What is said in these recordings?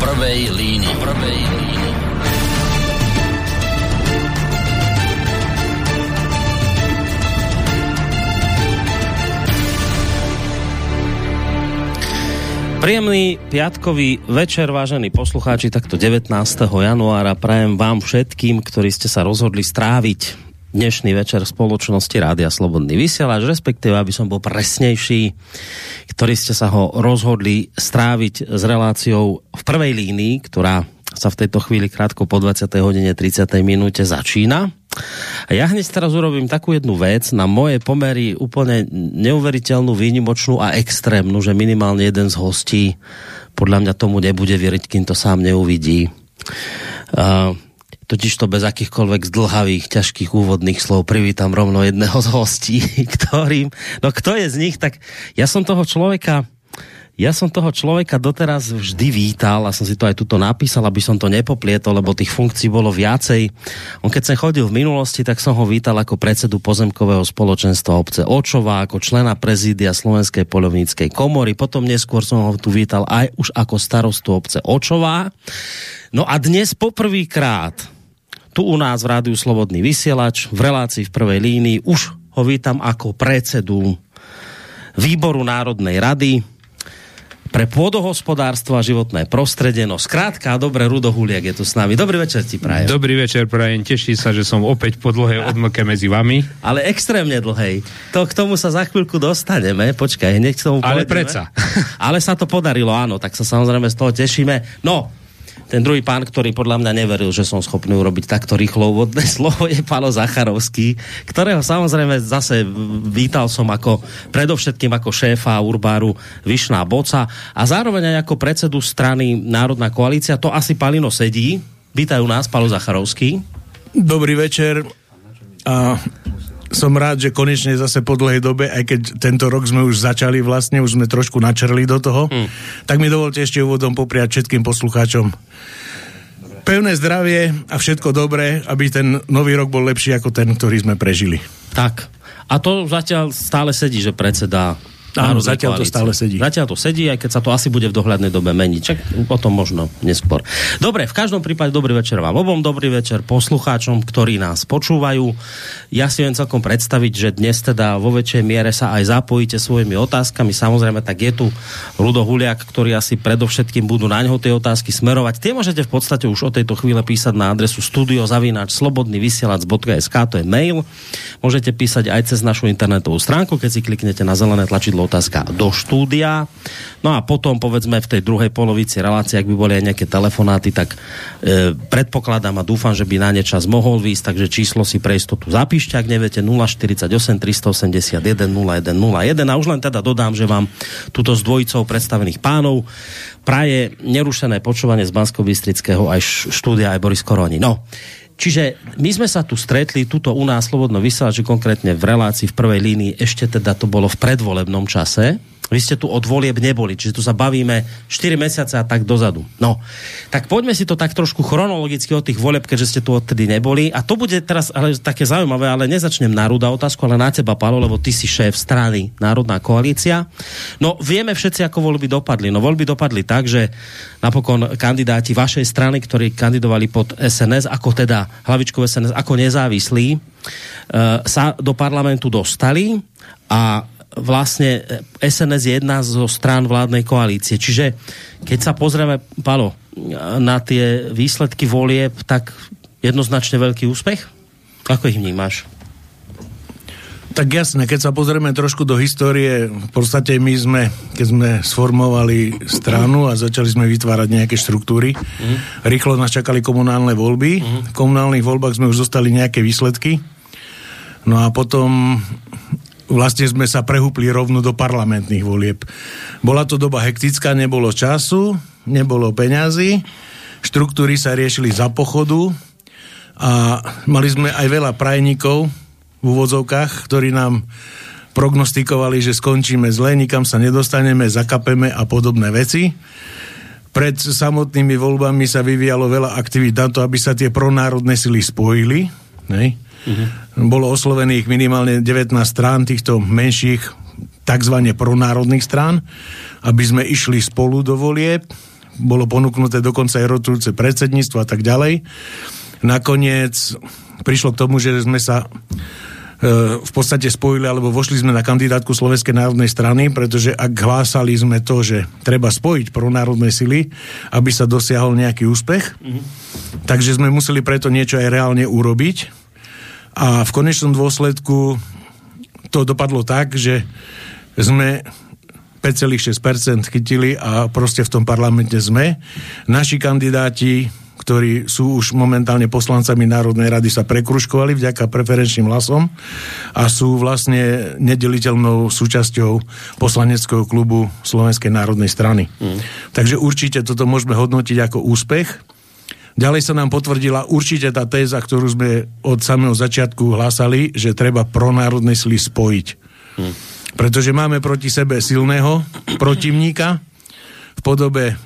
prvej línii. Prvej línii. Príjemný piatkový večer, vážení poslucháči, takto 19. januára prajem vám všetkým, ktorí ste sa rozhodli stráviť dnešný večer spoločnosti Rádia Slobodný vysielač, respektíve, aby som bol presnejší, ktorí ste sa ho rozhodli stráviť s reláciou v prvej línii, ktorá sa v tejto chvíli krátko po 20. hodine 30. minúte začína. A ja hneď teraz urobím takú jednu vec, na moje pomery úplne neuveriteľnú, výnimočnú a extrémnu, že minimálne jeden z hostí podľa mňa tomu nebude veriť, kým to sám neuvidí. Uh, totiž to bez akýchkoľvek zdlhavých, ťažkých úvodných slov privítam rovno jedného z hostí, ktorým, no kto je z nich, tak ja som toho človeka, ja som toho človeka doteraz vždy vítal a som si to aj tuto napísal, aby som to nepoplietol, lebo tých funkcií bolo viacej. On keď som chodil v minulosti, tak som ho vítal ako predsedu pozemkového spoločenstva obce Očová, ako člena prezídia Slovenskej polovníckej komory, potom neskôr som ho tu vítal aj už ako starostu obce Očová. No a dnes poprvýkrát tu u nás v Rádiu Slobodný vysielač v relácii v prvej línii už ho vítam ako predsedu Výboru Národnej rady pre pôdohospodárstvo a životné prostredie. No skrátka, dobre, Rudo Huliak je tu s nami. Dobrý večer ti prajem. Dobrý večer prajem, teší sa, že som opäť po dlhej odmlke medzi vami. Ale extrémne dlhej. To k tomu sa za chvíľku dostaneme. Počkaj, nech k tomu Ale predsa. Ale sa to podarilo, áno, tak sa samozrejme z toho tešíme. No, ten druhý pán, ktorý podľa mňa neveril, že som schopný urobiť takto rýchlo úvodné slovo, je Palo Zacharovský, ktorého samozrejme zase vítal som ako predovšetkým ako šéfa Urbáru Vyšná Boca a zároveň aj ako predsedu strany Národná koalícia. To asi Palino sedí. Vítajú nás, Palo Zacharovský. Dobrý večer. A som rád, že konečne zase po dlhej dobe, aj keď tento rok sme už začali vlastne, už sme trošku načerli do toho, hmm. tak mi dovolte ešte úvodom popriať všetkým poslucháčom pevné zdravie a všetko dobré, aby ten nový rok bol lepší ako ten, ktorý sme prežili. Tak. A to zatiaľ stále sedí, že predseda Áno, zatiaľ koalície. to stále sedí. Zatiaľ to sedí, aj keď sa to asi bude v dohľadnej dobe meniť. Čak o tom možno neskôr. Dobre, v každom prípade dobrý večer vám obom, dobrý večer poslucháčom, ktorí nás počúvajú. Ja si viem celkom predstaviť, že dnes teda vo väčšej miere sa aj zapojíte svojimi otázkami. Samozrejme, tak je tu Rudo Huliak, ktorý asi predovšetkým budú na ňo tie otázky smerovať. Tie môžete v podstate už o tejto chvíle písať na adresu studiozavináč slobodnyvysielac.sk, to je mail. Môžete písať aj cez našu internetovú stránku, keď si kliknete na zelené tlačidlo otázka do štúdia. No a potom, povedzme, v tej druhej polovici relácie, ak by boli aj nejaké telefonáty, tak e, predpokladám a dúfam, že by na ne čas mohol výsť, takže číslo si pre istotu zapíšte, ak neviete, 048 381 0101. A už len teda dodám, že vám túto s dvojicou predstavených pánov praje nerušené počúvanie z bansko aj štúdia aj Boris Koroni. No, Čiže my sme sa tu stretli, tuto u nás Slobodno vysielači, konkrétne v relácii v prvej línii, ešte teda to bolo v predvolebnom čase, vy ste tu od volieb neboli, čiže tu sa bavíme 4 mesiace a tak dozadu. No, tak poďme si to tak trošku chronologicky od tých volieb, keďže ste tu odtedy neboli. A to bude teraz ale také zaujímavé, ale nezačnem na Ruda otázku, ale na teba, Palo, lebo ty si šéf strany Národná koalícia. No, vieme všetci, ako voľby dopadli. No, voľby dopadli tak, že napokon kandidáti vašej strany, ktorí kandidovali pod SNS, ako teda hlavičku SNS, ako nezávislí, e, sa do parlamentu dostali a vlastne SNS je jedna zo strán vládnej koalície. Čiže keď sa pozrieme, Palo, na tie výsledky volieb, tak jednoznačne veľký úspech? Ako ich vnímaš? Tak jasne, keď sa pozrieme trošku do histórie, v podstate my sme, keď sme sformovali stranu a začali sme vytvárať nejaké štruktúry, mm. rýchlo nás čakali komunálne voľby, mm. v komunálnych voľbách sme už dostali nejaké výsledky, no a potom vlastne sme sa prehúpli rovno do parlamentných volieb. Bola to doba hektická, nebolo času, nebolo peňazí, štruktúry sa riešili za pochodu a mali sme aj veľa prajníkov v úvodzovkách, ktorí nám prognostikovali, že skončíme zle, nikam sa nedostaneme, zakapeme a podobné veci. Pred samotnými voľbami sa vyvíjalo veľa aktivít na to, aby sa tie pronárodné sily spojili. Nej? Uh-huh. Bolo oslovených minimálne 19 strán týchto menších tzv. pronárodných strán, aby sme išli spolu do volieb. bolo ponúknuté dokonca aj rotujúce predsedníctvo a tak ďalej. Nakoniec prišlo k tomu, že sme sa e, v podstate spojili alebo vošli sme na kandidátku Slovenskej národnej strany, pretože ak hlásali sme to, že treba spojiť pronárodné sily, aby sa dosiahol nejaký úspech, mm-hmm. takže sme museli preto niečo aj reálne urobiť. A v konečnom dôsledku to dopadlo tak, že sme 5,6% chytili a proste v tom parlamente sme. Naši kandidáti ktorí sú už momentálne poslancami Národnej rady, sa prekruškovali vďaka preferenčným hlasom a sú vlastne nedeliteľnou súčasťou poslaneckého klubu Slovenskej národnej strany. Mm. Takže určite toto môžeme hodnotiť ako úspech. Ďalej sa nám potvrdila určite tá téza, ktorú sme od samého začiatku hlásali, že treba pronárodné sily spojiť. Mm. Pretože máme proti sebe silného protivníka v podobe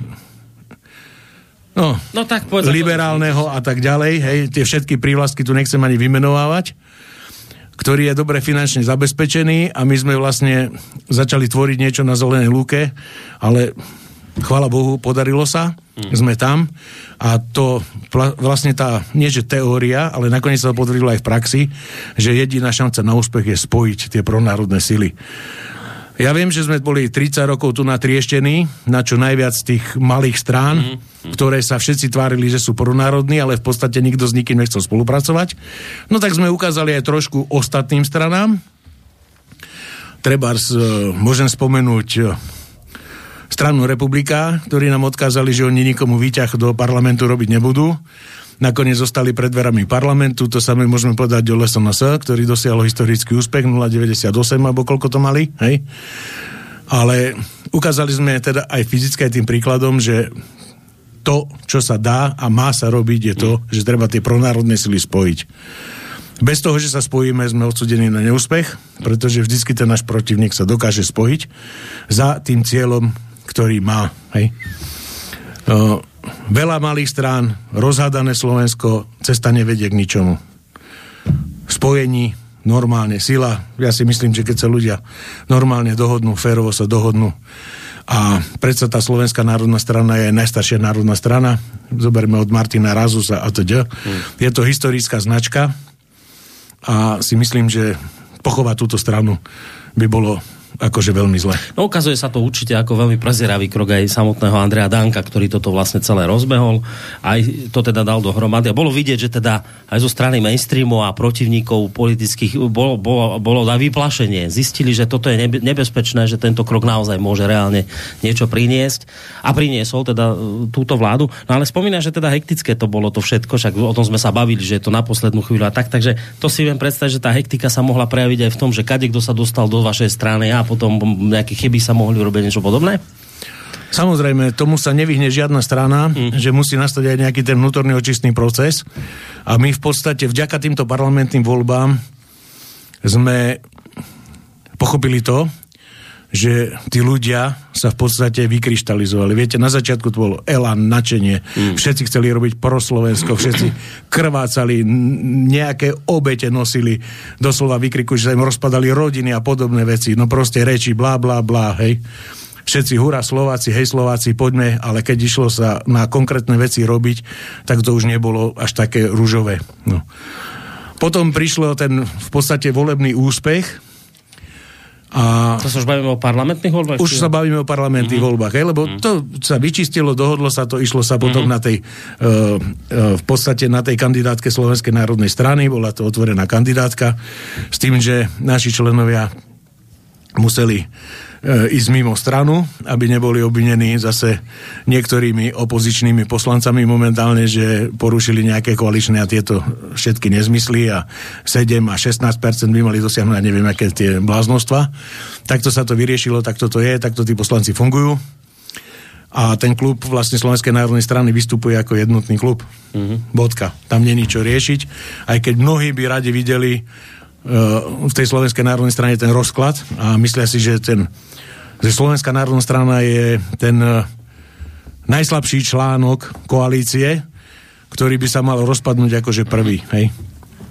no, no tak liberálneho a tak ďalej, hej, tie všetky prívlastky tu nechcem ani vymenovávať, ktorý je dobre finančne zabezpečený a my sme vlastne začali tvoriť niečo na zelenej lúke, ale chvála Bohu, podarilo sa, mm. sme tam a to vlastne tá, nie že teória, ale nakoniec sa to potvrdilo aj v praxi, že jediná šanca na úspech je spojiť tie pronárodné sily. Ja viem, že sme boli 30 rokov tu na trieštení, na čo najviac tých malých strán, mm. ktoré sa všetci tvárili, že sú pronárodní, ale v podstate nikto s nikým nechcel spolupracovať. No tak sme ukázali aj trošku ostatným stranám. Treba, môžem spomenúť e, stranu Republika, ktorí nám odkázali, že oni nikomu výťah do parlamentu robiť nebudú nakoniec zostali pred dverami parlamentu, to samé môžeme povedať o LSNS, ktorý dosiahol historický úspech 0,98 alebo koľko to mali, hej? Ale ukázali sme teda aj fyzicky tým príkladom, že to, čo sa dá a má sa robiť, je to, že treba tie pronárodné sily spojiť. Bez toho, že sa spojíme, sme odsudení na neúspech, pretože vždycky ten náš protivník sa dokáže spojiť za tým cieľom, ktorý má. Hej. Uh, veľa malých strán, rozhádané Slovensko, cesta nevedie k ničomu. Spojení, normálne, sila. Ja si myslím, že keď sa ľudia normálne dohodnú, férovo sa dohodnú, a predsa tá Slovenská národná strana je najstaršia národná strana. Zoberme od Martina Razusa a teda. Hmm. Je to historická značka a si myslím, že pochovať túto stranu by bolo akože veľmi zle. No ukazuje sa to určite ako veľmi prezieravý krok aj samotného Andrea Danka, ktorý toto vlastne celé rozbehol, aj to teda dal dohromady. A bolo vidieť, že teda aj zo strany mainstreamu a protivníkov politických bolo, bolo, bolo na vyplašenie. Zistili, že toto je nebezpečné, že tento krok naozaj môže reálne niečo priniesť a priniesol teda e, túto vládu. No ale spomína, že teda hektické to bolo to všetko, však o tom sme sa bavili, že je to na poslednú chvíľu a tak, takže to si viem predstaviť, že tá hektika sa mohla prejaviť aj v tom, že kade kto sa dostal do vašej strany a potom nejaké chyby sa mohli urobiť niečo podobné? Samozrejme, tomu sa nevyhne žiadna strana, mm. že musí nastať aj nejaký ten vnútorný očistný proces. A my v podstate vďaka týmto parlamentným voľbám sme pochopili to, že tí ľudia sa v podstate vykryštalizovali. Viete, na začiatku to bolo elan, načenie. Mm. Všetci chceli robiť proslovensko, všetci krvácali, nejaké obete nosili, doslova vykrikujú, že sa im rozpadali rodiny a podobné veci. No proste reči, blá, blá, blá, hej. Všetci hurá Slováci, hej Slováci, poďme, ale keď išlo sa na konkrétne veci robiť, tak to už nebolo až také rúžové. No. Potom prišlo ten v podstate volebný úspech, a to sa už bavíme o parlamentných voľbách? Už sa bavíme o parlamentných mm-hmm. voľbách, hej, lebo mm-hmm. to sa vyčistilo, dohodlo sa to, išlo sa potom mm-hmm. na tej, uh, uh, v podstate na tej kandidátke Slovenskej národnej strany, bola to otvorená kandidátka, s tým, že naši členovia museli ísť mimo stranu, aby neboli obvinení zase niektorými opozičnými poslancami momentálne, že porušili nejaké koaličné a tieto všetky nezmysly a 7 a 16% by mali dosiahnuť, a neviem, aké tie bláznostva. Takto sa to vyriešilo, takto to je, takto tí poslanci fungujú. A ten klub vlastne Slovenskej národnej strany vystupuje ako jednotný klub. Mm-hmm. Bodka. Tam není čo riešiť. Aj keď mnohí by radi videli v tej Slovenskej národnej strane ten rozklad a myslia si, že ten že Slovenská národná strana je ten e, najslabší článok koalície, ktorý by sa mal rozpadnúť akože prvý. Hej?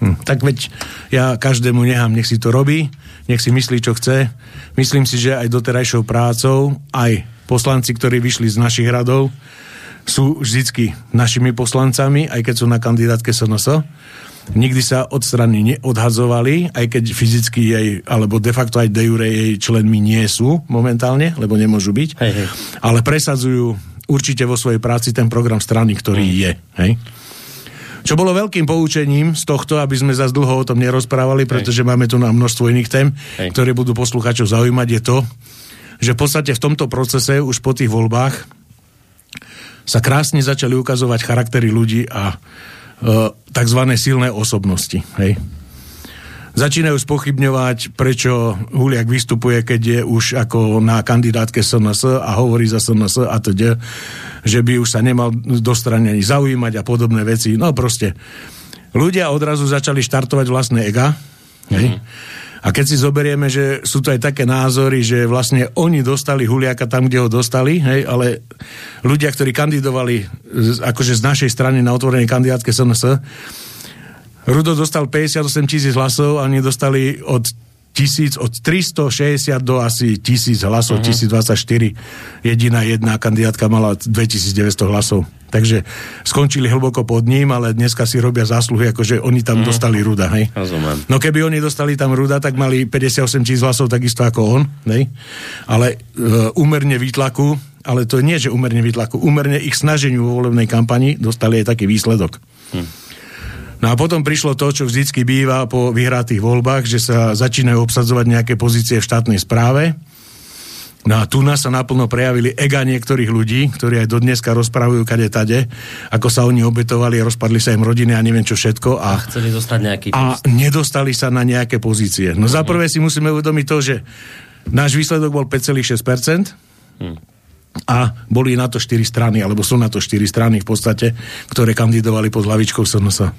Hm. Tak veď ja každému nechám, nech si to robí, nech si myslí, čo chce. Myslím si, že aj doterajšou prácou, aj poslanci, ktorí vyšli z našich radov, sú vždycky našimi poslancami, aj keď sú na kandidátke SNS. Nikdy sa od strany neodhadzovali, aj keď fyzicky jej, alebo de facto aj de jure jej členmi nie sú momentálne, lebo nemôžu byť. Hej, hej. Ale presadzujú určite vo svojej práci ten program strany, ktorý Mm. je. Hej? Čo bolo veľkým poučením z tohto, aby sme zase dlho o tom nerozprávali, pretože máme tu na množstvo iných tém, Hej. ktoré budú posluchačov zaujímať, je to, že v podstate v tomto procese už po tých voľbách sa krásne začali ukazovať charaktery ľudí a tzv. silné osobnosti. Hej? Začínajú spochybňovať, prečo Huliak vystupuje, keď je už ako na kandidátke SNS a hovorí za SNS a teda, že by už sa nemal do strany ani zaujímať a podobné veci. No proste, ľudia odrazu začali štartovať vlastné ega. Hej? A keď si zoberieme, že sú to aj také názory, že vlastne oni dostali Huliaka tam, kde ho dostali, hej, ale ľudia, ktorí kandidovali akože z našej strany na otvorenej kandidátke SNS, Rudo dostal 58 tisíc hlasov a oni dostali od tisíc, od 360 do asi tisíc hlasov, uh-huh. 1024. Jediná jedna kandidátka mala 2900 hlasov. Takže skončili hlboko pod ním, ale dneska si robia zásluhy, akože oni tam uh-huh. dostali Ruda, hej? Rozumiem. No keby oni dostali tam Ruda, tak mali 58 tisíc hlasov takisto ako on, hej? Ale e, úmerne výtlaku, ale to nie, že úmerne výtlaku, úmerne ich snaženiu vo volebnej kampani dostali aj taký výsledok. No a potom prišlo to, čo vždycky býva po vyhrátých voľbách, že sa začínajú obsadzovať nejaké pozície v štátnej správe. No a tu nás sa naplno prejavili ega niektorých ľudí, ktorí aj dodneska rozprávajú kade tade, ako sa oni obetovali, rozpadli sa im rodiny a neviem čo všetko a, Chceli dostať nejaký a post. nedostali sa na nejaké pozície. No za prvé si musíme uvedomiť to, že náš výsledok bol 5,6% a boli na to 4 strany, alebo sú na to 4 strany v podstate, ktoré kandidovali pod hlavičkou SNS.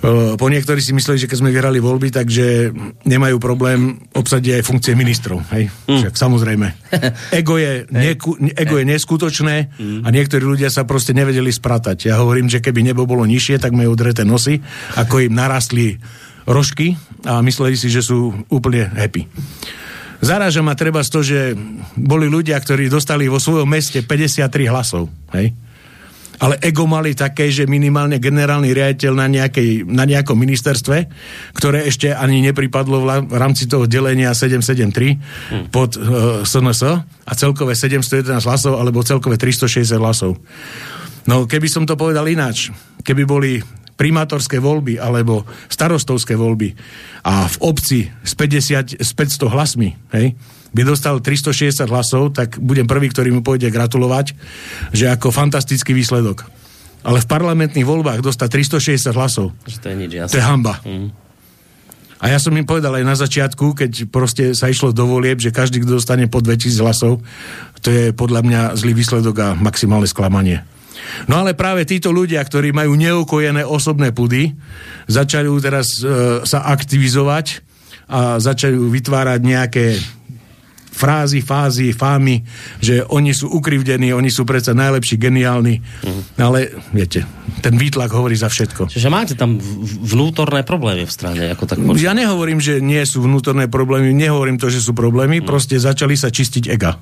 Uh, po niektorí si mysleli, že keď sme vyhrali voľby, takže nemajú problém obsadiť aj funkcie ministrov. Hej? Však samozrejme. Ego je, neku, ego je neskutočné a niektorí ľudia sa proste nevedeli spratať. Ja hovorím, že keby nebo bolo nižšie, tak majú dreté nosy, ako im narastli rožky a mysleli si, že sú úplne happy. Zaráža ma treba z to, že boli ľudia, ktorí dostali vo svojom meste 53 hlasov. Hej? ale ego mali také, že minimálne generálny riaditeľ na, nejakej, na nejakom ministerstve, ktoré ešte ani nepripadlo v, rámci toho delenia 773 hmm. pod uh, SNS a celkové 711 hlasov alebo celkové 360 hlasov. No keby som to povedal ináč, keby boli primátorské voľby alebo starostovské voľby a v obci s, 50, s 500 hlasmi, hej, by dostal 360 hlasov, tak budem prvý, ktorý mu pôjde gratulovať, že ako fantastický výsledok. Ale v parlamentných voľbách dostať 360 hlasov, Že to je nič, to je jasné. hamba. A ja som im povedal aj na začiatku, keď proste sa išlo do volieb, že každý, kto dostane po 2000 hlasov, to je podľa mňa zlý výsledok a maximálne sklamanie. No ale práve títo ľudia, ktorí majú neukojené osobné pudy, začali teraz e, sa aktivizovať a začali vytvárať nejaké frázy, fázy, fámy, že oni sú ukrivdení, oni sú predsa najlepší, geniálni, ale viete, ten výtlak hovorí za všetko. Čiže máte tam vnútorné problémy v strane, ako tak počuť. Ja nehovorím, že nie sú vnútorné problémy, nehovorím to, že sú problémy, proste začali sa čistiť ega.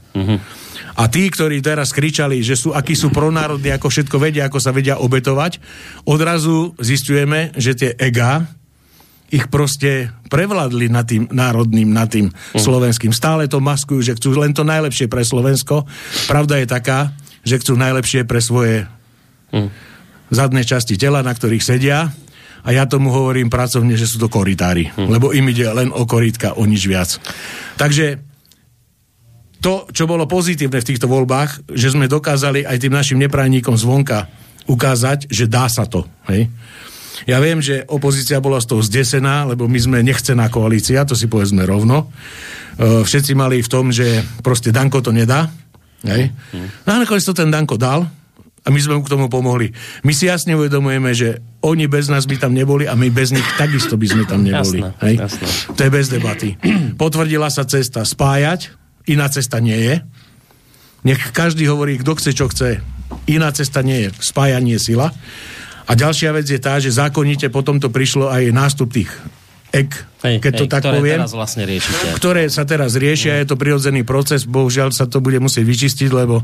A tí, ktorí teraz kričali, že sú, akí sú pronárodní, ako všetko vedia, ako sa vedia obetovať, odrazu zistujeme, že tie ega ich proste prevládli nad tým národným, nad tým slovenským. Stále to maskujú, že chcú len to najlepšie pre Slovensko. Pravda je taká, že chcú najlepšie pre svoje zadné časti tela, na ktorých sedia. A ja tomu hovorím pracovne, že sú to koritári. Lebo im ide len o korítka, o nič viac. Takže to, čo bolo pozitívne v týchto voľbách, že sme dokázali aj tým našim neprajníkom zvonka ukázať, že dá sa to. Hej? Ja viem, že opozícia bola z toho zdesená, lebo my sme nechcená koalícia, to si povedzme rovno. E, Všetci mali v tom, že proste Danko to nedá. Hej? No a nakoniec to ten Danko dal a my sme mu k tomu pomohli. My si jasne uvedomujeme, že oni bez nás by tam neboli a my bez nich takisto by sme tam neboli. Jasné, hej? jasné. To je bez debaty. Potvrdila sa cesta spájať, iná cesta nie je. Nech každý hovorí, kto chce, čo chce. Iná cesta nie je. Spájanie sila. A ďalšia vec je tá, že zákonite potom to prišlo aj nástup tých ek, Hej, keď to hej, tak ktoré poviem teraz vlastne riešite. ktoré sa teraz riešia, je to prirodzený proces, bohužiaľ sa to bude musieť vyčistiť, lebo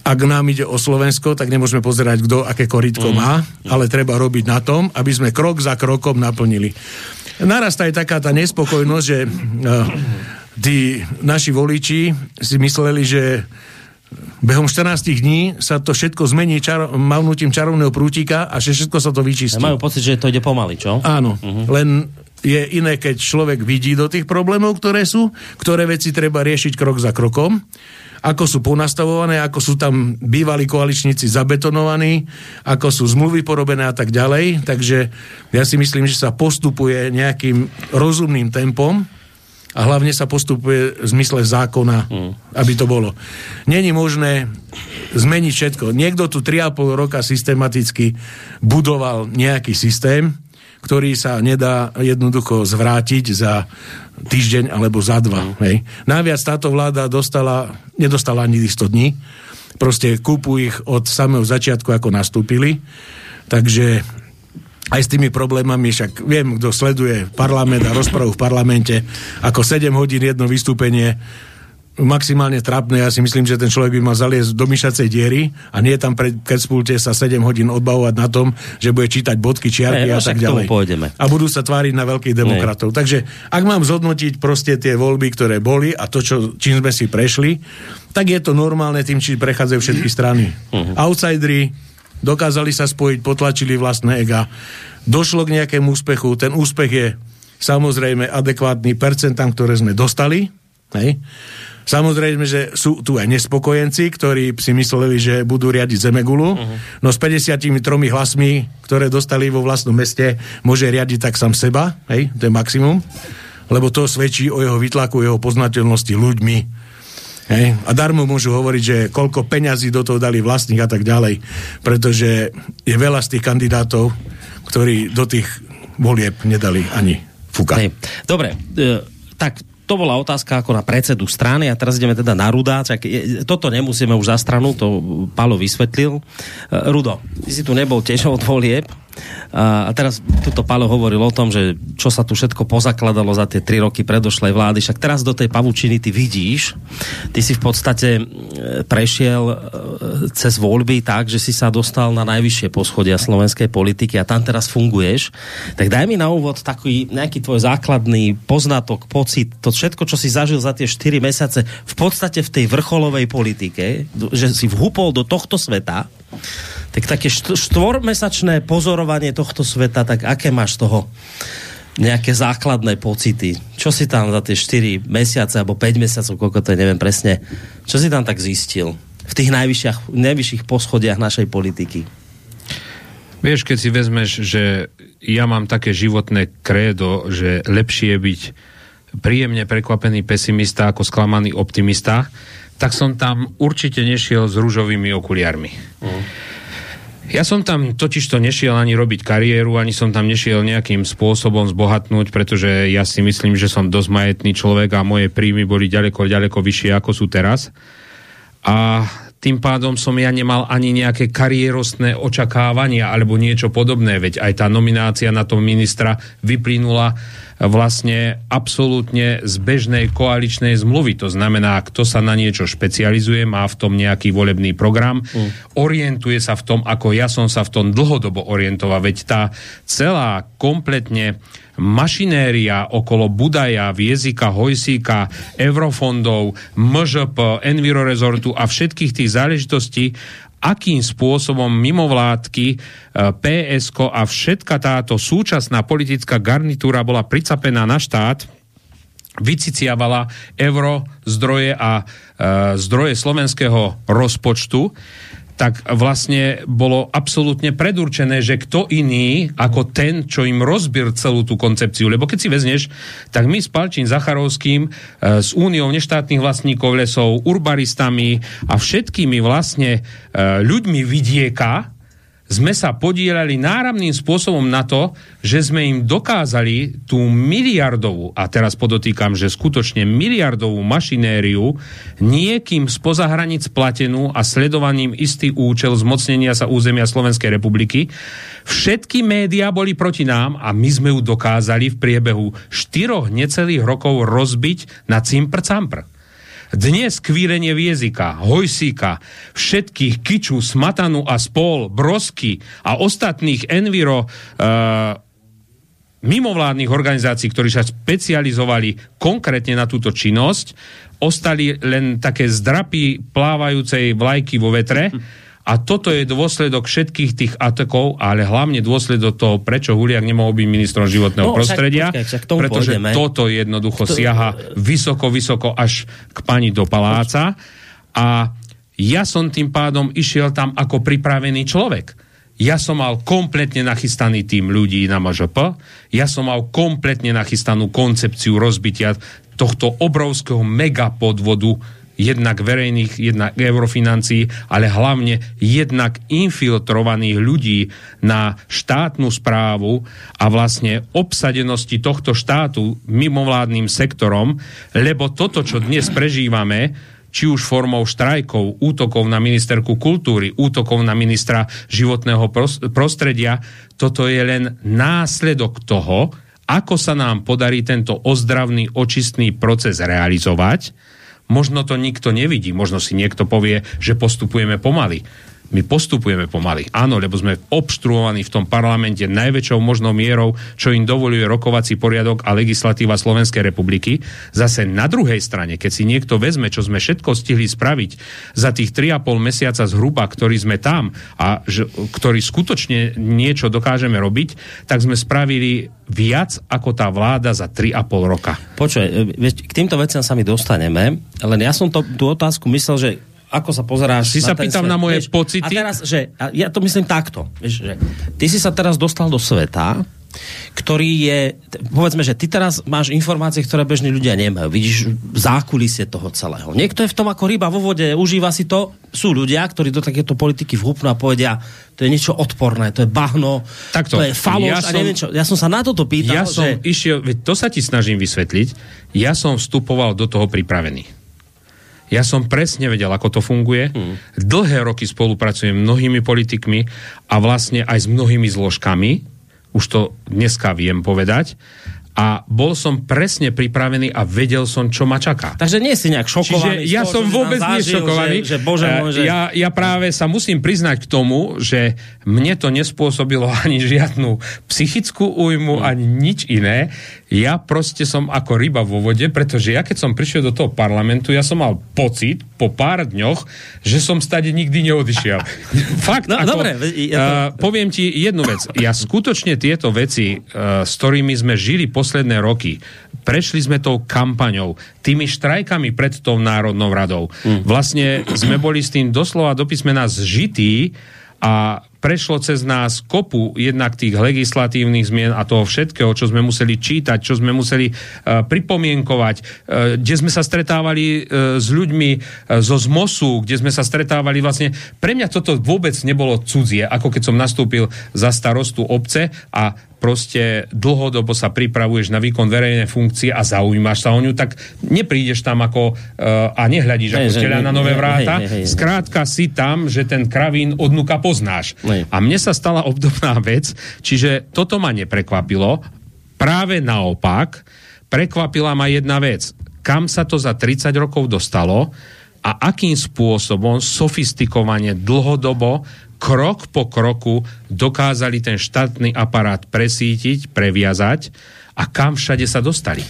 ak nám ide o Slovensko, tak nemôžeme pozerať, kto aké koritko mm. má, ale treba robiť na tom, aby sme krok za krokom naplnili. Narastá aj taká tá nespokojnosť, že uh, tí naši voliči si mysleli, že behom 14 dní sa to všetko zmení čaro- mavnutím čarovného prútika a že všetko sa to vyčistí. Majú pocit, že to ide pomaly, čo? Áno, uh-huh. len je iné, keď človek vidí do tých problémov, ktoré sú, ktoré veci treba riešiť krok za krokom ako sú ponastavované, ako sú tam bývalí koaličníci zabetonovaní, ako sú zmluvy porobené a tak ďalej. Takže ja si myslím, že sa postupuje nejakým rozumným tempom a hlavne sa postupuje v zmysle zákona, mm. aby to bolo. Není možné zmeniť všetko. Niekto tu 3,5 roka systematicky budoval nejaký systém, ktorý sa nedá jednoducho zvrátiť za týždeň alebo za dva. Mm. Hej. Najviac táto vláda dostala, nedostala ani 100 dní. Proste kúpu ich od samého začiatku, ako nastúpili. Takže aj s tými problémami, však viem, kto sleduje parlament a rozpravu v parlamente, ako 7 hodín jedno vystúpenie maximálne trápne. Ja si myslím, že ten človek by mal zaliesť do myšacej diery a nie tam pred kedspulte sa 7 hodín odbavovať na tom, že bude čítať bodky, čiarky ne, no, a tak ďalej. A budú sa tváriť na veľkých demokratov. Ne. Takže ak mám zhodnotiť proste tie voľby, ktoré boli a to, čo, čím sme si prešli, tak je to normálne tým, či prechádzajú všetky strany. Uh-huh. Outsideri dokázali sa spojiť, potlačili vlastné ega. Došlo k nejakému úspechu. Ten úspech je samozrejme adekvátny percentám, ktoré sme dostali. Hej. Samozrejme, že sú tu aj nespokojenci, ktorí si mysleli, že budú riadiť Zemegulu, uh-huh. no s 53 hlasmi, ktoré dostali vo vlastnom meste, môže riadiť tak sám seba, hej, to je maximum, lebo to svedčí o jeho vytlaku, jeho poznateľnosti ľuďmi. Hej? A darmo môžu hovoriť, že koľko peňazí do toho dali vlastných a tak ďalej, pretože je veľa z tých kandidátov, ktorí do tých volieb nedali ani fuka. Hej. Dobre, e, tak to bola otázka ako na predsedu strany a teraz ideme teda na Ruda. Čak, je, toto nemusíme už za stranu, to Palo vysvetlil. Uh, Rudo, ty si tu nebol tiež od volieb. A teraz tuto Palo hovoril o tom, že čo sa tu všetko pozakladalo za tie tri roky predošlej vlády. Však teraz do tej pavučiny ty vidíš, ty si v podstate e, prešiel e, cez voľby tak, že si sa dostal na najvyššie poschodia slovenskej politiky a tam teraz funguješ. Tak daj mi na úvod taký nejaký tvoj základný poznatok, pocit, to všetko, čo si zažil za tie 4 mesiace v podstate v tej vrcholovej politike, že si vhupol do tohto sveta tak také štvormesačné pozorovanie tohto sveta, tak aké máš toho nejaké základné pocity? Čo si tam za tie 4 mesiace alebo 5 mesiacov, koľko to je, neviem presne, čo si tam tak zistil v tých najvyšších, najvyšších poschodiach našej politiky? Vieš, keď si vezmeš, že ja mám také životné krédo, že lepšie je byť príjemne prekvapený pesimista ako sklamaný optimista, tak som tam určite nešiel s rúžovými okuliarmi. Mm. Ja som tam totiž to nešiel ani robiť kariéru, ani som tam nešiel nejakým spôsobom zbohatnúť, pretože ja si myslím, že som dosť majetný človek a moje príjmy boli ďaleko, ďaleko vyššie ako sú teraz. A tým pádom som ja nemal ani nejaké kariérostné očakávania alebo niečo podobné, veď aj tá nominácia na tom ministra vyplynula vlastne absolútne z bežnej koaličnej zmluvy. To znamená, kto sa na niečo špecializuje, má v tom nejaký volebný program, mm. orientuje sa v tom, ako ja som sa v tom dlhodobo orientoval. Veď tá celá kompletne mašinéria okolo Budaja, Viezika, Hojsíka, Eurofondov, MŽP, Envirorezortu a všetkých tých záležitostí akým spôsobom mimovládky, e, PSK a všetka táto súčasná politická garnitúra bola pricapená na štát, vyciciavala euro zdroje a e, zdroje slovenského rozpočtu tak vlastne bolo absolútne predurčené, že kto iný ako ten, čo im rozbil celú tú koncepciu. Lebo keď si vezmeš, tak my s Palčín Zacharovským, e, s Úniou neštátnych vlastníkov lesov, urbaristami a všetkými vlastne e, ľuďmi vidieka, sme sa podielali náramným spôsobom na to, že sme im dokázali tú miliardovú, a teraz podotýkam, že skutočne miliardovú mašinériu niekým spoza hranic platenú a sledovaním istý účel zmocnenia sa územia Slovenskej republiky. Všetky médiá boli proti nám a my sme ju dokázali v priebehu štyroch necelých rokov rozbiť na cimpr-campr. Dnes kvílenie Viezika, Hojsíka, všetkých Kiču, Smatanu a spol, Brosky a ostatných Enviro uh, mimovládnych organizácií, ktorí sa špecializovali konkrétne na túto činnosť, ostali len také zdrapy plávajúcej vlajky vo vetre a toto je dôsledok všetkých tých atakov, ale hlavne dôsledok toho, prečo Huliak nemohol byť ministrom životného No, však, prostredia, počkaj, však tomu pretože pôjdeme. toto jednoducho To- siaha vysoko, vysoko až k pani do paláca a ja som tým pádom išiel tam ako pripravený človek. Ja som mal kompletne nachystaný tým ľudí na MŽP, ja som mal kompletne nachystanú koncepciu rozbitia tohto obrovského megapodvodu jednak verejných, jednak eurofinancií, ale hlavne jednak infiltrovaných ľudí na štátnu správu a vlastne obsadenosti tohto štátu mimovládnym sektorom, lebo toto, čo dnes prežívame, či už formou štrajkov, útokov na ministerku kultúry, útokov na ministra životného pros- prostredia, toto je len následok toho, ako sa nám podarí tento ozdravný, očistný proces realizovať. Možno to nikto nevidí, možno si niekto povie, že postupujeme pomaly. My postupujeme pomaly. Áno, lebo sme obštruovaní v tom parlamente najväčšou možnou mierou, čo im dovoluje rokovací poriadok a legislatíva Slovenskej republiky. Zase na druhej strane, keď si niekto vezme, čo sme všetko stihli spraviť za tých 3,5 mesiaca zhruba, ktorí sme tam a že, ktorí skutočne niečo dokážeme robiť, tak sme spravili viac ako tá vláda za 3,5 roka. Počuj, e, k týmto veciam sa my dostaneme, len ja som to, tú otázku myslel, že ako sa pozeráš... Si na sa pýtam svet, na moje vieš, pocity? A teraz, že, a ja to myslím takto, vieš, že ty si sa teraz dostal do sveta, ktorý je, povedzme, že ty teraz máš informácie, ktoré bežní ľudia nemajú. Vidíš zákulisie toho celého. Niekto je v tom ako ryba vo vode, užíva si to. Sú ľudia, ktorí do takéto politiky vhupnú a povedia, to je niečo odporné, to je bahno, Takto, to je faloš ja a som- neviem čo. Ja som sa na toto pýtal, Ja som že... išiel, to sa ti snažím vysvetliť, ja som vstupoval do toho pripravený. Ja som presne vedel, ako to funguje. Hmm. Dlhé roky spolupracujem s mnohými politikmi a vlastne aj s mnohými zložkami. Už to dneska viem povedať. A bol som presne pripravený a vedel som, čo ma čaká. Takže nie si nejak šokovaný. Čiže ja toho, som vôbec zažil, nešokovaný. Že, že bože Eh, môj, že... ja, ja práve sa musím priznať k tomu, že mne to nespôsobilo ani žiadnu psychickú újmu, Hmm. ani nič iné. Ja proste som ako ryba vo vode, pretože ja keď som prišiel do toho parlamentu, ja som mal pocit po pár dňoch, že som stade nikdy neodišiel. Fakt. No, ako, dobre, ja to- eh, poviem ti jednu vec. Ja skutočne tieto veci, uh, s ktorými sme žili posledné roky, prešli sme tou kampaňou, tými štrajkami pred tou Národnou radou. Mm. Vlastne sme boli s tým doslova do písmena zžití a prešlo cez nás kopu jednak tých legislatívnych zmien a toho všetkého, čo sme museli čítať, čo sme museli uh, pripomienkovať, uh, kde sme sa stretávali uh, s ľuďmi uh, zo ZMOSu, kde sme sa stretávali vlastne... Pre mňa toto vôbec nebolo cudzie, ako keď som nastúpil za starostu obce a proste dlhodobo sa pripravuješ na výkon verejnej funkcie a zaujímaš sa o ňu, tak neprídeš tam ako uh, a nehľadíš Hej, ako teľa na nové vráta. hej, hej, hej. Skrátka si tam, že ten kravín od nuka poznáš. Hej. A mne sa stala obdobná vec, čiže toto ma neprekvapilo. Práve naopak, prekvapila ma jedna vec. Kam sa to za 30 rokov dostalo a akým spôsobom sofistikovane, dlhodobo, krok po kroku dokázali ten štátny aparát presítiť, previazať a kam všade sa dostali.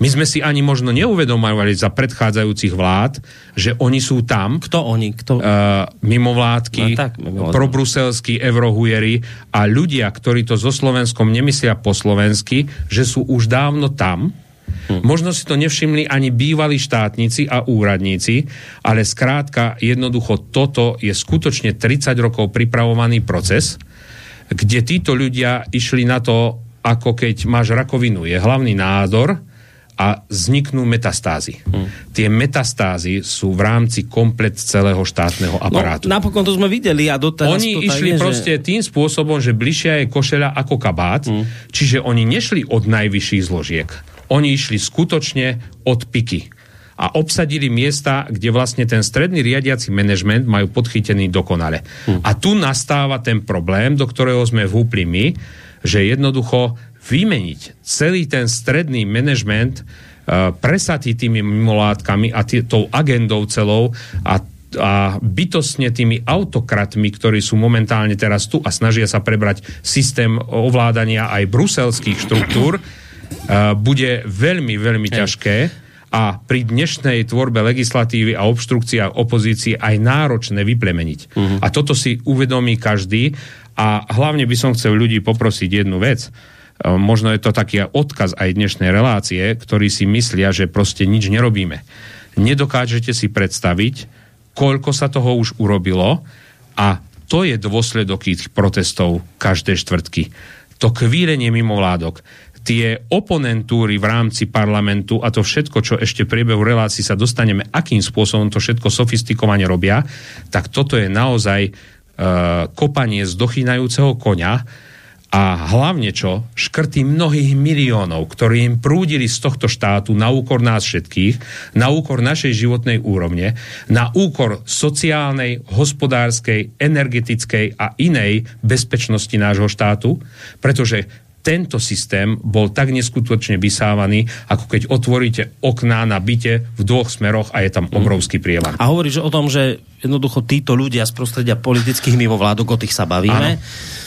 My sme si ani možno neuvedomovali za predchádzajúcich vlád, že oni sú tam, Kto oni? Kto... uh, mimovládky, No tak, mimovládky. probruselskí eurohujeri a ľudia, ktorí to so Slovenskom nemyslia po slovensky, že sú už dávno tam. Hm. Možno si to nevšimli ani bývalí štátnici a úradníci, ale skrátka jednoducho toto je skutočne 30 rokov pripravovaný proces, kde títo ľudia išli na to, ako keď máš rakovinu. Je hlavný nádor, a vzniknú metastázy. Hm. Tie metastázy sú v rámci komplet celého štátneho aparátu. No, napokon to sme videli a doteraz Oni to išli je, proste Že... tým spôsobom, že bližšia je košeľa ako kabát, Hm. čiže oni nešli od najvyšších zložiek. Oni išli skutočne od piky a obsadili miesta, kde vlastne ten stredný riadiaci manažment majú podchytený dokonale. Hm. A tu nastáva ten problém, do ktorého sme vhúpli my, že jednoducho vymeniť celý ten stredný manažment presatí tými mimolátkami a tý, tou agendou celou a a bytostne tými autokratmi, ktorí sú momentálne teraz tu a snažia sa prebrať systém ovládania aj bruselských štruktúr, bude veľmi, veľmi ťažké a pri dnešnej tvorbe legislatívy a obštrukciách opozície aj náročné vyplemeniť. Uh-huh. A toto si uvedomí každý a hlavne by som chcel ľudí poprosiť jednu vec. Možno je to taký odkaz aj dnešnej relácie, ktorí si myslia, že proste nič nerobíme. Nedokážete si predstaviť, koľko sa toho už urobilo a to je dôsledok tých protestov každé štvrtky. To kvílenie mimovládok, tie oponentúry v rámci parlamentu a to všetko, čo ešte v priebehu relácií sa dostaneme, akým spôsobom to všetko sofistikovane robia, tak toto je naozaj uh, kopanie z dochýnajúceho konia, a hlavne čo? Škrty mnohých miliónov, ktorí im prúdili z tohto štátu na úkor nás všetkých, na úkor našej životnej úrovne, na úkor sociálnej, hospodárskej, energetickej a inej bezpečnosti nášho štátu, pretože tento systém bol tak neskutočne vysávaný, ako keď otvoríte okná na byte v dvoch smeroch a je tam obrovský prievan. A hovoríš o tom, že jednoducho títo ľudia z prostredia politických mimovládok, o tých sa bavíme, ano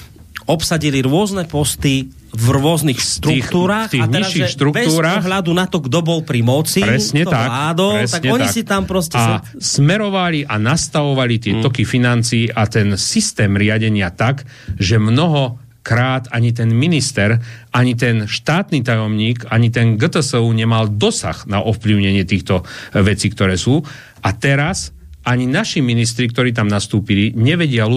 obsadili rôzne posty v rôznych štruktúrach tých, tých a teraz, že štruktúrach, bez ohľadu na to, kto bol pri moci, presne tak, vládol, presne tak oni tak. si tam proste... A sa... smerovali a nastavovali tie mm. toky financií a ten systém riadenia tak, že mnoho krát ani ten minister, ani ten štátny tajomník, ani ten GTSU nemal dosah na ovplyvnenie týchto vecí, ktoré sú. A teraz ani naši ministri, ktorí tam nastúpili, nevedia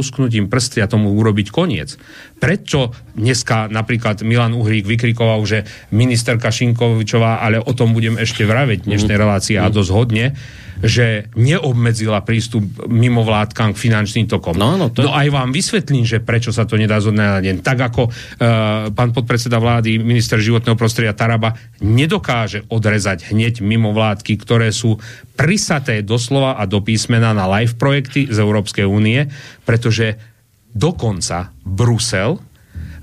prsty a tomu urobiť koniec. Prečo dneska napríklad Milan Uhrík vykrikoval, že ministerka Šinkovičová, ale o tom budem ešte vraveť v dnešnej mhm. relácii a dosť hodne, že neobmedzila prístup mimovládkam k finančným tokom. No, no, to... no aj vám vysvetlím, že prečo sa to nedá zo na deň. Tak ako uh, pán podpredseda vlády, minister životného prostredia Taraba nedokáže odrezať hneď mimovládky, ktoré sú prisaté doslova a do písmena na live projekty z Európskej únie, pretože dokonca Brusel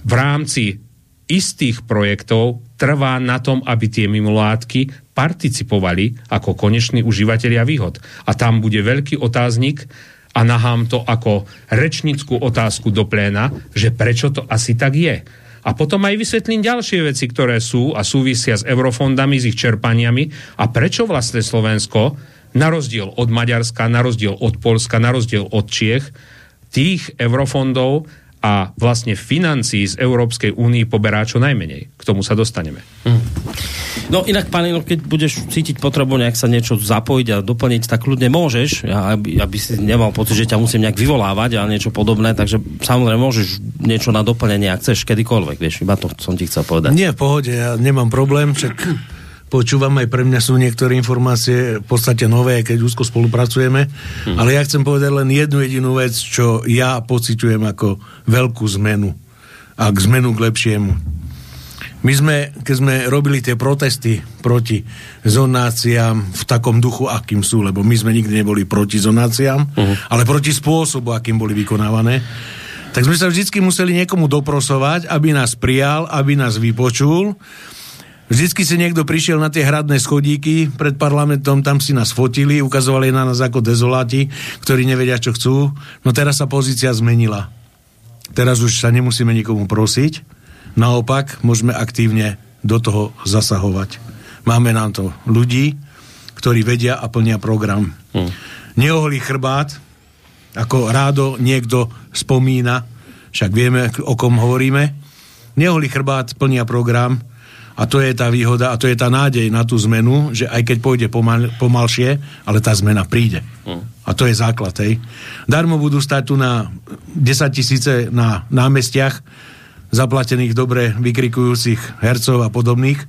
v rámci istých projektov trvá na tom, aby tie mimovládky participovali ako koneční užívateľia výhod. A tam bude veľký otáznik a nahám to ako rečnickú otázku do pléna, že prečo to asi tak je. A potom aj vysvetlím ďalšie veci, ktoré sú a súvisia s eurofondami, s ich čerpaniami a prečo vlastne Slovensko, na rozdiel od Maďarska, na rozdiel od Polska, na rozdiel od Čiech, tých eurofondov a vlastne financií z Európskej únii poberá čo najmenej. K tomu sa dostaneme. Mm. No inak, pani, no, keď budeš cítiť potrebu nejak sa niečo zapojiť a doplniť, tak ľudne môžeš, ja, aby, aby si nemal pocit, že ťa musím nejak vyvolávať a niečo podobné, takže samozrejme môžeš niečo na doplnenie, ak chceš, kedykoľvek, vieš, iba to som ti chcel povedať. Nie, v pohode, ja nemám problém, však počúvam, aj pre mňa sú niektoré informácie v podstate nové, keď úzko spolupracujeme, hm. ale ja chcem povedať len jednu jedinú vec, čo ja pociťujem ako veľkú zmenu a k zmenu k lepšiemu. My sme, keď sme robili tie protesty proti zonáciám v takom duchu, akým sú, lebo my sme nikdy neboli proti zonáciám, uh-huh. ale proti spôsobu, akým boli vykonávané, tak sme sa vždy museli niekomu doprosovať, aby nás prijal, aby nás vypočul Vždycky si niekto prišiel na tie hradné schodíky pred parlamentom, tam si nás fotili, ukazovali na nás ako dezoláti, ktorí nevedia, čo chcú. No teraz sa pozícia zmenila. Teraz už sa nemusíme nikomu prosiť, naopak môžeme aktívne do toho zasahovať. Máme nám to ľudí, ktorí vedia a plnia program. Hmm. Neoholý chrbát, ako rádo niekto spomína, však vieme, o kom hovoríme, neoholý chrbát plnia program, a to je tá výhoda a to je tá nádej na tú zmenu, že aj keď pôjde pomal, pomalšie, ale tá zmena príde. Mm. A to je základ. Hej. Darmo budú stať tu na 10 tisíce na námestiach zaplatených dobre vykrikujúcich hercov a podobných.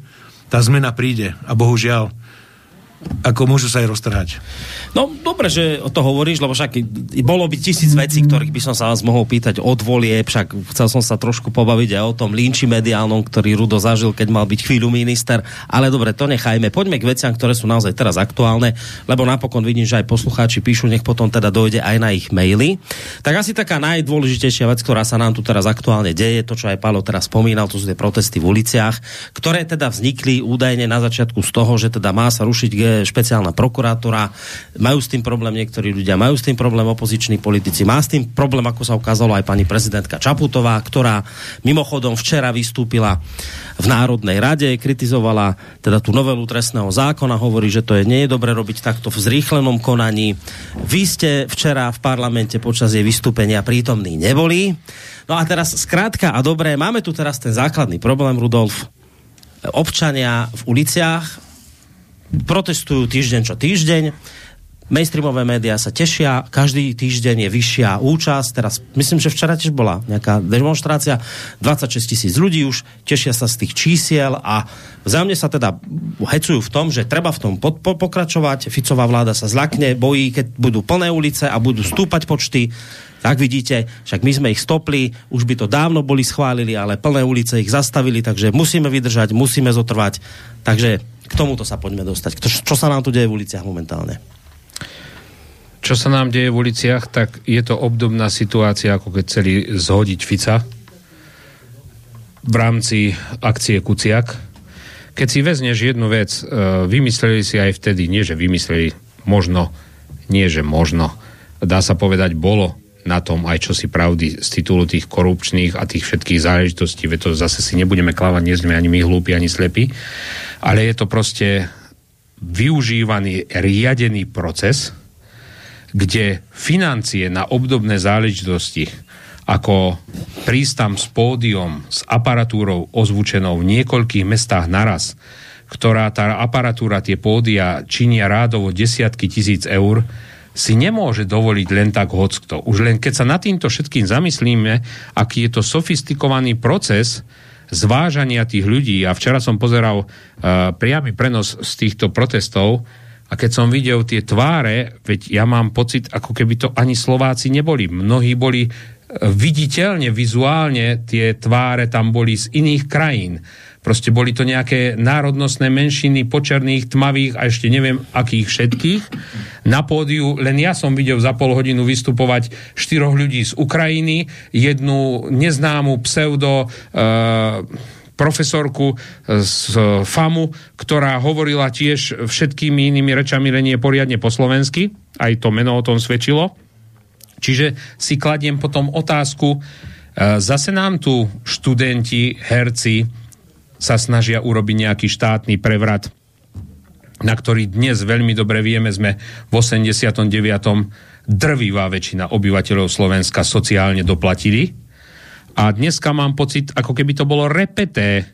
Tá zmena príde. A bohužiaľ ako môžu sa aj roztrhať. No, dobre, že to hovoríš, lebo však bolo by tisíc vecí, ktorých by som sa vás mohol pýtať od volie, však chcel som sa trošku pobaviť aj o tom linči mediálnom, ktorý Rudo zažil, keď mal byť chvíľu minister, ale dobre, to nechajme. Poďme k veciam, ktoré sú naozaj teraz aktuálne, lebo napokon vidím, že aj poslucháči píšu, nech potom teda dojde aj na ich maily. Tak asi taká najdôležitejšia vec, ktorá sa nám tu teraz aktuálne deje, to, čo aj Pálo teraz spomínal, to sú tie protesty v uliciach, ktoré teda vznikli údajne na začiatku z toho, že teda má sa rušiť špeciálna prokurátora, majú s tým problém niektorí ľudia, majú s tým problém opoziční politici, má s tým problém, ako sa ukázalo aj pani prezidentka Čaputová, ktorá mimochodom včera vystúpila v Národnej rade, kritizovala teda tú novelu trestného zákona, hovorí, že to je, nie je dobre robiť takto v zrýchlenom konaní. Vy ste včera v parlamente počas jej vystúpenia prítomní neboli. No a teraz skrátka a dobré, máme tu teraz ten základný problém, Rudolf. Občania v uliciach protestujú týždeň čo týždeň. Mainstreamové médiá sa tešia, každý týždeň je vyššia účasť, teraz myslím, že včera tiež bola nejaká demonstrácia, 26 tisíc ľudí už, tešia sa z tých čísiel a za mne sa teda hecujú v tom, že treba v tom po, po, pokračovať, Ficová vláda sa zlakne, bojí, keď budú plné ulice a budú stúpať počty, tak vidíte, však my sme ich stopli, už by to dávno boli schválili, ale plné ulice ich zastavili, takže musíme vydržať, musíme zotrvať. Takže k tomuto sa poďme dostať. Čo, čo sa nám tu deje v uliciach momentálne? čo sa nám deje v uliciach, tak je to obdobná situácia, ako keď chceli zhodiť Fica v rámci akcie Kuciak. Keď si vezneš jednu vec, e, vymysleli si aj vtedy, nie že vymysleli, možno, nie že možno, dá sa povedať, bolo na tom aj čo si pravdy z titulu tých korupčných a tých všetkých záležitostí, veď to zase si nebudeme klávať, nie sme ani my hlúpi, ani slepí, ale je to proste využívaný, riadený proces, kde financie na obdobné záležitosti ako prísť tam s pódium, s aparatúrou ozvučenou v niekoľkých mestách naraz, ktorá tá aparatúra, tie pódia činia rádovo desiatky tisíc eur, si nemôže dovoliť len tak hockto. Už len keď sa nad týmto všetkým zamyslíme, aký je to sofistikovaný proces zvážania tých ľudí, a včera som pozeral uh, priamy prenos z týchto protestov, a keď som videl tie tváre, veď ja mám pocit, ako keby to ani Slováci neboli. Mnohí boli e, viditeľne, vizuálne, tie tváre tam boli z iných krajín. Proste boli to nejaké národnostné menšiny, počerných, tmavých a ešte neviem akých všetkých. Na pódiu len ja som videl za pol hodinu vystupovať štyroch ľudí z Ukrajiny, jednu neznámu pseudo... Uh, profesorku z FAMu, ktorá hovorila tiež všetkými inými rečami, len nie poriadne po slovensky. Aj to meno o tom svedčilo. Čiže si kladiem potom otázku, e, zase nám tu študenti, herci sa snažia urobiť nejaký štátny prevrat, na ktorý dnes veľmi dobre vieme, sme v 89. drvivá väčšina obyvateľov Slovenska sociálne doplatili a dneska mám pocit, ako keby to bolo repeté,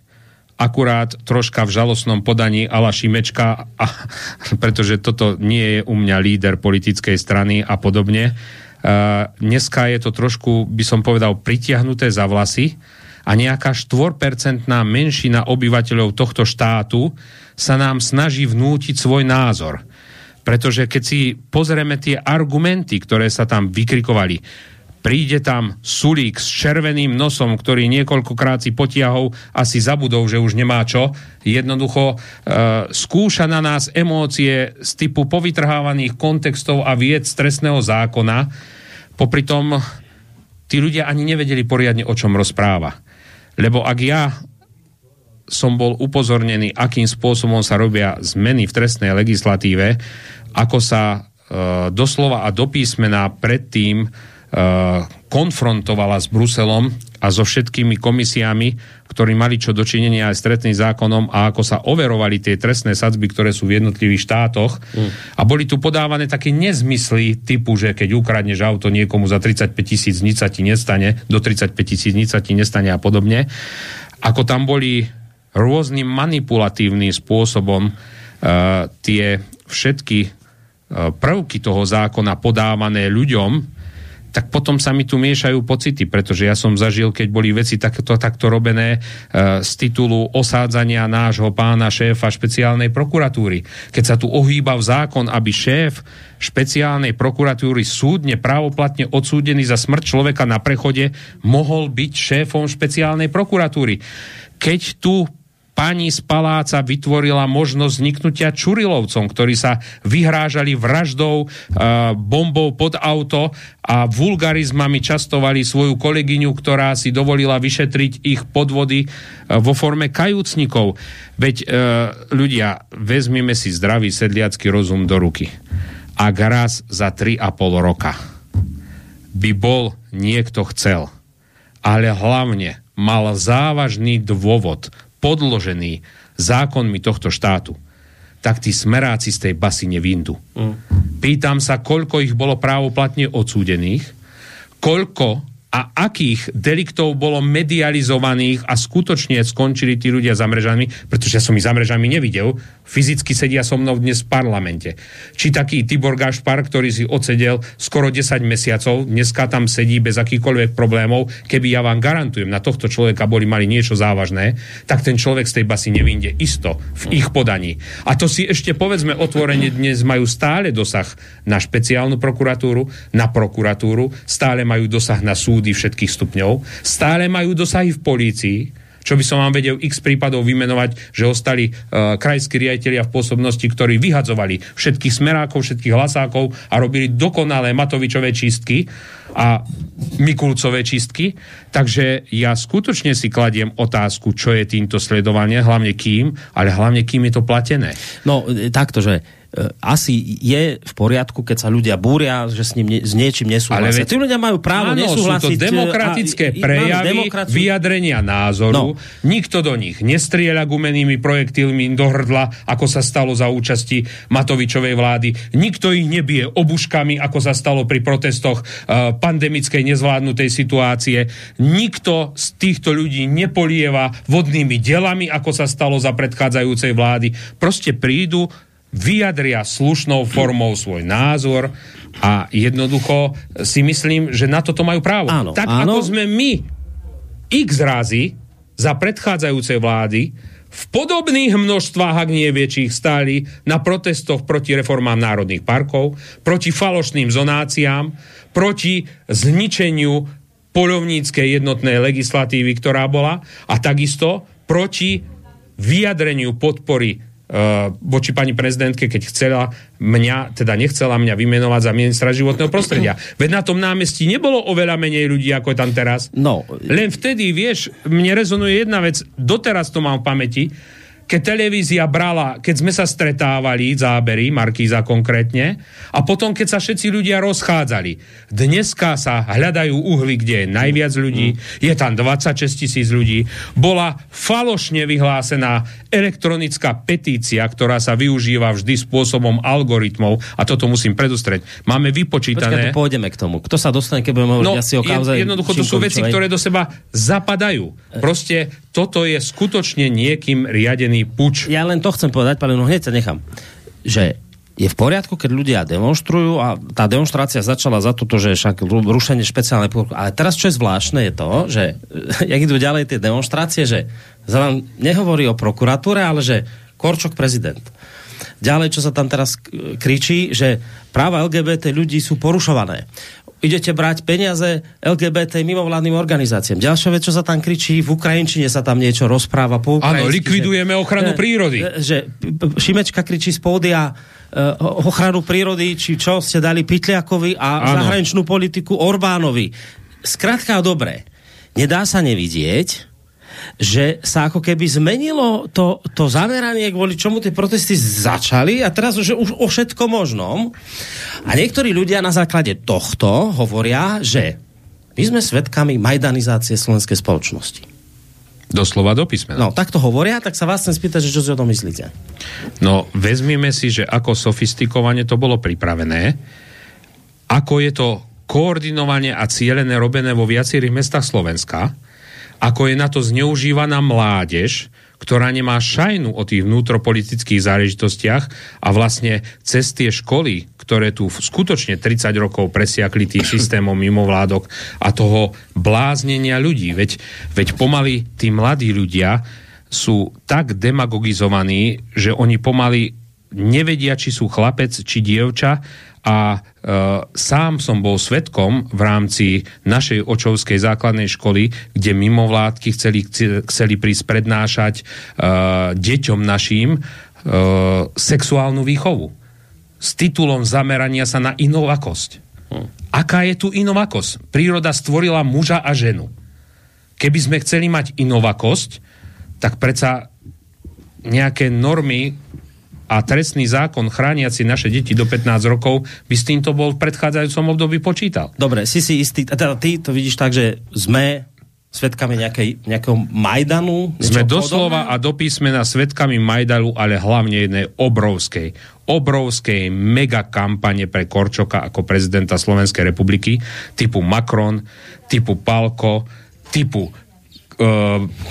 akurát troška v žalostnom podaní Ala Šimečka, a, pretože toto nie je u mňa líder politickej strany a podobne. Uh, dneska je to trošku, by som povedal, pritiahnuté za vlasy a nejaká štvorpercentná menšina obyvateľov tohto štátu sa nám snaží vnútiť svoj názor. Pretože keď si pozrieme tie argumenty, ktoré sa tam vykrikovali, príde tam Sulík s červeným nosom, ktorý niekoľkokrát si potiahol, asi zabudol, že už nemá čo. Jednoducho e, skúša na nás emócie z typu povytrhávaných kontextov a vied stresného zákona. Popri tom tí ľudia ani nevedeli poriadne, o čom rozpráva. Lebo ak ja som bol upozornený, akým spôsobom sa robia zmeny v trestnej legislatíve, ako sa e, doslova a do písmena predtým konfrontovala s Bruselom a so všetkými komisiami, ktorí mali čo dočinenia aj s trestným zákonom a ako sa overovali tie trestné sadzby, ktoré sú v jednotlivých štátoch. Mm. A boli tu podávané také nezmysly typu, že keď ukradneš auto niekomu za 35 tisíc, nič sa ti nestane, do 35 tisíc, nič sa ti nestane a podobne. Ako tam boli rôznym manipulatívnym spôsobom uh, tie všetky uh, prvky toho zákona podávané ľuďom, tak potom sa mi tu miešajú pocity, pretože ja som zažil, keď boli veci takto, takto robené e, z titulu osádzania nášho pána šéfa špeciálnej prokuratúry. Keď sa tu ohýbal zákon, aby šéf špeciálnej prokuratúry súdne právoplatne odsúdený za smrť človeka na prechode mohol byť šéfom špeciálnej prokuratúry. Keď tu pani z paláca vytvorila možnosť vzniknutia Čurilovcom, ktorí sa vyhrážali vraždou, e, bombou pod auto a vulgarizmami častovali svoju kolegyňu, ktorá si dovolila vyšetriť ich podvody e, vo forme kajúcnikov. Veď e, ľudia, vezmime si zdravý sedliacký rozum do ruky. Ak raz za 3,5 roka by bol niekto chcel, ale hlavne mal závažný dôvod podložený zákonmi tohto štátu, tak tí smeráci z tej basy nevindu. Mm. Pýtam sa, koľko ich bolo právoplatne odsúdených, koľko a akých deliktov bolo medializovaných a skutočne skončili tí ľudia za mrežami, pretože ja som ich za mrežami nevidel, fyzicky sedia so mnou dnes v parlamente. Či taký Tibor Gašpar, ktorý si odsedel skoro 10 mesiacov, dneska tam sedí bez akýchkoľvek problémov, keby ja vám garantujem, na tohto človeka boli mali niečo závažné, tak ten človek z tej basy nevinde isto v ich podaní. A to si ešte povedzme otvorene dnes majú stále dosah na špeciálnu prokuratúru, na prokuratúru, stále majú dosah na súdy všetkých stupňov, stále majú dosahy v polícii, čo by som vám vedel x prípadov vymenovať, že ostali uh, krajskí riaditeľia v pôsobnosti, ktorí vyhadzovali všetkých smerákov, všetkých hlasákov a robili dokonalé Matovičové čistky a Mikulcové čistky. Takže ja skutočne si kladiem otázku, čo je týmto sledovanie, hlavne kým, ale hlavne kým je to platené. No, takto, že E, asi je v poriadku, keď sa ľudia búria, že s ním ne, s niečím nesúhlasia. Tí ľudia majú právo áno, nesúhlasiť. sú to e, demokratické a, prejavy, demokraciu... vyjadrenia názoru. No. Nikto do nich nestrieľa gumenými projektilmi do hrdla, ako sa stalo za účasti Matovičovej vlády. Nikto ich nebije obuškami, ako sa stalo pri protestoch uh, pandemickej nezvládnutej situácie. Nikto z týchto ľudí nepolieva vodnými delami, ako sa stalo za predchádzajúcej vlády. Proste prídu vyjadria slušnou formou svoj názor a jednoducho si myslím, že na toto majú právo. Áno, tak áno. ako sme my x razy za predchádzajúcej vlády v podobných množstvách, ak nie väčších, stáli na protestoch proti reformám národných parkov, proti falošným zonáciám, proti zničeniu polovníckej jednotnej legislatívy, ktorá bola, a takisto proti vyjadreniu podpory voči pani prezidentke, keď chcela mňa, teda nechcela mňa vymenovať za ministra životného prostredia. Veď na tom námestí nebolo oveľa menej ľudí, ako je tam teraz. No. Len vtedy, vieš, mne rezonuje jedna vec, doteraz to mám v pamäti, keď televízia brala, keď sme sa stretávali, zábery, Markíza konkrétne, a potom, keď sa všetci ľudia rozchádzali. Dneska sa hľadajú uhly, kde je najviac ľudí, je tam 26 tisíc ľudí. Bola falošne vyhlásená elektronická petícia, ktorá sa využíva vždy spôsobom algoritmov, a toto musím predostreť. Máme vypočítané... Počkaj, pôjdeme k tomu. Kto sa dostane, keď budeme hovoriť no, asi o kauze Jednoducho, to sú veci, ktoré do seba zapadajú. Proste toto je skutočne niekým riadený puč. Ja len to chcem povedať, ale no hneď sa nechám. Že je v poriadku, keď ľudia demonstrujú a tá demonstrácia začala za toto, že však rušenie špeciálnej Ale teraz, čo je zvláštne, je to, že jak idú ďalej tie demonstrácie, že vám nehovorí o prokuratúre, ale že Korčok prezident. Ďalej, čo sa tam teraz kričí, že práva LGBT ľudí sú porušované idete brať peniaze LGBT mimovládnym organizáciám. Ďalšia vec, čo sa tam kričí, v Ukrajinčine sa tam niečo rozpráva po Áno, likvidujeme že, ochranu prírody. Že Šimečka kričí z pódia uh, ochranu prírody, či čo ste dali Pitliakovi a Áno. zahraničnú politiku Orbánovi. Skrátka dobre. Nedá sa nevidieť, že sa ako keby zmenilo to, to zameranie, kvôli čomu tie protesty začali a teraz už, už o všetko možnom. A niektorí ľudia na základe tohto hovoria, že my sme svedkami majdanizácie slovenskej spoločnosti. Doslova do písmena. No, tak to hovoria, tak sa vás chcem spýtať, že čo si o tom myslíte. No, vezmime si, že ako sofistikovane to bolo pripravené, ako je to koordinovane a cieľené robené vo viacerých mestách Slovenska, ako je na to zneužívaná mládež, ktorá nemá šajnu o tých vnútropolitických záležitostiach a vlastne cez tie školy, ktoré tu skutočne 30 rokov presiakli tých systémov mimovládok a toho bláznenia ľudí. Veď, veď pomaly tí mladí ľudia sú tak demagogizovaní, že oni pomaly nevedia, či sú chlapec, či dievča a e, sám som bol svetkom v rámci našej očovskej základnej školy, kde mimovládky chceli, chceli prísť prednášať e, deťom našim e, sexuálnu výchovu s titulom zamerania sa na inovakosť. Hm. Aká je tu inovakosť? Príroda stvorila muža a ženu. Keby sme chceli mať inovakosť, tak predsa nejaké normy, a trestný zákon chrániaci naše deti do 15 rokov by s týmto bol v predchádzajúcom období počítal. Dobre, si si istý, teda ty to vidíš tak, že sme svetkami nejakej, nejakého Majdanu? Sme doslova podobné? a do písmena svetkami Majdanu, ale hlavne jednej obrovskej, obrovskej mega kampane pre Korčoka ako prezidenta Slovenskej republiky, typu Macron, typu Palko, typu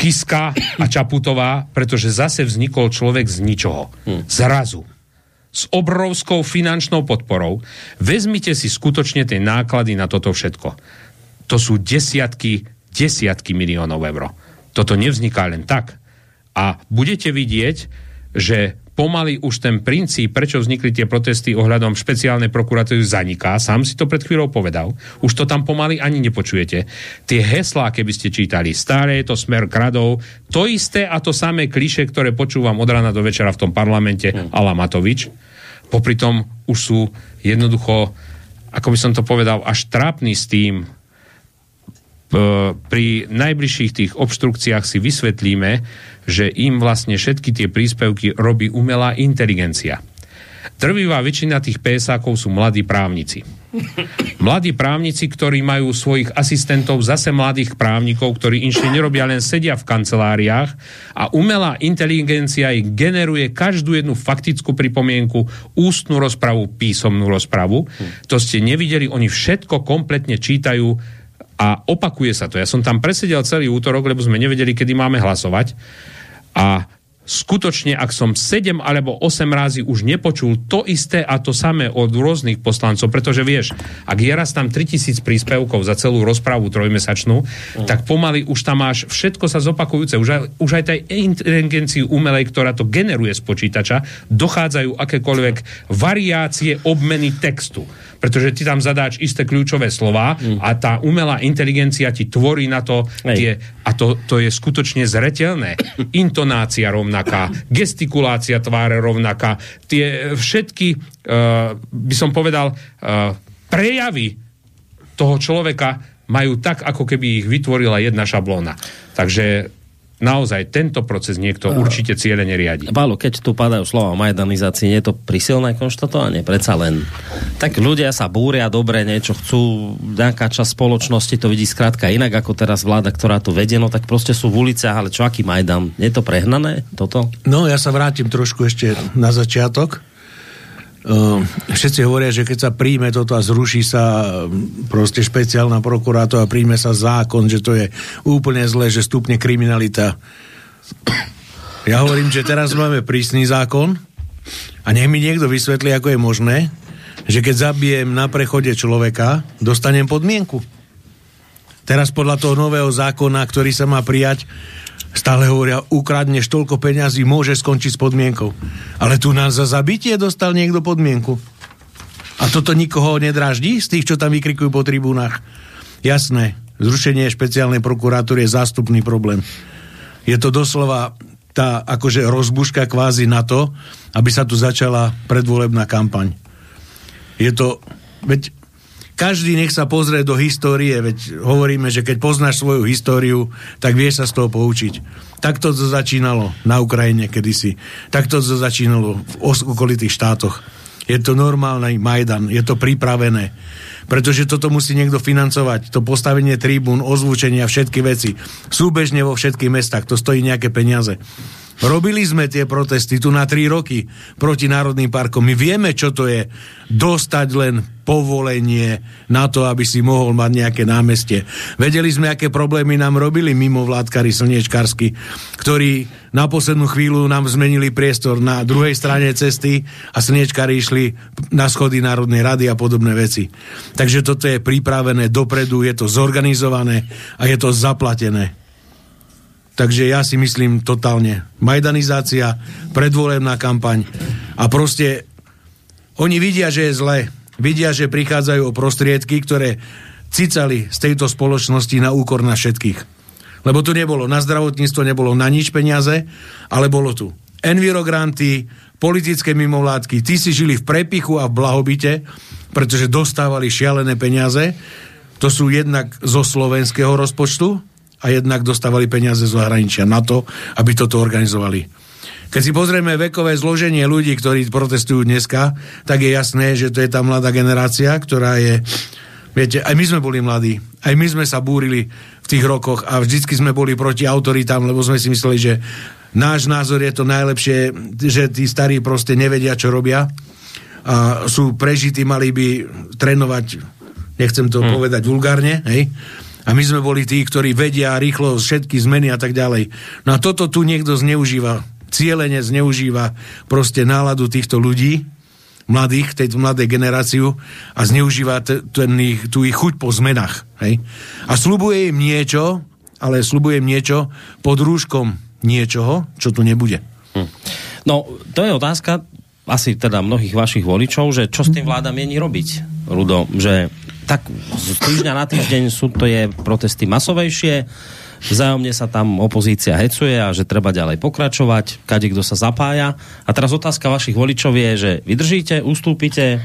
Kiska a Čaputová, pretože zase vznikol človek z ničoho. Hm. Zrazu. S obrovskou finančnou podporou. Vezmite si skutočne tie náklady na toto všetko. To sú desiatky, desiatky miliónov eur. Toto nevzniká len tak. A budete vidieť, že pomaly už ten princíp, prečo vznikli tie protesty ohľadom špeciálnej prokuratúry zaniká. Sám si to pred chvíľou povedal. Už to tam pomaly ani nepočujete. Tie heslá, keby ste čítali, staré, to smer kradov, to isté a to samé kliše, ktoré počúvam od rána do večera v tom parlamente, mm. Ala Matovič. Popri tom už sú jednoducho, ako by som to povedal, až trápni s tým, pri najbližších tých obštrukciách si vysvetlíme, že im vlastne všetky tie príspevky robí umelá inteligencia. Drvivá väčšina tých PSákov sú mladí právnici. Mladí právnici, ktorí majú svojich asistentov, zase mladých právnikov, ktorí inšli nerobia, len sedia v kanceláriách a umelá inteligencia ich generuje každú jednu faktickú pripomienku, ústnu rozpravu, písomnú rozpravu. To ste nevideli, oni všetko kompletne čítajú a opakuje sa to. Ja som tam presedel celý útorok, lebo sme nevedeli, kedy máme hlasovať a skutočne, ak som 7 alebo 8 razy už nepočul to isté a to samé od rôznych poslancov, pretože vieš, ak je raz tam 3000 príspevkov za celú rozprávu trojmesačnú, mm. tak pomaly už tam máš všetko sa zopakujúce. Už aj, už aj tej inteligencii umelej, ktorá to generuje z počítača, dochádzajú akékoľvek variácie obmeny textu pretože ty tam zadáš isté kľúčové slova mm. a tá umelá inteligencia ti tvorí na to tie, a to, to je skutočne zretelné. Intonácia rovnaká, gestikulácia tváre rovnaká, tie všetky, uh, by som povedal, uh, prejavy toho človeka majú tak, ako keby ich vytvorila jedna šablóna. Takže naozaj tento proces niekto určite cieľene riadi. Pálo, keď tu padajú slova o majdanizácii, nie je to prisilné konštatovanie? Predsa len. Tak ľudia sa búria, dobre, niečo chcú, nejaká časť spoločnosti to vidí skrátka inak ako teraz vláda, ktorá tu vedie, no tak proste sú v uliciach, ale čo aký Majdan? Je to prehnané toto? No, ja sa vrátim trošku ešte na začiatok. Ehm, všetci hovoria, že keď sa príjme toto a zruší sa ehm, proste špeciálna prokurátora príjme sa zákon, že to je úplne zlé, že stupne kriminalita. Ja hovorím, že teraz máme prísny zákon a nech mi niekto vysvetlí, ako je možné, že keď zabijem na prechode človeka, dostanem podmienku. Teraz podľa toho nového zákona, ktorý sa má prijať, Stále hovoria, ukradneš toľko peňazí, môže skončiť s podmienkou. Ale tu nás za zabitie dostal niekto podmienku. A toto nikoho nedráždi z tých, čo tam vykrikujú po tribúnach? Jasné, zrušenie špeciálnej prokuratúry je zástupný problém. Je to doslova tá akože rozbuška kvázi na to, aby sa tu začala predvolebná kampaň. Je to, veď každý nech sa pozrie do histórie, veď hovoríme, že keď poznáš svoju históriu, tak vieš sa z toho poučiť. Takto to začínalo na Ukrajine kedysi. Takto to začínalo v okolitých štátoch. Je to normálny Majdan, je to pripravené. Pretože toto musí niekto financovať. To postavenie tribún, ozvučenia, všetky veci. Súbežne vo všetkých mestách. To stojí nejaké peniaze. Robili sme tie protesty tu na tri roky proti Národným parkom. My vieme, čo to je dostať len povolenie na to, aby si mohol mať nejaké námestie. Vedeli sme, aké problémy nám robili mimo vládkari slniečkarsky, ktorí na poslednú chvíľu nám zmenili priestor na druhej strane cesty a slniečkari išli na schody Národnej rady a podobné veci. Takže toto je pripravené dopredu, je to zorganizované a je to zaplatené. Takže ja si myslím totálne. Majdanizácia, predvolebná kampaň a proste oni vidia, že je zle. Vidia, že prichádzajú o prostriedky, ktoré cicali z tejto spoločnosti na úkor na všetkých. Lebo tu nebolo na zdravotníctvo, nebolo na nič peniaze, ale bolo tu envirogranty, politické mimovládky, tí si žili v prepichu a v blahobite, pretože dostávali šialené peniaze. To sú jednak zo slovenského rozpočtu, a jednak dostávali peniaze z zahraničia na to, aby toto organizovali. Keď si pozrieme vekové zloženie ľudí, ktorí protestujú dneska, tak je jasné, že to je tá mladá generácia, ktorá je... Viete, aj my sme boli mladí, aj my sme sa búrili v tých rokoch a vždycky sme boli proti autoritám, lebo sme si mysleli, že náš názor je to najlepšie, že tí starí proste nevedia, čo robia a sú prežití, mali by trénovať, nechcem to hmm. povedať vulgárne, hej, a my sme boli tí, ktorí vedia rýchlo všetky zmeny a tak ďalej. No a toto tu niekto zneužíva, cieľene zneužíva proste náladu týchto ľudí, mladých, tejto mladej generáciu a zneužíva ten ich, tú ich chuť po zmenách. Hej? A slubuje im niečo, ale slubuje im niečo pod rúškom niečoho, čo tu nebude. Hm. No, to je otázka asi teda mnohých vašich voličov, že čo s tým vláda mieni robiť, Rudo, že tak z týždňa na týždeň sú to je protesty masovejšie, vzájomne sa tam opozícia hecuje a že treba ďalej pokračovať, kade kto sa zapája. A teraz otázka vašich voličov je, že vydržíte, ustúpite,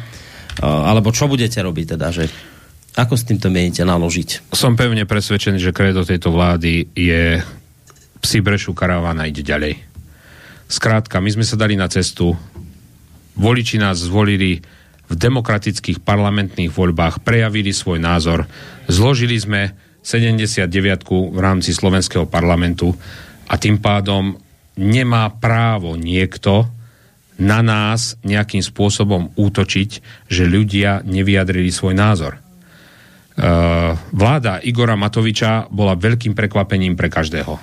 alebo čo budete robiť teda, že ako s týmto mienite naložiť? Som pevne presvedčený, že kredo tejto vlády je psi brešu karavana ide ďalej. Skrátka, my sme sa dali na cestu, voliči nás zvolili v demokratických parlamentných voľbách prejavili svoj názor. Zložili sme 79 v rámci slovenského parlamentu a tým pádom nemá právo niekto na nás nejakým spôsobom útočiť, že ľudia nevyjadrili svoj názor. Uh, vláda Igora Matoviča bola veľkým prekvapením pre každého,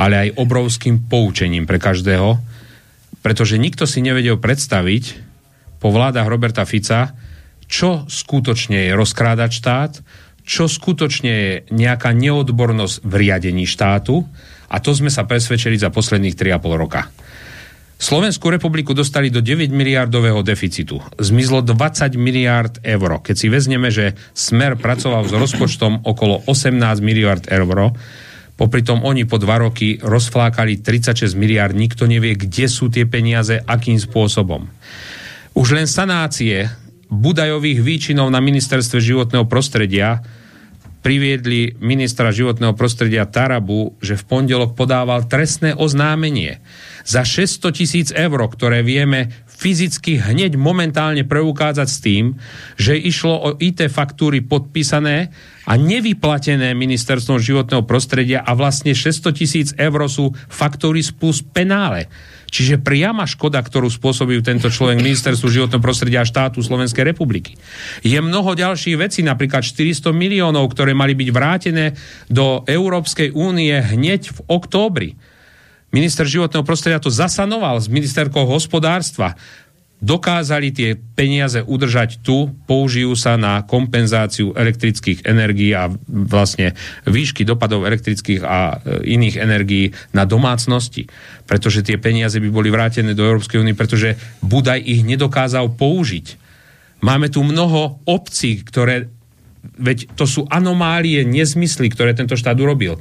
ale aj obrovským poučením pre každého, pretože nikto si nevedel predstaviť, po vládach Roberta Fica, čo skutočne je rozkrádať štát, čo skutočne je nejaká neodbornosť v riadení štátu a to sme sa presvedčili za posledných 3,5 roka. Slovenskú republiku dostali do 9 miliardového deficitu. Zmizlo 20 miliard eur. Keď si vezmeme, že Smer pracoval s rozpočtom okolo 18 miliard eur, popri tom oni po dva roky rozflákali 36 miliard, nikto nevie, kde sú tie peniaze, akým spôsobom. Už len sanácie Budajových výčinov na ministerstve životného prostredia priviedli ministra životného prostredia Tarabu, že v pondelok podával trestné oznámenie za 600 tisíc eur, ktoré vieme fyzicky hneď momentálne preukázať s tým, že išlo o IT faktúry podpísané a nevyplatené ministerstvom životného prostredia a vlastne 600 tisíc eur sú faktúry plus penále. Čiže priama škoda, ktorú spôsobujú tento človek ministerstvu životného prostredia a štátu Slovenskej republiky. Je mnoho ďalších vecí, napríklad 400 miliónov, ktoré mali byť vrátené do Európskej únie hneď v októbri. Minister životného prostredia to zasanoval s ministerkou hospodárstva dokázali tie peniaze udržať tu, použijú sa na kompenzáciu elektrických energií a vlastne výšky dopadov elektrických a e, iných energií na domácnosti. Pretože tie peniaze by boli vrátené do Európskej únie, pretože Budaj ich nedokázal použiť. Máme tu mnoho obcí, ktoré veď to sú anomálie, nezmysly, ktoré tento štát urobil. E,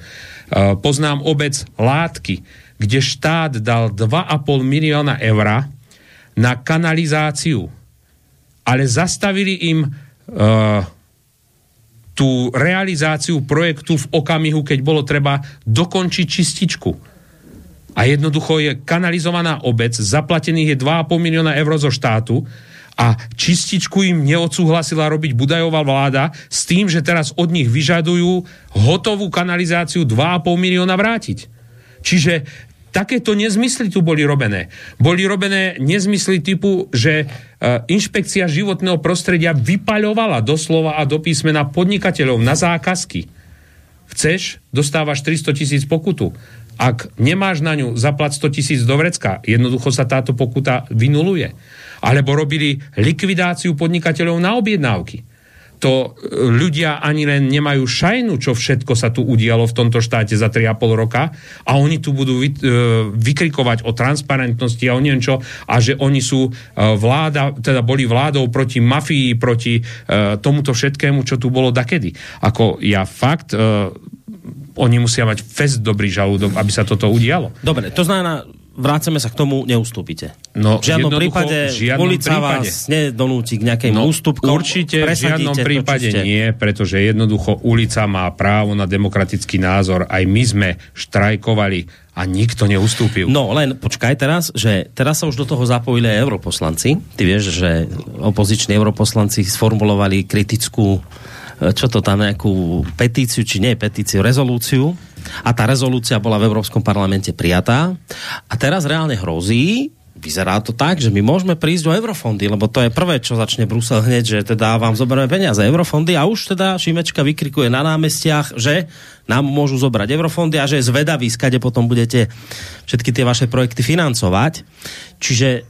poznám obec Látky, kde štát dal 2,5 milióna eur na kanalizáciu, ale zastavili im uh, tú realizáciu projektu v okamihu, keď bolo treba dokončiť čističku. A jednoducho je kanalizovaná obec, zaplatených je 2,5 milióna eur zo štátu a čističku im neodsúhlasila robiť Budajová vláda s tým, že teraz od nich vyžadujú hotovú kanalizáciu 2,5 milióna vrátiť. Čiže takéto nezmysly tu boli robené. Boli robené nezmysly typu, že e, inšpekcia životného prostredia vypaľovala doslova a do písmena podnikateľov na zákazky. Chceš, dostávaš 300 tisíc pokutu. Ak nemáš na ňu zaplať 100 tisíc do vrecka, jednoducho sa táto pokuta vynuluje. Alebo robili likvidáciu podnikateľov na objednávky to e, ľudia ani len nemajú šajnu, čo všetko sa tu udialo v tomto štáte za 3,5 roka a oni tu budú vy, e, vykrikovať o transparentnosti a o neviem čo a že oni sú e, vláda, teda boli vládou proti mafii, proti tomuto všetkému, čo tu bolo dakedy. Ako ja fakt oni musia mať fest dobrý žalúdok, aby sa toto udialo. Dobre, to znamená, vrácame sa k tomu, neustúpite. No, v žiadnom prípade žiadnom ulica prípade. vás nedonúti k nejakým no, ústupkom. Určite v žiadnom prípade to, nie, pretože jednoducho ulica má právo na demokratický názor. Aj my sme štrajkovali a nikto neustúpil. No len počkaj teraz, že teraz sa už do toho zapojili aj europoslanci. Ty vieš, že opoziční europoslanci sformulovali kritickú e, čo to tam nejakú petíciu, či nie petíciu, rezolúciu a tá rezolúcia bola v Európskom parlamente prijatá a teraz reálne hrozí, vyzerá to tak, že my môžeme prísť do eurofondy, lebo to je prvé, čo začne Brusel hneď, že teda vám zoberieme peniaze eurofondy a už teda Šimečka vykrikuje na námestiach, že nám môžu zobrať eurofondy a že je zvedavý, skade potom budete všetky tie vaše projekty financovať. Čiže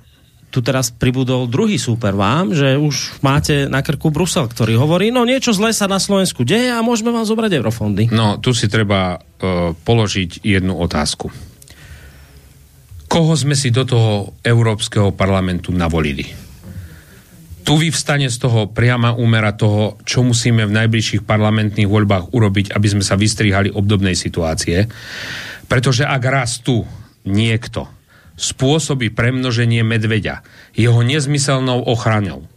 tu teraz pribudol druhý súper vám, že už máte na krku Brusel, ktorý hovorí, no niečo zlé sa na Slovensku deje a môžeme vám zobrať eurofondy. No, tu si treba uh, položiť jednu otázku. Koho sme si do toho Európskeho parlamentu navolili? Tu vyvstane z toho priama úmera toho, čo musíme v najbližších parlamentných voľbách urobiť, aby sme sa vystrihali obdobnej situácie. Pretože ak raz tu niekto spôsobí premnoženie medveďa jeho nezmyselnou ochranou.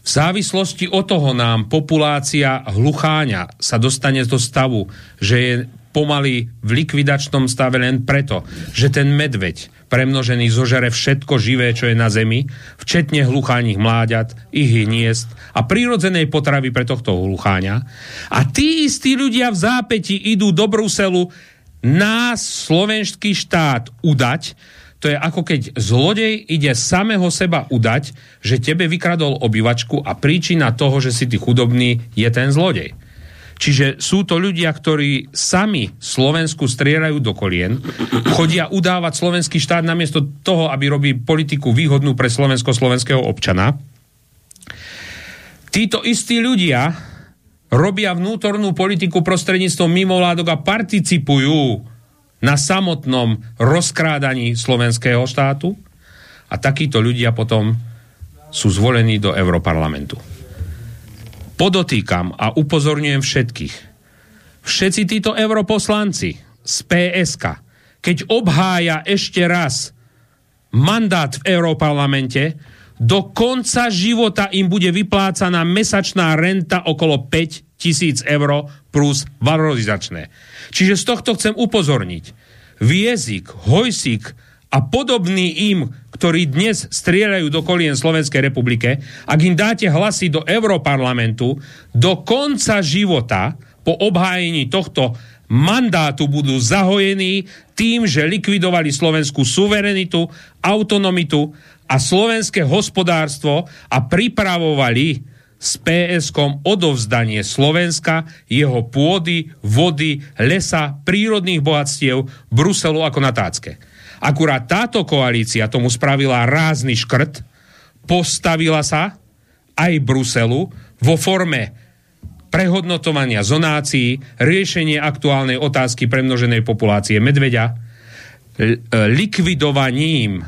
V závislosti od toho nám populácia hlucháňa sa dostane do stavu, že je pomaly v likvidačnom stave len preto, že ten medveď premnožený zožere všetko živé, čo je na zemi, včetne hlucháních mláďat, ich hniezd a prírodzenej potravy pre tohto hlucháňa. A tí istí ľudia v zápäti idú do Bruselu nás, slovenský štát, udať, to je ako keď zlodej ide samého seba udať, že tebe vykradol obývačku a príčina toho, že si ty chudobný, je ten zlodej. Čiže sú to ľudia, ktorí sami Slovensku strierajú do kolien, chodia udávať slovenský štát namiesto toho, aby robí politiku výhodnú pre slovensko-slovenského občana. Títo istí ľudia robia vnútornú politiku prostredníctvom mimovládok a participujú na samotnom rozkrádaní slovenského štátu a takíto ľudia potom sú zvolení do Europarlamentu. Podotýkam a upozorňujem všetkých. Všetci títo europoslanci z PSK, keď obhája ešte raz mandát v Európarlamente, do konca života im bude vyplácaná mesačná renta okolo 5 tisíc eur plus valorizačné. Čiže z tohto chcem upozorniť. Viezik, Hojsik a podobní im, ktorí dnes strieľajú do kolien Slovenskej republike, ak im dáte hlasy do Európarlamentu, do konca života po obhájení tohto mandátu budú zahojení tým, že likvidovali slovenskú suverenitu, autonomitu a slovenské hospodárstvo a pripravovali s PSK odovzdanie Slovenska, jeho pôdy, vody, lesa, prírodných bohatstiev Bruselu ako na tácke. Akurát táto koalícia tomu spravila rázny škrt, postavila sa aj Bruselu vo forme prehodnotovania zonácií, riešenie aktuálnej otázky premnoženej populácie medveďa, likvidovaním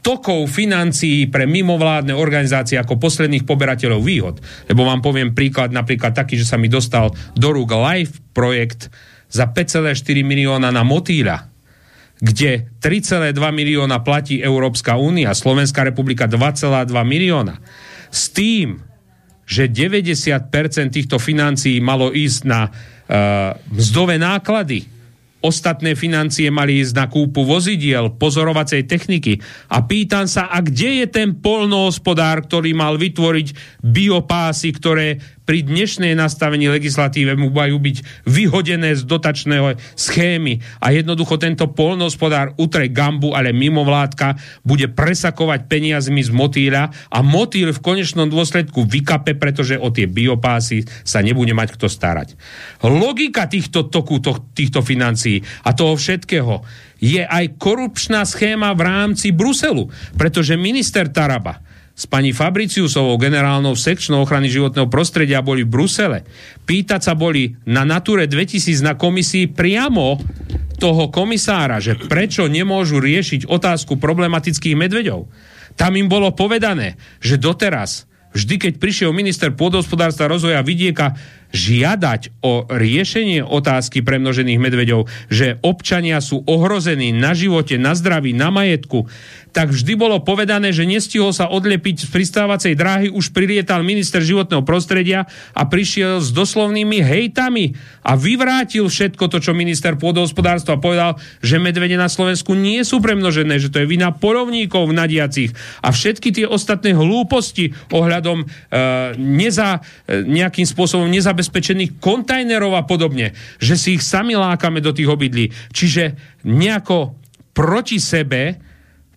tokov financií pre mimovládne organizácie ako posledných poberateľov výhod. Lebo vám poviem príklad, napríklad taký, že sa mi dostal do rúk live projekt za 5,4 milióna na motýľa, kde 3,2 milióna platí Európska únia, Slovenská republika 2,2 milióna. S tým, že 90% týchto financií malo ísť na uh, mzdové náklady, Ostatné financie mali ísť na kúpu vozidiel, pozorovacej techniky. A pýtam sa, a kde je ten polnohospodár, ktorý mal vytvoriť biopásy, ktoré pri dnešnej nastavení legislatíve mu majú byť vyhodené z dotačného schémy a jednoducho tento polnohospodár utre gambu, ale mimo vládka bude presakovať peniazmi z motýľa a motýl v konečnom dôsledku vykape, pretože o tie biopásy sa nebude mať kto starať. Logika týchto toku, to, týchto financií a toho všetkého je aj korupčná schéma v rámci Bruselu, pretože minister Taraba s pani Fabriciusovou, generálnou sekčnou ochrany životného prostredia, boli v Brusele. Pýtať sa boli na Nature 2000 na komisii priamo toho komisára, že prečo nemôžu riešiť otázku problematických medveďov. Tam im bolo povedané, že doteraz, vždy keď prišiel minister pôdohospodárstva rozvoja vidieka žiadať o riešenie otázky premnožených medveďov, že občania sú ohrození na živote, na zdraví, na majetku, tak vždy bolo povedané, že nestihol sa odlepiť z pristávacej dráhy, už prilietal minister životného prostredia a prišiel s doslovnými hejtami a vyvrátil všetko to, čo minister pôdohospodárstva povedal, že medvede na Slovensku nie sú premnožené, že to je vina polovníkov v nadiacich. A všetky tie ostatné hlúposti ohľadom e, neza, e, nejakým spôsobom nezabezpečených kontajnerov a podobne, že si ich sami lákame do tých obydlí. Čiže nejako proti sebe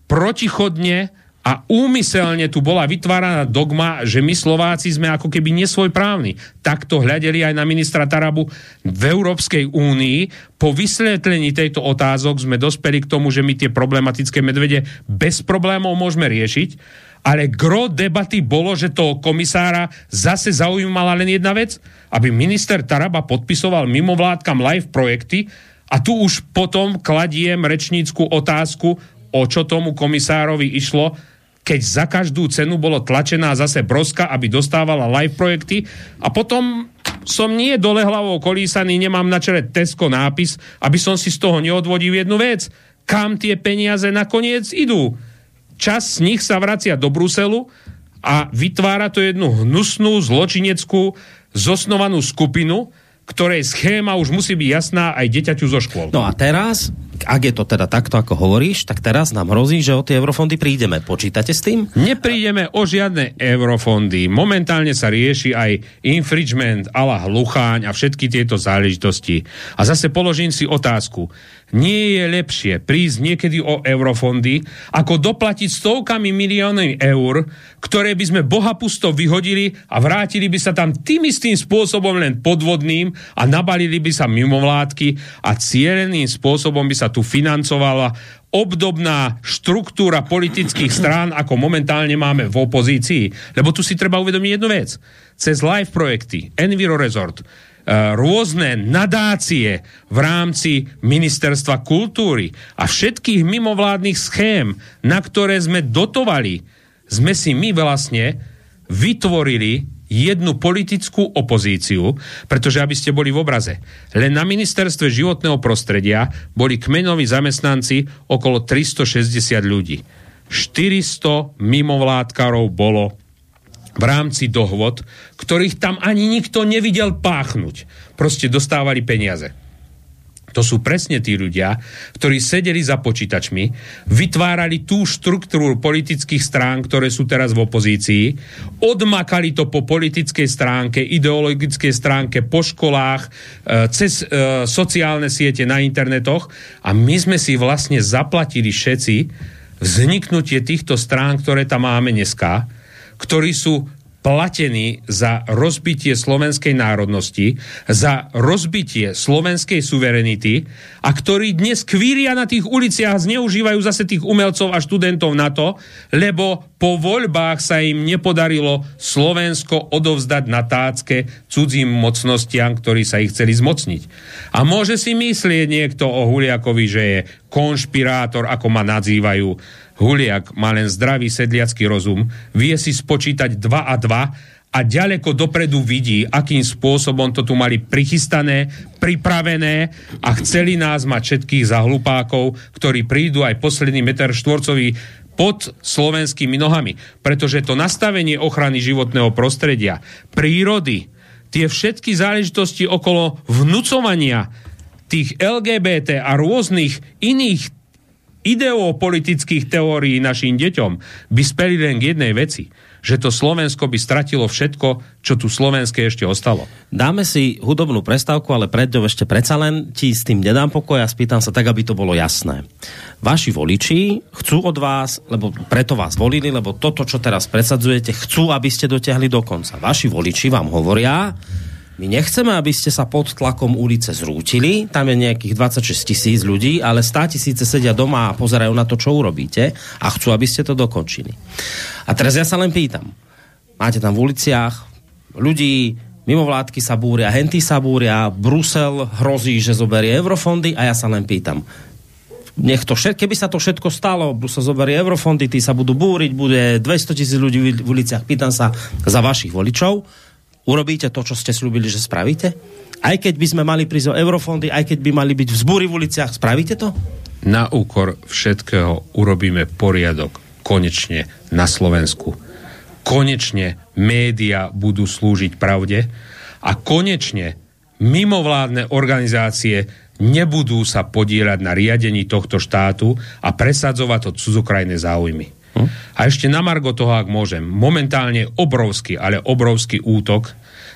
protichodne a úmyselne tu bola vytváraná dogma, že my Slováci sme ako keby nesvojprávni. Takto hľadeli aj na ministra Tarabu v Európskej únii. Po vysvetlení tejto otázok sme dospeli k tomu, že my tie problematické medvede bez problémov môžeme riešiť, ale gro debaty bolo, že toho komisára zase zaujímala len jedna vec, aby minister Taraba podpisoval mimovládkam live projekty a tu už potom kladiem rečnícku otázku, o čo tomu komisárovi išlo, keď za každú cenu bolo tlačená zase broska, aby dostávala live projekty a potom som nie dole kolísaný, nemám na čele Tesco nápis, aby som si z toho neodvodil jednu vec. Kam tie peniaze nakoniec idú? Čas z nich sa vracia do Bruselu a vytvára to jednu hnusnú, zločineckú, zosnovanú skupinu, ktorej schéma už musí byť jasná aj deťaťu zo škôl. No a teraz, ak je to teda takto, ako hovoríš, tak teraz nám hrozí, že o tie eurofondy prídeme. Počítate s tým? Neprídeme o žiadne eurofondy. Momentálne sa rieši aj infringement, ala hlucháň a všetky tieto záležitosti. A zase položím si otázku nie je lepšie prísť niekedy o eurofondy, ako doplatiť stovkami miliónov eur, ktoré by sme bohapusto vyhodili a vrátili by sa tam tým istým spôsobom len podvodným a nabalili by sa mimovládky a cieľeným spôsobom by sa tu financovala obdobná štruktúra politických strán, ako momentálne máme v opozícii. Lebo tu si treba uvedomiť jednu vec. Cez live projekty, Enviro Resort, rôzne nadácie v rámci ministerstva kultúry a všetkých mimovládnych schém, na ktoré sme dotovali, sme si my vlastne vytvorili jednu politickú opozíciu, pretože aby ste boli v obraze. Len na ministerstve životného prostredia boli kmenoví zamestnanci okolo 360 ľudí. 400 mimovládkarov bolo v rámci dohod, ktorých tam ani nikto nevidel páchnuť. Proste dostávali peniaze. To sú presne tí ľudia, ktorí sedeli za počítačmi, vytvárali tú štruktúru politických strán, ktoré sú teraz v opozícii, odmakali to po politickej stránke, ideologickej stránke, po školách, e, cez e, sociálne siete na internetoch a my sme si vlastne zaplatili všetci vzniknutie týchto strán, ktoré tam máme dneska, ktorí sú platení za rozbitie slovenskej národnosti, za rozbitie slovenskej suverenity a ktorí dnes kvíria na tých uliciach zneužívajú zase tých umelcov a študentov na to, lebo po voľbách sa im nepodarilo Slovensko odovzdať na tácke cudzím mocnostiam, ktorí sa ich chceli zmocniť. A môže si myslieť niekto o Huliakovi, že je konšpirátor, ako ma nazývajú Huliak má len zdravý sedliacký rozum, vie si spočítať 2 a 2 a ďaleko dopredu vidí, akým spôsobom to tu mali prichystané, pripravené a chceli nás mať všetkých za hlupákov, ktorí prídu aj posledný meter štvorcový pod slovenskými nohami. Pretože to nastavenie ochrany životného prostredia, prírody, tie všetky záležitosti okolo vnúcovania tých LGBT a rôznych iných ideopolitických teórií našim deťom by speli len k jednej veci že to Slovensko by stratilo všetko, čo tu slovenské ešte ostalo. Dáme si hudobnú prestávku, ale pred ňou ešte predsa len ti s tým nedám pokoj a spýtam sa tak, aby to bolo jasné. Vaši voliči chcú od vás, lebo preto vás volili, lebo toto, čo teraz presadzujete, chcú, aby ste dotiahli do konca. Vaši voliči vám hovoria, my nechceme, aby ste sa pod tlakom ulice zrútili, tam je nejakých 26 tisíc ľudí, ale 100 tisíce sedia doma a pozerajú na to, čo urobíte a chcú, aby ste to dokončili. A teraz ja sa len pýtam, máte tam v uliciach ľudí, mimovládky sa búria, henty sa búria, Brusel hrozí, že zoberie eurofondy a ja sa len pýtam, nech to všetko, keby sa to všetko stalo, Brusel zoberie eurofondy, tí sa budú búriť, bude 200 tisíc ľudí v uliciach, pýtam sa za vašich voličov, urobíte to, čo ste slúbili, že spravíte? Aj keď by sme mali prísť o eurofondy, aj keď by mali byť vzbúry v uliciach, spravíte to? Na úkor všetkého urobíme poriadok konečne na Slovensku. Konečne média budú slúžiť pravde a konečne mimovládne organizácie nebudú sa podierať na riadení tohto štátu a presadzovať to cudzokrajné záujmy. Hm? A ešte na Margo toho, ak môžem, momentálne obrovský, ale obrovský útok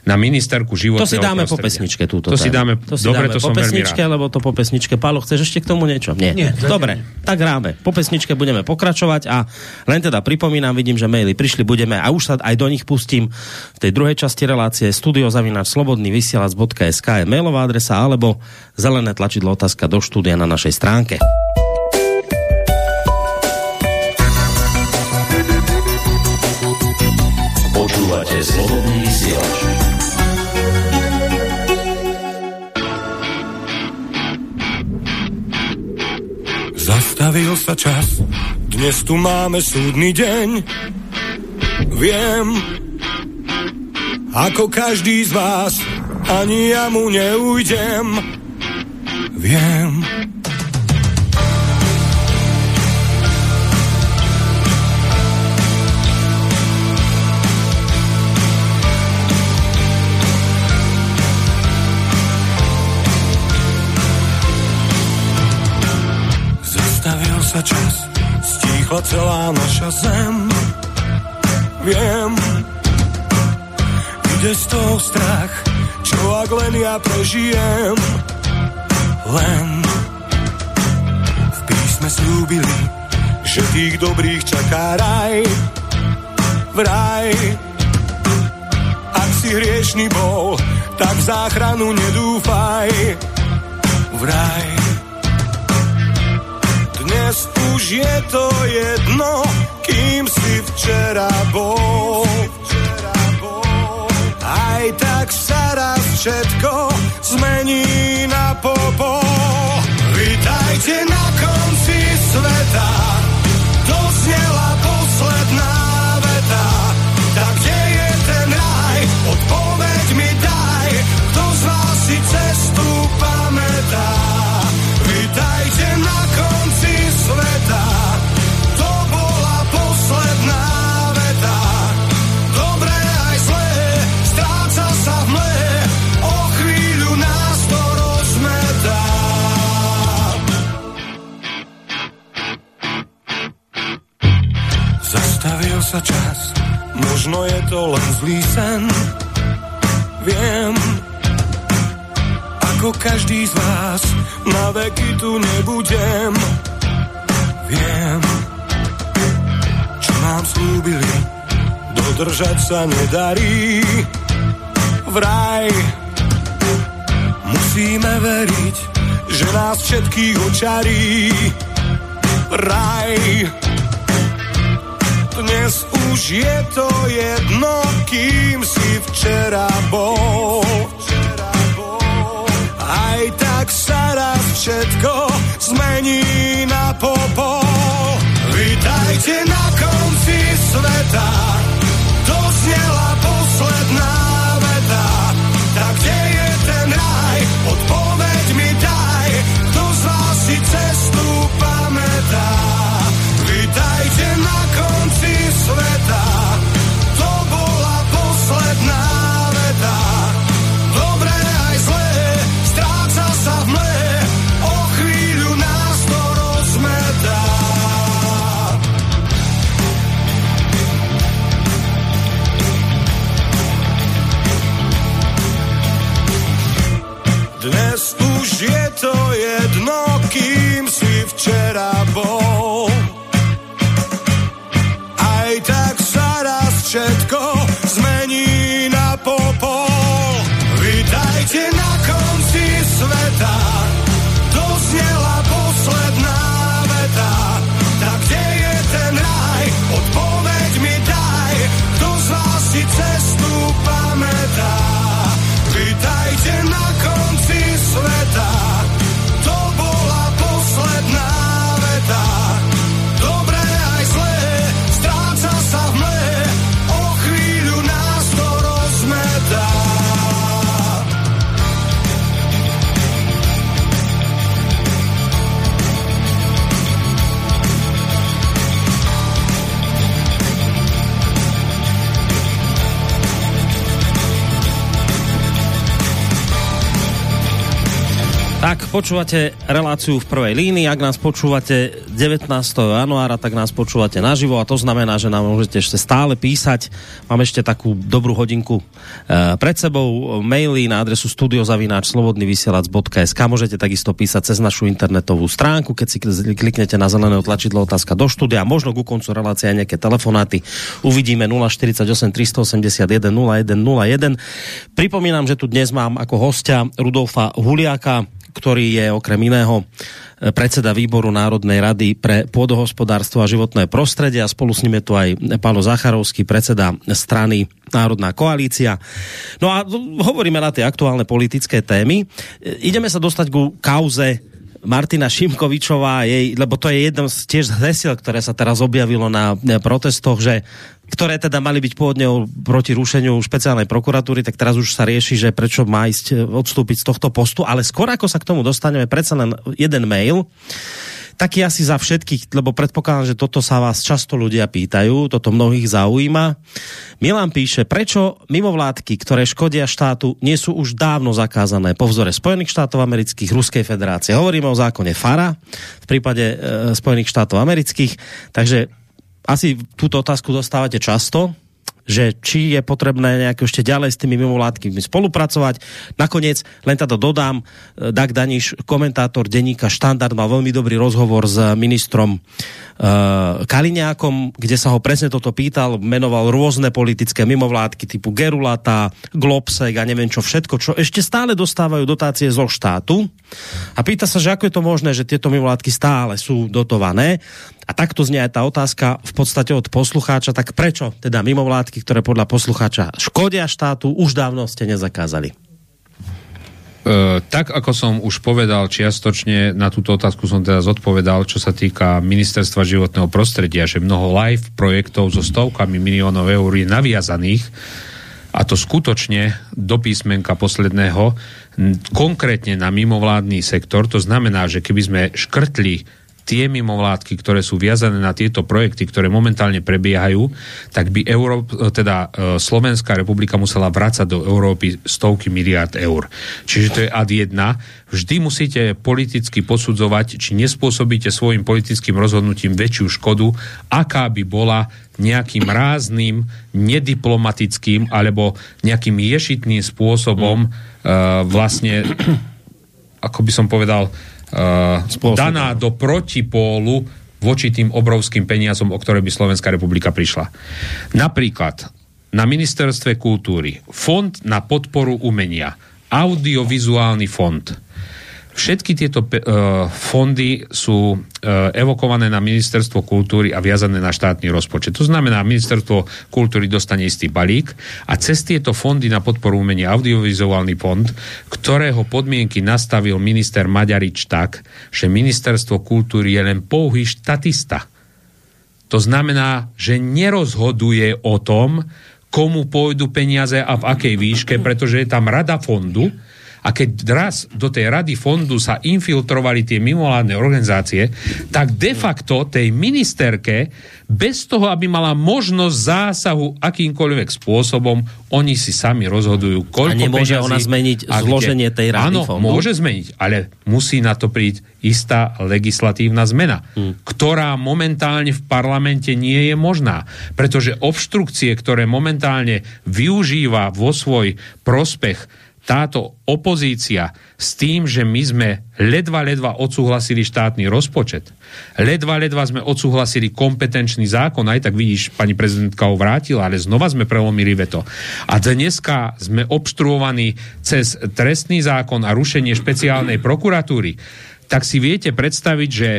na ministerku životného To si dáme prostredia. po pesničke túto. To si dáme, to si dobre, dáme to po som pesničke, lebo to po pesničke. Pálo, chceš ešte k tomu niečo? Nie. Nie, Dobre, tak hráme. Po pesničke budeme pokračovať a len teda pripomínam, vidím, že maily prišli, budeme a už sa aj do nich pustím v tej druhej časti relácie studiozavinač slobodný vysielač.sk je mailová adresa alebo zelené tlačidlo otázka do štúdia na našej stránke. Počúvate slobodný vysielač. Zastavil sa čas, dnes tu máme súdny deň. Viem, ako každý z vás, ani ja mu neujdem. Viem. Sa čas, stíchla celá naša zem. Viem, ide z toho strach, čo ak len ja prežijem. Len v písme slúbili, že tých dobrých čaká raj. Vraj, ak si hriešný bol, tak v záchranu nedúfaj. Vraj, dnes už je to jedno, kým si včera bol. Aj tak sa raz všetko zmení na popol. Vítajte na konci sveta, sa čas, možno je to len zlý sen. Viem, ako každý z vás, na veky tu nebudem. Viem, čo nám slúbili, dodržať sa nedarí. Vraj, musíme veriť, že nás všetkých očarí. Raj, dnes už je to jedno, kým si včera bol. Aj tak sa raz všetko zmení na popol. Vítajte na konci sveta, počúvate reláciu v prvej línii. Ak nás počúvate 19. januára, tak nás počúvate naživo a to znamená, že nám môžete ešte stále písať. Mám ešte takú dobrú hodinku e, pred sebou. Maily na adresu studiozavináč slobodnyvysielac.sk Môžete takisto písať cez našu internetovú stránku, keď si kliknete na zelené tlačidlo otázka do štúdia. Možno ku koncu relácie aj nejaké telefonáty. Uvidíme 048 381 0101. Pripomínam, že tu dnes mám ako hostia Rudolfa Huliaka, ktorý je okrem iného e, predseda výboru Národnej rady pre pôdohospodárstvo a životné prostredie a spolu s ním je tu aj Pálo Zacharovský, predseda strany Národná koalícia. No a hovoríme na tie aktuálne politické témy. E, Ideme sa dostať ku kauze Martina Šimkovičová, jej, lebo to je jedno z tiež hesiel, ktoré sa teraz objavilo na na protestoch, že ktoré teda mali byť pôvodne proti rušeniu špeciálnej prokuratúry, tak teraz už sa rieši, že prečo má ísť odstúpiť z tohto postu. Ale skôr ako sa k tomu dostaneme, predsa len jeden mail, taký asi za všetkých, lebo predpokladám, že toto sa vás často ľudia pýtajú, toto mnohých zaujíma. Milan píše, prečo mimovládky, ktoré škodia štátu, nie sú už dávno zakázané po vzore Spojených štátov amerických, Ruskej federácie. Hovoríme o zákone FARA v prípade e, Spojených štátov amerických, takže asi túto otázku dostávate často, že či je potrebné nejak ešte ďalej s tými mimovládkami spolupracovať. Nakoniec, len teda dodám, e, Dag Daniš, komentátor denníka Štandard, mal veľmi dobrý rozhovor s ministrom Kaliňákom, kde sa ho presne toto pýtal, menoval rôzne politické mimovládky typu Gerulata, Globsek a neviem čo všetko, čo ešte stále dostávajú dotácie zo štátu. A pýta sa, že ako je to možné, že tieto mimovládky stále sú dotované. A takto znie aj tá otázka v podstate od poslucháča, tak prečo teda mimovládky, ktoré podľa poslucháča škodia štátu, už dávno ste nezakázali? E, tak ako som už povedal čiastočne, na túto otázku som teda zodpovedal, čo sa týka ministerstva životného prostredia, že mnoho live projektov so stovkami miliónov eur je naviazaných a to skutočne do písmenka posledného konkrétne na mimovládny sektor. To znamená, že keby sme škrtli tie mimovládky, ktoré sú viazané na tieto projekty, ktoré momentálne prebiehajú, tak by Euró- teda e, Slovenská republika musela vrácať do Európy stovky miliard eur. Čiže to je ad jedna. Vždy musíte politicky posudzovať, či nespôsobíte svojim politickým rozhodnutím väčšiu škodu, aká by bola nejakým rázným, nediplomatickým alebo nejakým ješitným spôsobom uh, vlastne, ako by som povedal, uh, daná do protipólu voči tým obrovským peniazom, o ktoré by Slovenská republika prišla. Napríklad na ministerstve kultúry Fond na podporu umenia, audiovizuálny fond. Všetky tieto uh, fondy sú uh, evokované na ministerstvo kultúry a viazané na štátny rozpočet. To znamená, ministerstvo kultúry dostane istý balík a cez tieto fondy na podporu umenia audiovizuálny fond, ktorého podmienky nastavil minister Maďarič tak, že ministerstvo kultúry je len pouhý štatista. To znamená, že nerozhoduje o tom, komu pôjdu peniaze a v akej výške, pretože je tam rada fondu a keď raz do tej rady fondu sa infiltrovali tie mimovládne organizácie, tak de facto tej ministerke, bez toho, aby mala možnosť zásahu akýmkoľvek spôsobom, oni si sami rozhodujú, koľko A nemôže peňazí ona zmeniť a zloženie tej rady Áno, fondu? môže zmeniť, ale musí na to prísť istá legislatívna zmena, hmm. ktorá momentálne v parlamente nie je možná. Pretože obštrukcie, ktoré momentálne využíva vo svoj prospech táto opozícia s tým, že my sme ledva, ledva odsúhlasili štátny rozpočet, ledva, ledva sme odsúhlasili kompetenčný zákon, aj tak vidíš, pani prezidentka ho vrátila, ale znova sme prelomili veto. A dneska sme obštruovaní cez trestný zákon a rušenie špeciálnej prokuratúry, tak si viete predstaviť, že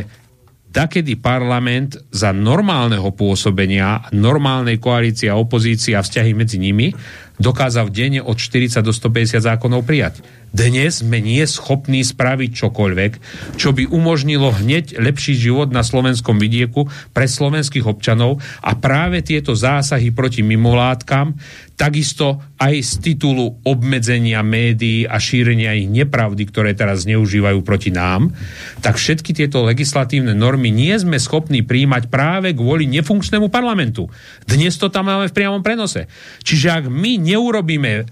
takedy parlament za normálneho pôsobenia, normálnej koalície a opozície a vzťahy medzi nimi dokázal denne od 40 do 150 zákonov prijať. Dnes sme nie schopní spraviť čokoľvek, čo by umožnilo hneď lepší život na slovenskom vidieku pre slovenských občanov a práve tieto zásahy proti mimolátkam, takisto aj z titulu obmedzenia médií a šírenia ich nepravdy, ktoré teraz zneužívajú proti nám, tak všetky tieto legislatívne normy nie sme schopní príjmať práve kvôli nefunkčnému parlamentu. Dnes to tam máme v priamom prenose. Čiže ak my neurobíme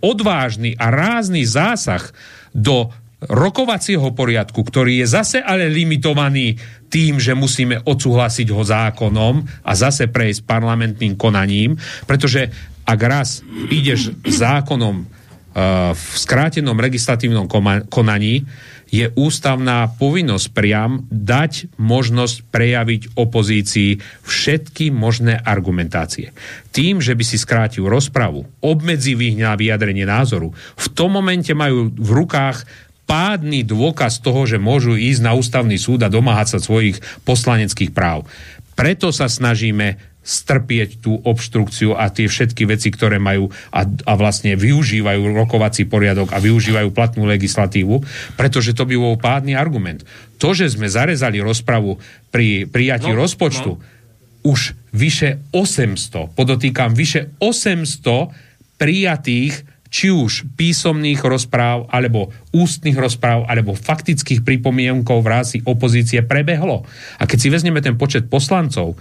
odvážny a rázny zásah do rokovacieho poriadku, ktorý je zase ale limitovaný tým, že musíme odsúhlasiť ho zákonom a zase prejsť parlamentným konaním, pretože ak raz ideš zákonom uh, v skrátenom legislatívnom konaní, je ústavná povinnosť priam dať možnosť prejaviť opozícii všetky možné argumentácie. Tým, že by si skrátil rozpravu, obmedzil na vyjadrenie názoru, v tom momente majú v rukách pádny dôkaz toho, že môžu ísť na ústavný súd a domáhať sa svojich poslaneckých práv. Preto sa snažíme strpieť tú obštrukciu a tie všetky veci, ktoré majú a, a vlastne využívajú rokovací poriadok a využívajú platnú legislatívu, pretože to by bol pádny argument. To, že sme zarezali rozpravu pri prijatí no, rozpočtu, no. už vyše 800, podotýkam, vyše 800 prijatých či už písomných rozpráv, alebo ústnych rozpráv, alebo faktických pripomienkov v rázi opozície prebehlo. A keď si vezmeme ten počet poslancov,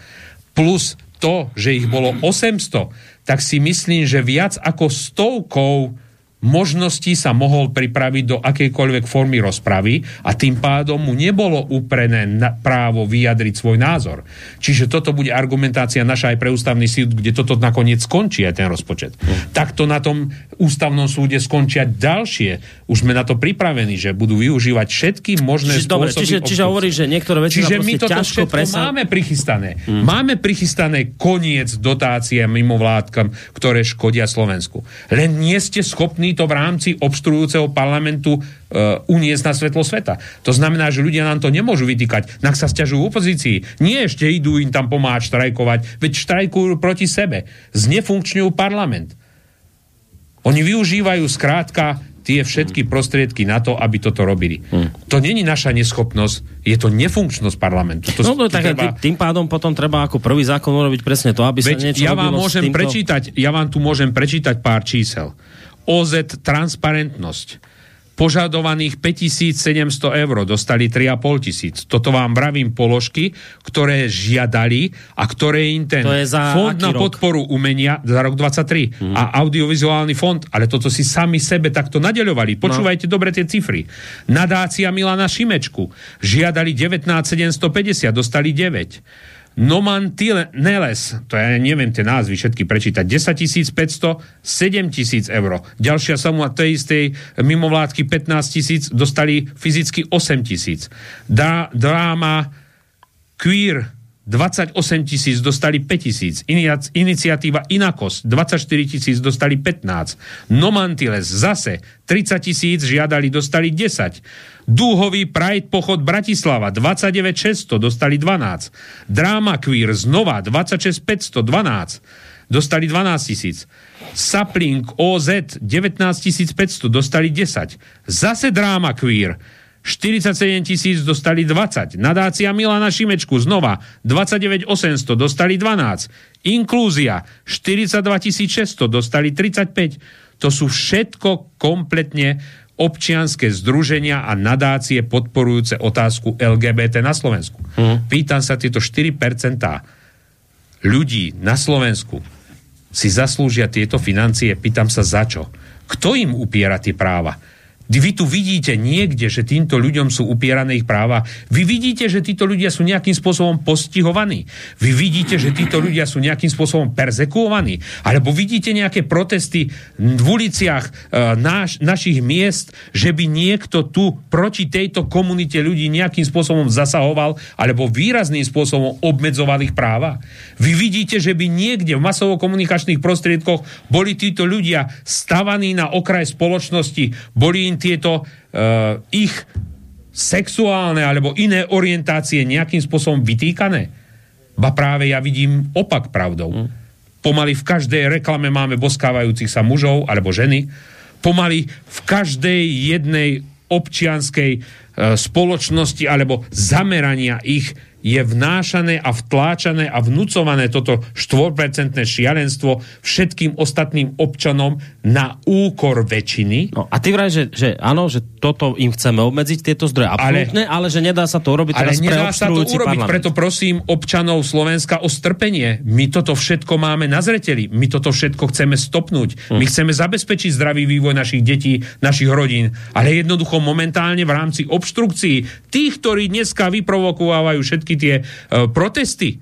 plus to, že ich bolo 800, tak si myslím, že viac ako stovkou možností sa mohol pripraviť do akejkoľvek formy rozpravy a tým pádom mu nebolo uprené právo vyjadriť svoj názor. Čiže toto bude argumentácia naša aj pre ústavný súd, kde toto nakoniec skončí aj ten rozpočet. Mm. Takto na tom ústavnom súde skončia ďalšie. Už sme na to pripravení, že budú využívať všetky možné čiže, spôsoby. Dobre, čiže, čiže hovorí, že niektoré veci čiže my toto ťažko presa... máme prichystané. Mm. Máme prichystané koniec dotácie mimovládkam, ktoré škodia Slovensku. Len nie ste schopní schopní to v rámci obštruujúceho parlamentu uh, uniesť na svetlo sveta. To znamená, že ľudia nám to nemôžu vytýkať. Nak sa stiažujú v opozícii. Nie ešte idú im tam pomáhať štrajkovať, veď štrajkujú proti sebe. Znefunkčňujú parlament. Oni využívajú skrátka tie všetky prostriedky na to, aby toto robili. Hmm. To není naša neschopnosť, je to nefunkčnosť parlamentu. To, no, no tak treba... tým pádom potom treba ako prvý zákon urobiť presne to, aby Veď sa niečo ja vám môžem týmto... prečítať, ja vám tu môžem prečítať pár čísel. OZ Transparentnosť požadovaných 5700 eur, dostali 3,5 tisíc. Toto vám vravím položky, ktoré žiadali a ktoré im ten fond na rok? podporu umenia za rok 23 hmm. a audiovizuálny fond, ale toto si sami sebe takto nadeľovali. Počúvajte no. dobre tie cifry. Nadácia Milana Šimečku žiadali 19750, dostali 9. Noman Neles, to ja neviem tie názvy všetky prečítať, 10 500, 7 tisíc eur. Ďalšia suma tej istej mimovládky 15 tisíc, dostali fyzicky 8 tisíc. Dráma Queer 28 tisíc dostali 5 tisíc. Iniciatíva Inakos 24 tisíc dostali 15. Nomantiles zase 30 tisíc žiadali, dostali 10. Dúhový Pride pochod Bratislava 29 600 dostali 12. Drama Queer znova 26 512 dostali 12 tisíc. Sapling OZ 19 500 dostali 10. Zase Drama Queer 47 tisíc dostali 20. Nadácia Milana Šimečku znova 29 800 dostali 12. Inklúzia 42 600 dostali 35. To sú všetko kompletne občianské združenia a nadácie podporujúce otázku LGBT na Slovensku. Hmm. Pýtam sa, tieto 4% ľudí na Slovensku si zaslúžia tieto financie, pýtam sa za čo. Kto im upiera tie práva? Vy tu vidíte niekde, že týmto ľuďom sú upierané ich práva. Vy vidíte, že títo ľudia sú nejakým spôsobom postihovaní. Vy vidíte, že títo ľudia sú nejakým spôsobom persekuovaní. Alebo vidíte nejaké protesty v uliciach e, naš, našich miest, že by niekto tu proti tejto komunite ľudí nejakým spôsobom zasahoval alebo výrazným spôsobom obmedzoval ich práva. Vy vidíte, že by niekde v masovo-komunikačných prostriedkoch boli títo ľudia stavaní na okraj spoločnosti, boli im tieto uh, ich sexuálne alebo iné orientácie nejakým spôsobom vytýkané? Ba práve ja vidím opak pravdou. Mm. Pomaly v každej reklame máme boskávajúcich sa mužov alebo ženy. Pomaly v každej jednej občianskej e, spoločnosti alebo zamerania ich je vnášané a vtláčané a vnúcované toto 4% šialenstvo všetkým ostatným občanom na úkor väčšiny. No, a ty vraj, že, že áno, že toto im chceme obmedziť, tieto zdroje. Absolutne, ale, ale že nedá sa to urobiť ale teraz nedá sa to urobiť, parlament. preto prosím občanov Slovenska o strpenie. My toto všetko máme na zreteli. My toto všetko chceme stopnúť. My chceme zabezpečiť zdravý vývoj našich detí, našich rodín. Ale jednoducho momentálne v rámci obštrukcií tých, ktorí dneska vyprovokovávajú všetky tie e, protesty,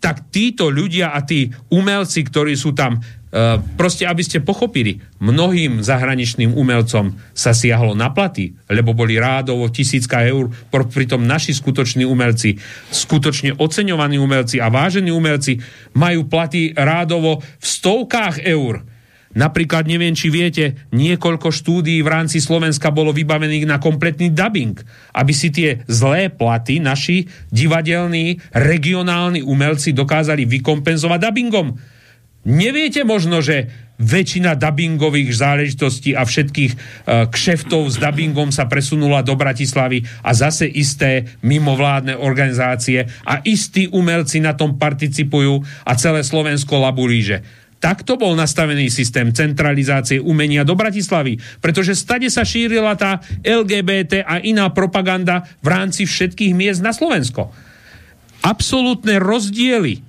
tak títo ľudia a tí umelci, ktorí sú tam, e, proste aby ste pochopili, mnohým zahraničným umelcom sa siahlo na platy, lebo boli rádovo tisícka eur, pr- pritom naši skutoční umelci, skutočne oceňovaní umelci a vážení umelci majú platy rádovo v stovkách eur. Napríklad, neviem, či viete, niekoľko štúdií v rámci Slovenska bolo vybavených na kompletný dubbing, aby si tie zlé platy naši divadelní, regionálni umelci dokázali vykompenzovať dubbingom. Neviete možno, že väčšina dubbingových záležitostí a všetkých uh, kšeftov s dubbingom sa presunula do Bratislavy a zase isté mimovládne organizácie a istí umelci na tom participujú a celé Slovensko labulíže. Takto bol nastavený systém centralizácie umenia do Bratislavy, pretože stade sa šírila tá LGBT a iná propaganda v rámci všetkých miest na Slovensko. Absolútne rozdiely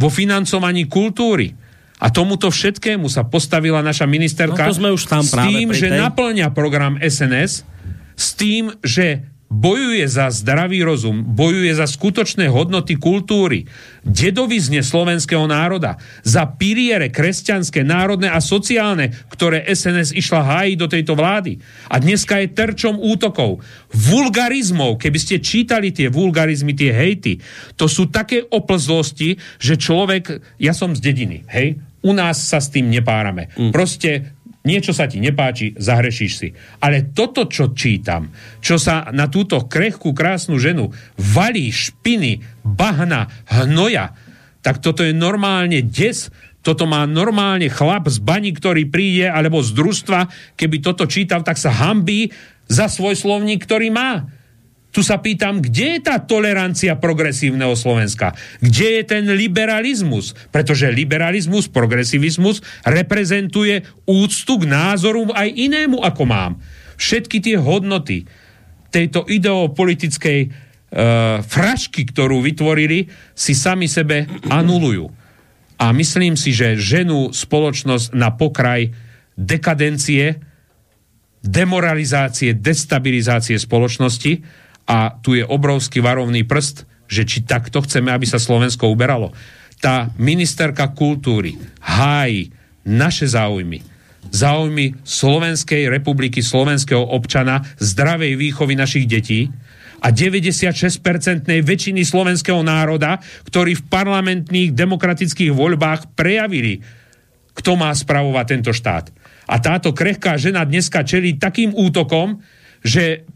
vo financovaní kultúry. A tomuto všetkému sa postavila naša ministerka No to sme už tam s tým, pri že tej. naplňa program SNS, s tým, že bojuje za zdravý rozum, bojuje za skutočné hodnoty kultúry, dedovizne slovenského národa, za piliere kresťanské, národné a sociálne, ktoré SNS išla hájiť do tejto vlády. A dneska je terčom útokov, vulgarizmov, keby ste čítali tie vulgarizmy, tie hejty, to sú také oplzlosti, že človek, ja som z dediny, hej, u nás sa s tým nepárame. Mm. Proste niečo sa ti nepáči, zahrešíš si. Ale toto, čo čítam, čo sa na túto krehkú, krásnu ženu valí špiny, bahna, hnoja, tak toto je normálne des, toto má normálne chlap z bani, ktorý príde, alebo z družstva, keby toto čítal, tak sa hambí za svoj slovník, ktorý má. Tu sa pýtam, kde je tá tolerancia progresívneho Slovenska? Kde je ten liberalizmus? Pretože liberalizmus, progresivizmus reprezentuje úctu k názoru aj inému, ako mám. Všetky tie hodnoty tejto ideopolitickej e, frašky, ktorú vytvorili, si sami sebe anulujú. A myslím si, že ženú spoločnosť na pokraj dekadencie, demoralizácie, destabilizácie spoločnosti a tu je obrovský varovný prst, že či takto chceme, aby sa Slovensko uberalo. Tá ministerka kultúry hájí naše záujmy, záujmy Slovenskej republiky, slovenského občana, zdravej výchovy našich detí a 96-percentnej väčšiny slovenského národa, ktorí v parlamentných demokratických voľbách prejavili, kto má spravovať tento štát. A táto krehká žena dneska čelí takým útokom, že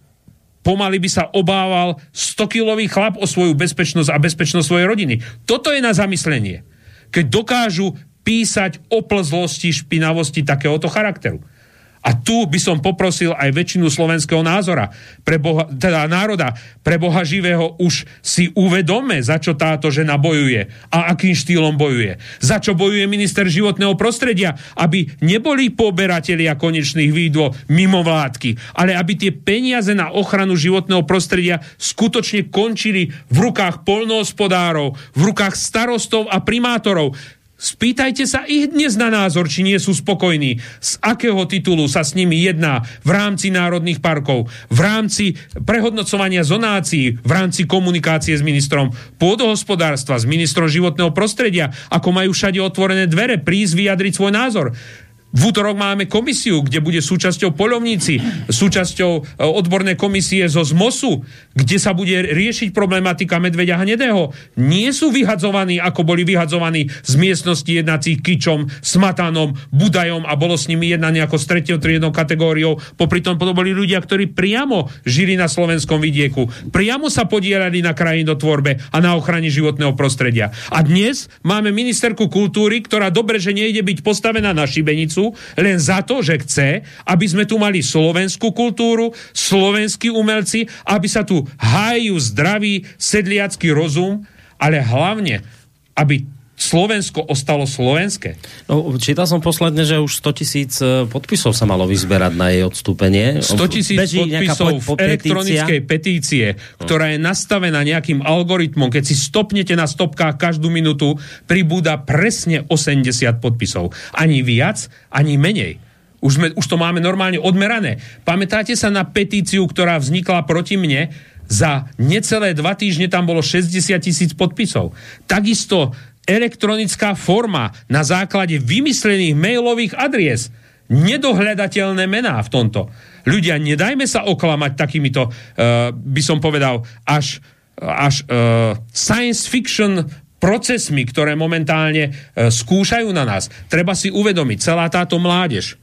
pomaly by sa obával 100-kilový chlap o svoju bezpečnosť a bezpečnosť svojej rodiny. Toto je na zamyslenie. Keď dokážu písať o plzlosti, špinavosti takéhoto charakteru. A tu by som poprosil aj väčšinu slovenského názora, pre boha, teda národa, pre Boha živého už si uvedome, za čo táto žena bojuje a akým štýlom bojuje. Za čo bojuje minister životného prostredia, aby neboli poberatelia konečných výdvo mimo vládky, ale aby tie peniaze na ochranu životného prostredia skutočne končili v rukách polnohospodárov, v rukách starostov a primátorov Spýtajte sa ich dnes na názor, či nie sú spokojní, z akého titulu sa s nimi jedná v rámci národných parkov, v rámci prehodnocovania zonácií, v rámci komunikácie s ministrom pôdohospodárstva, s ministrom životného prostredia, ako majú všade otvorené dvere, prísť vyjadriť svoj názor. V útorok máme komisiu, kde bude súčasťou polovníci, súčasťou e, odbornej komisie zo ZMOSu, kde sa bude riešiť problematika medveďa hnedého. Nie sú vyhadzovaní, ako boli vyhadzovaní z miestnosti jednacích kičom, smatanom, budajom a bolo s nimi jedna nejako s tretiou triednou kategóriou. Popri tom to boli ľudia, ktorí priamo žili na slovenskom vidieku, priamo sa podielali na krajinotvorbe a na ochrane životného prostredia. A dnes máme ministerku kultúry, ktorá dobre, že nejde byť postavená na šibenicu, len za to, že chce, aby sme tu mali slovenskú kultúru, slovenskí umelci, aby sa tu hájú zdravý sedliacký rozum, ale hlavne, aby Slovensko ostalo slovenské. No, čítal som posledne, že už 100 tisíc e, podpisov sa malo vyzberať na jej odstúpenie. 100 tisíc podpisov po, po v elektronickej petície, ktorá je nastavená nejakým algoritmom. Keď si stopnete na stopkách každú minútu, pribúda presne 80 podpisov. Ani viac, ani menej. Už, sme, už to máme normálne odmerané. Pamätáte sa na petíciu, ktorá vznikla proti mne? Za necelé dva týždne tam bolo 60 tisíc podpisov. Takisto elektronická forma na základe vymyslených mailových adries. Nedohľadateľné mená v tomto. Ľudia, nedajme sa oklamať takýmito, uh, by som povedal, až, až uh, science fiction procesmi, ktoré momentálne uh, skúšajú na nás. Treba si uvedomiť, celá táto mládež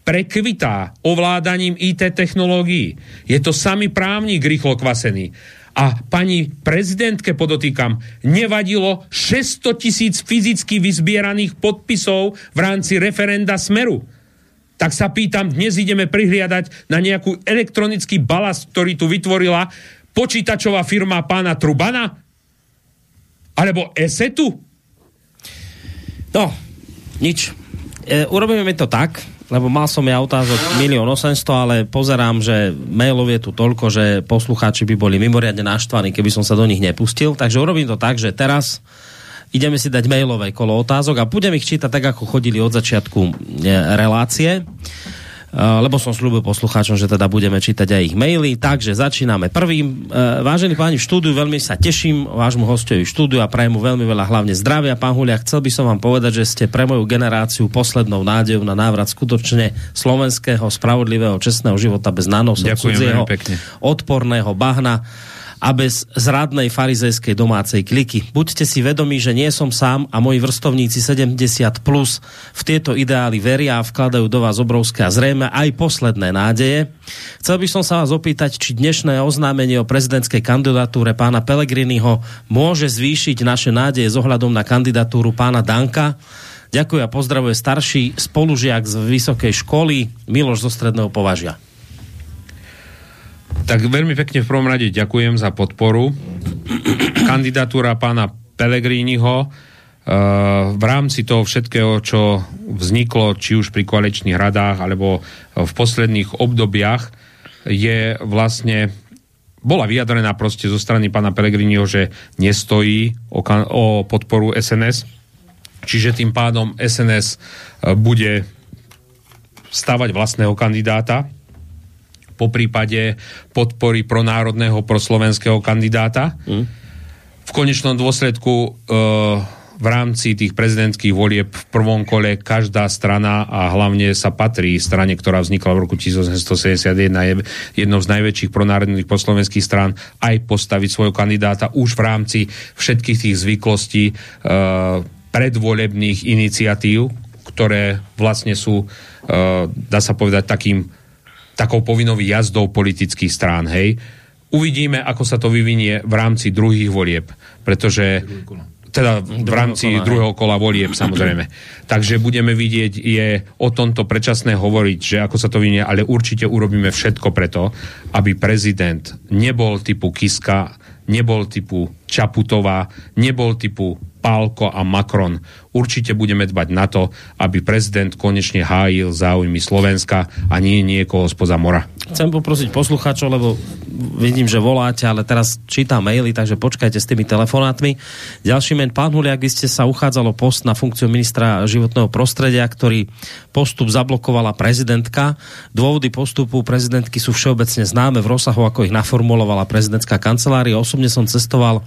prekvitá ovládaním IT technológií. Je to samý právnik rýchlo kvasený a pani prezidentke podotýkam, nevadilo 600 tisíc fyzicky vyzbieraných podpisov v rámci referenda Smeru. Tak sa pýtam, dnes ideme prihliadať na nejakú elektronický balast, ktorý tu vytvorila počítačová firma pána Trubana? Alebo Esetu? No, nič. E, urobíme to tak, lebo mal som ja otázok 1 800 ale pozerám, že mailov je tu toľko, že poslucháči by boli mimoriadne naštvaní, keby som sa do nich nepustil. Takže urobím to tak, že teraz ideme si dať mailové kolo otázok a budem ich čítať tak, ako chodili od začiatku e, relácie. Eh, lebo som slúbil poslucháčom, že teda budeme čítať aj ich maily. Takže začíname prvým. Eh, vážení páni v štúdiu, veľmi sa teším vášmu hostovi v štúdiu a prajem mu veľmi veľa hlavne zdravia. Pán Hulia, chcel by som vám povedať, že ste pre moju generáciu poslednou nádejou na návrat skutočne slovenského, spravodlivého, čestného života bez cudzieho, odporného bahna a bez zradnej farizejskej domácej kliky. Buďte si vedomí, že nie som sám a moji vrstovníci 70 plus v tieto ideály veria a vkladajú do vás obrovské a zrejme aj posledné nádeje. Chcel by som sa vás opýtať, či dnešné oznámenie o prezidentskej kandidatúre pána Pelegriniho môže zvýšiť naše nádeje s ohľadom na kandidatúru pána Danka. Ďakujem a pozdravuje starší spolužiak z vysokej školy Miloš zo Stredného považia. Tak veľmi pekne v prvom rade ďakujem za podporu. Kandidatúra pána Pelegríniho uh, v rámci toho všetkého, čo vzniklo, či už pri koaličných radách, alebo v posledných obdobiach, je vlastne bola vyjadrená proste zo strany pána Pelegríniho, že nestojí o, o podporu SNS, čiže tým pádom SNS uh, bude stavať vlastného kandidáta po prípade podpory pro národného, pro slovenského kandidáta. Mm. V konečnom dôsledku e, v rámci tých prezidentských volieb v prvom kole každá strana a hlavne sa patrí strane, ktorá vznikla v roku 1871, je jednou z najväčších pronárodných poslovenských strán, aj postaviť svojho kandidáta už v rámci všetkých tých zvyklostí e, predvolebných iniciatív, ktoré vlastne sú, e, dá sa povedať, takým takou povinnou jazdou politických strán, hej. Uvidíme, ako sa to vyvinie v rámci druhých volieb, pretože teda v rámci kola, druhého kola volieb samozrejme. Takže budeme vidieť, je o tomto predčasné hovoriť, že ako sa to vyvinie, ale určite urobíme všetko preto, aby prezident nebol typu Kiska, nebol typu Čaputová, nebol typu Pálko a Macron. Určite budeme dbať na to, aby prezident konečne hájil záujmy Slovenska a nie niekoho spoza mora. Chcem poprosiť poslucháčov, lebo vidím, že voláte, ale teraz čítam maily, takže počkajte s tými telefonátmi. Ďalší men, pán Huliak, vy ste sa uchádzalo post na funkciu ministra životného prostredia, ktorý postup zablokovala prezidentka. Dôvody postupu prezidentky sú všeobecne známe v rozsahu, ako ich naformulovala prezidentská kancelária. Osobne som cestoval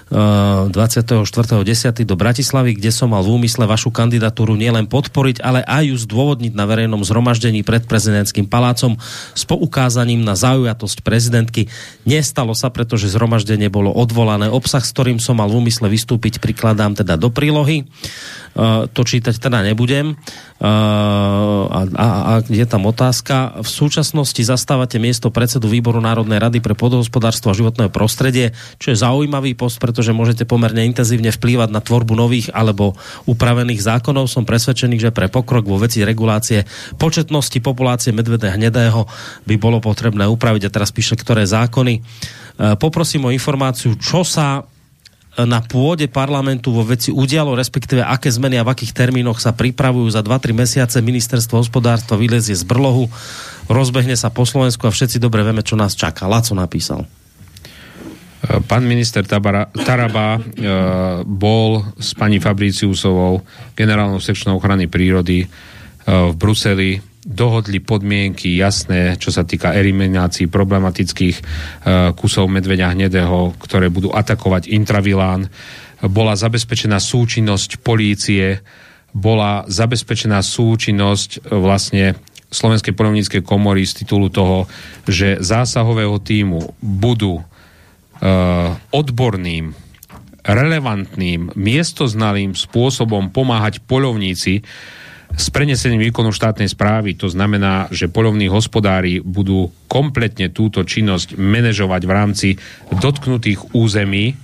24.10. do Bratislavy, kde som mal v úmysle vašu kandidatúru nielen podporiť, ale aj ju zdôvodniť na verejnom zhromaždení pred prezidentským palácom s poukázaním na zaujatosť prezidentky. Nestalo sa, pretože zhromaždenie bolo odvolané. Obsah, s ktorým som mal v úmysle vystúpiť, prikladám teda do prílohy. Uh, to čítať teda nebudem. Uh, a, a, a je tam otázka. V súčasnosti zastávate miesto predsedu výboru Národnej rady pre podhospodárstvo a životné prostredie, čo je zaujímavý post, pretože môžete pomerne intenzívne vplývať na tvorbu nových alebo upravených zákonov. Som presvedčený, že pre pokrok vo veci regulácie početnosti populácie medvede hnedého by bolo potrebné upraviť. A teraz píše, ktoré zákony. Uh, poprosím o informáciu, čo sa na pôde parlamentu vo veci udialo, respektíve aké zmeny a v akých termínoch sa pripravujú za 2-3 mesiace ministerstvo hospodárstva vylezie z brlohu, rozbehne sa po Slovensku a všetci dobre vieme, čo nás čaká. Laco napísal. Pán minister Tabara, Taraba e, bol s pani Fabriciusovou, generálnou sekčnou ochrany prírody e, v Bruseli dohodli podmienky jasné, čo sa týka eliminácií problematických e, kusov medveďa hnedého, ktoré budú atakovať intravilán. Bola zabezpečená súčinnosť polície, bola zabezpečená súčinnosť vlastne Slovenskej polovníckej komory z titulu toho, že zásahového týmu budú odborným, relevantným, miestoznalým spôsobom pomáhať polovníci, s prenesením výkonu štátnej správy. To znamená, že polovní hospodári budú kompletne túto činnosť manažovať v rámci dotknutých území.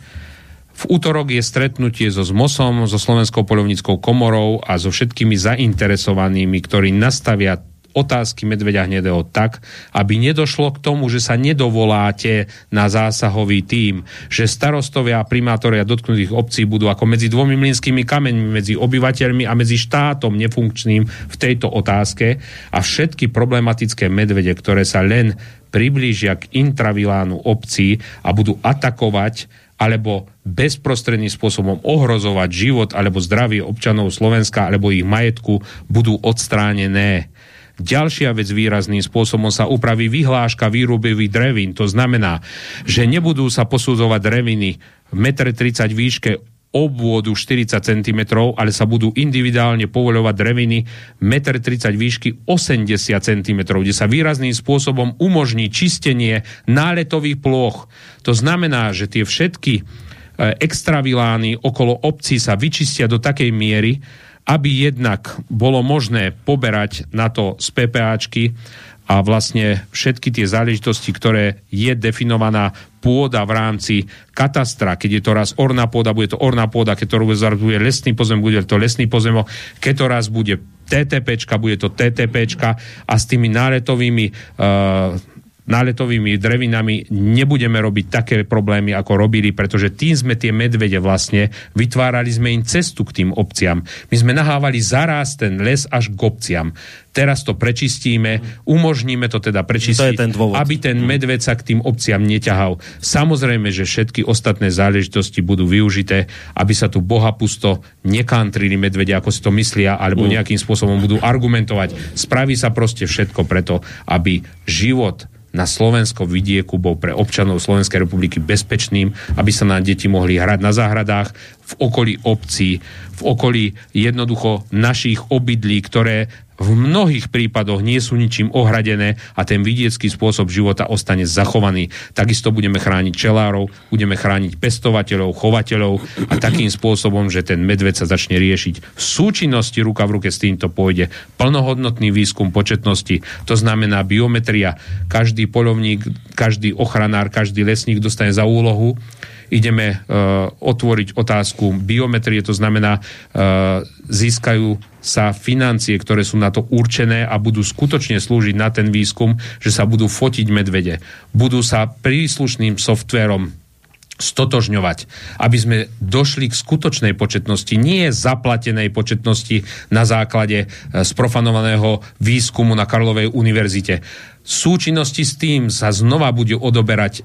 V útorok je stretnutie so ZMOSom, so Slovenskou polovníckou komorou a so všetkými zainteresovanými, ktorí nastavia otázky medveďa hnedého tak, aby nedošlo k tomu, že sa nedovoláte na zásahový tím, že starostovia a primátoria dotknutých obcí budú ako medzi dvomi mlinskými kameňmi, medzi obyvateľmi a medzi štátom nefunkčným v tejto otázke a všetky problematické medvede, ktoré sa len priblížia k intravilánu obcí a budú atakovať alebo bezprostredným spôsobom ohrozovať život alebo zdravie občanov Slovenska alebo ich majetku, budú odstránené. Ďalšia vec výrazným spôsobom sa upraví vyhláška výrobových drevín. To znamená, že nebudú sa posudzovať dreviny v 1,30 m výške obvodu 40 cm, ale sa budú individuálne povoľovať dreviny 1,30 m výšky 80 cm, kde sa výrazným spôsobom umožní čistenie náletových ploch. To znamená, že tie všetky e, extravilány okolo obcí sa vyčistia do takej miery, aby jednak bolo možné poberať na to z PPAčky a vlastne všetky tie záležitosti, ktoré je definovaná pôda v rámci katastra, keď je to raz orná pôda, bude to orná pôda, keď to bude lesný pozem, bude to lesný pozemok, keď to raz bude TTPčka, bude to TTPčka a s tými náletovými uh, náletovými drevinami nebudeme robiť také problémy, ako robili, pretože tým sme tie medvede vlastne, vytvárali sme im cestu k tým obciam. My sme nahávali zaraz ten les až k obciam. Teraz to prečistíme, umožníme to teda prečistiť, to ten dôvod. aby ten medved sa k tým obciam neťahal. Samozrejme, že všetky ostatné záležitosti budú využité, aby sa tu bohapusto nekantrili medvede, ako si to myslia, alebo mm. nejakým spôsobom budú argumentovať. Spraví sa proste všetko preto, aby život na Slovensko vidieku bol pre občanov Slovenskej republiky bezpečným, aby sa na deti mohli hrať na záhradách, v okolí obcí, v okolí jednoducho našich obydlí, ktoré v mnohých prípadoch nie sú ničím ohradené a ten vidiecký spôsob života ostane zachovaný. Takisto budeme chrániť čelárov, budeme chrániť pestovateľov, chovateľov a takým spôsobom, že ten medved sa začne riešiť v súčinnosti ruka v ruke s týmto pôjde plnohodnotný výskum početnosti, to znamená biometria. Každý polovník, každý ochranár, každý lesník dostane za úlohu ideme uh, otvoriť otázku biometrie, to znamená, uh, získajú sa financie, ktoré sú na to určené a budú skutočne slúžiť na ten výskum, že sa budú fotiť medvede. Budú sa príslušným softverom stotožňovať, aby sme došli k skutočnej početnosti, nie zaplatenej početnosti na základe e, sprofanovaného výskumu na Karlovej univerzite. V súčinnosti s tým sa znova bude odoberať e,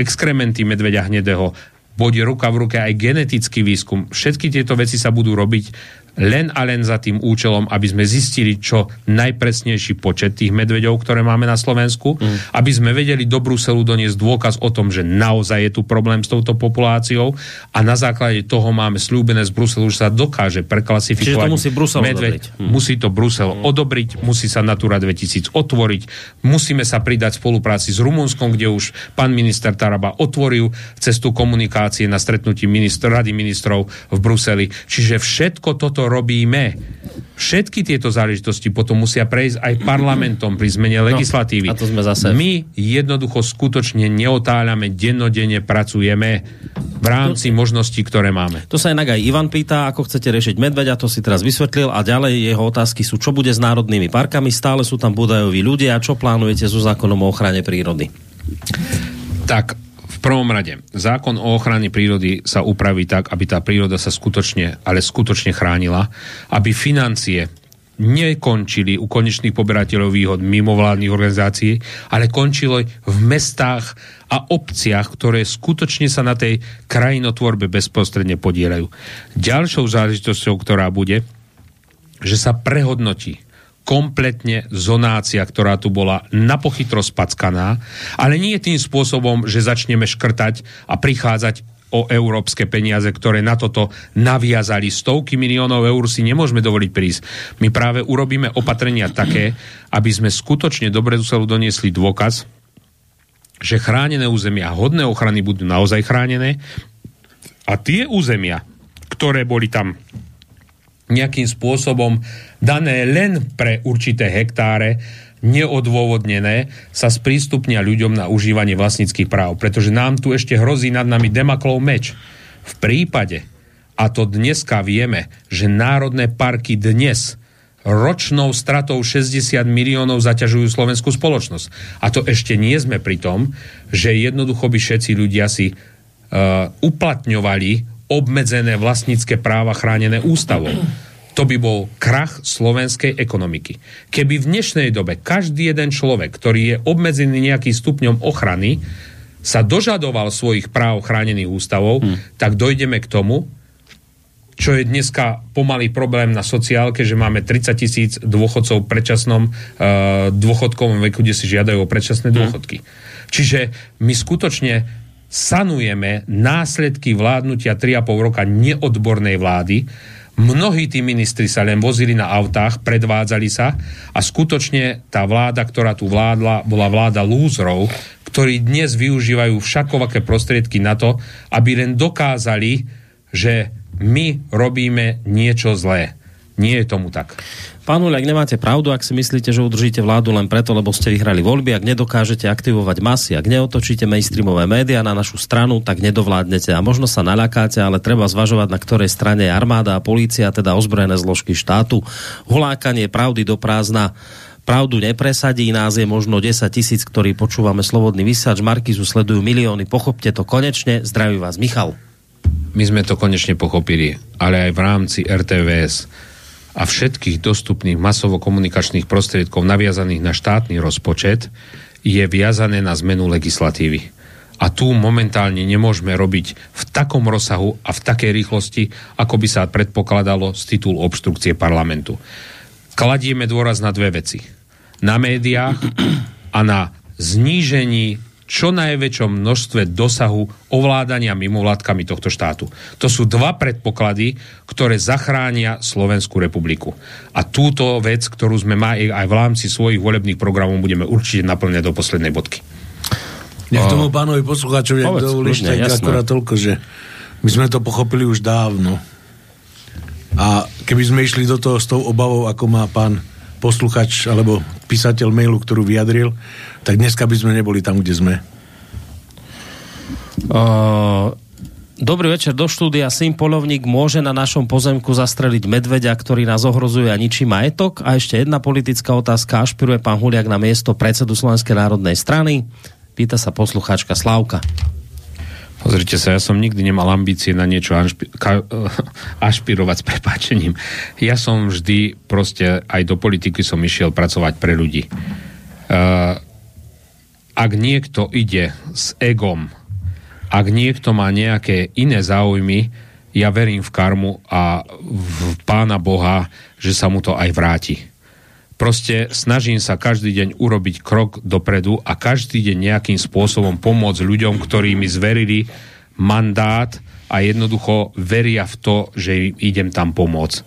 exkrementy medveďa hnedého, bude ruka v ruke aj genetický výskum. Všetky tieto veci sa budú robiť len a len za tým účelom, aby sme zistili čo najpresnejší počet tých medveďov, ktoré máme na Slovensku, mm. aby sme vedeli do Bruselu doniesť dôkaz o tom, že naozaj je tu problém s touto populáciou a na základe toho máme slúbené z Bruselu, že sa dokáže preklasifikovať Čiže to musí Brusel medveď. odobriť. Mm. Musí to Brusel mm. odobriť, musí sa Natura 2000 otvoriť, musíme sa pridať v spolupráci s Rumunskom, kde už pán minister Taraba otvoril cestu komunikácie na stretnutí ministr, Rady ministrov v Bruseli. Čiže všetko toto to robíme. Všetky tieto záležitosti potom musia prejsť aj parlamentom pri zmene legislatívy. No, a to sme zase... My jednoducho skutočne neotáľame, dennodenne pracujeme v rámci to... možností, ktoré máme. To sa inak aj Ivan pýta, ako chcete riešiť medveďa, to si teraz vysvetlil a ďalej jeho otázky sú, čo bude s národnými parkami, stále sú tam budajoví ľudia, čo plánujete so zákonom o ochrane prírody? Tak prvom rade, zákon o ochrane prírody sa upraví tak, aby tá príroda sa skutočne, ale skutočne chránila, aby financie nekončili u konečných poberateľov výhod mimovládnych organizácií, ale končili v mestách a obciach, ktoré skutočne sa na tej krajinotvorbe bezprostredne podielajú. Ďalšou záležitosťou, ktorá bude, že sa prehodnotí kompletne zonácia, ktorá tu bola napochytro spackaná, ale nie tým spôsobom, že začneme škrtať a prichádzať o európske peniaze, ktoré na toto naviazali. Stovky miliónov eur si nemôžeme dovoliť prísť. My práve urobíme opatrenia také, aby sme skutočne do Bruselu doniesli dôkaz, že chránené územia hodné ochrany budú naozaj chránené a tie územia, ktoré boli tam nejakým spôsobom dané len pre určité hektáre, neodôvodnené sa sprístupnia ľuďom na užívanie vlastníckých práv. Pretože nám tu ešte hrozí nad nami Demaklov meč. V prípade, a to dneska vieme, že národné parky dnes ročnou stratou 60 miliónov zaťažujú slovenskú spoločnosť. A to ešte nie sme pri tom, že jednoducho by všetci ľudia si uh, uplatňovali obmedzené vlastnícke práva chránené ústavou to by bol krach slovenskej ekonomiky. Keby v dnešnej dobe každý jeden človek, ktorý je obmedzený nejakým stupňom ochrany, sa dožadoval svojich práv chránených ústavov, hmm. tak dojdeme k tomu, čo je dneska pomalý problém na sociálke, že máme 30 tisíc dôchodcov v predčasnom uh, dôchodkovom veku, kde si žiadajú o predčasné hmm. dôchodky. Čiže my skutočne sanujeme následky vládnutia 3,5 roka neodbornej vlády, Mnohí tí ministri sa len vozili na autách, predvádzali sa a skutočne tá vláda, ktorá tu vládla, bola vláda lúzrov, ktorí dnes využívajú všakovaké prostriedky na to, aby len dokázali, že my robíme niečo zlé. Nie je tomu tak. Pán Huliak, nemáte pravdu, ak si myslíte, že udržíte vládu len preto, lebo ste vyhrali voľby, ak nedokážete aktivovať masy, ak neotočíte mainstreamové médiá na našu stranu, tak nedovládnete a možno sa naľakáte, ale treba zvažovať, na ktorej strane je armáda a polícia, teda ozbrojené zložky štátu. Hulákanie pravdy do prázdna pravdu nepresadí, nás je možno 10 tisíc, ktorí počúvame Slobodný vysač, Markizu sledujú milióny, pochopte to konečne, zdraví vás Michal. My sme to konečne pochopili, ale aj v rámci RTVS a všetkých dostupných masovo-komunikačných prostriedkov naviazaných na štátny rozpočet je viazané na zmenu legislatívy. A tu momentálne nemôžeme robiť v takom rozsahu a v takej rýchlosti, ako by sa predpokladalo z titul obštrukcie parlamentu. Kladieme dôraz na dve veci. Na médiách a na znížení čo najväčšom množstve dosahu ovládania mimovládkami tohto štátu. To sú dva predpoklady, ktoré zachránia Slovenskú republiku. A túto vec, ktorú sme mali aj v rámci svojich volebných programov, budeme určite naplňať do poslednej bodky. Nech tomu pánovi poslucháčovi, dovolíš, tak akorát toľko, že my sme to pochopili už dávno. A keby sme išli do toho s tou obavou, ako má pán posluchač alebo písateľ mailu, ktorú vyjadril, tak dneska by sme neboli tam, kde sme. Uh, dobrý večer do štúdia. Syn polovník môže na našom pozemku zastreliť medveďa, ktorý nás ohrozuje a ničí majetok? A ešte jedna politická otázka. Ašpiruje pán Huliak na miesto predsedu Slovenskej národnej strany? Pýta sa poslucháčka Slavka. Pozrite sa, ja som nikdy nemal ambície na niečo anšpi- ka- ašpirovať s prepáčením. Ja som vždy proste aj do politiky som išiel pracovať pre ľudí. Uh, ak niekto ide s egom, ak niekto má nejaké iné záujmy, ja verím v karmu a v pána Boha, že sa mu to aj vráti. Proste snažím sa každý deň urobiť krok dopredu a každý deň nejakým spôsobom pomôcť ľuďom, ktorí mi zverili mandát a jednoducho veria v to, že idem tam pomôcť.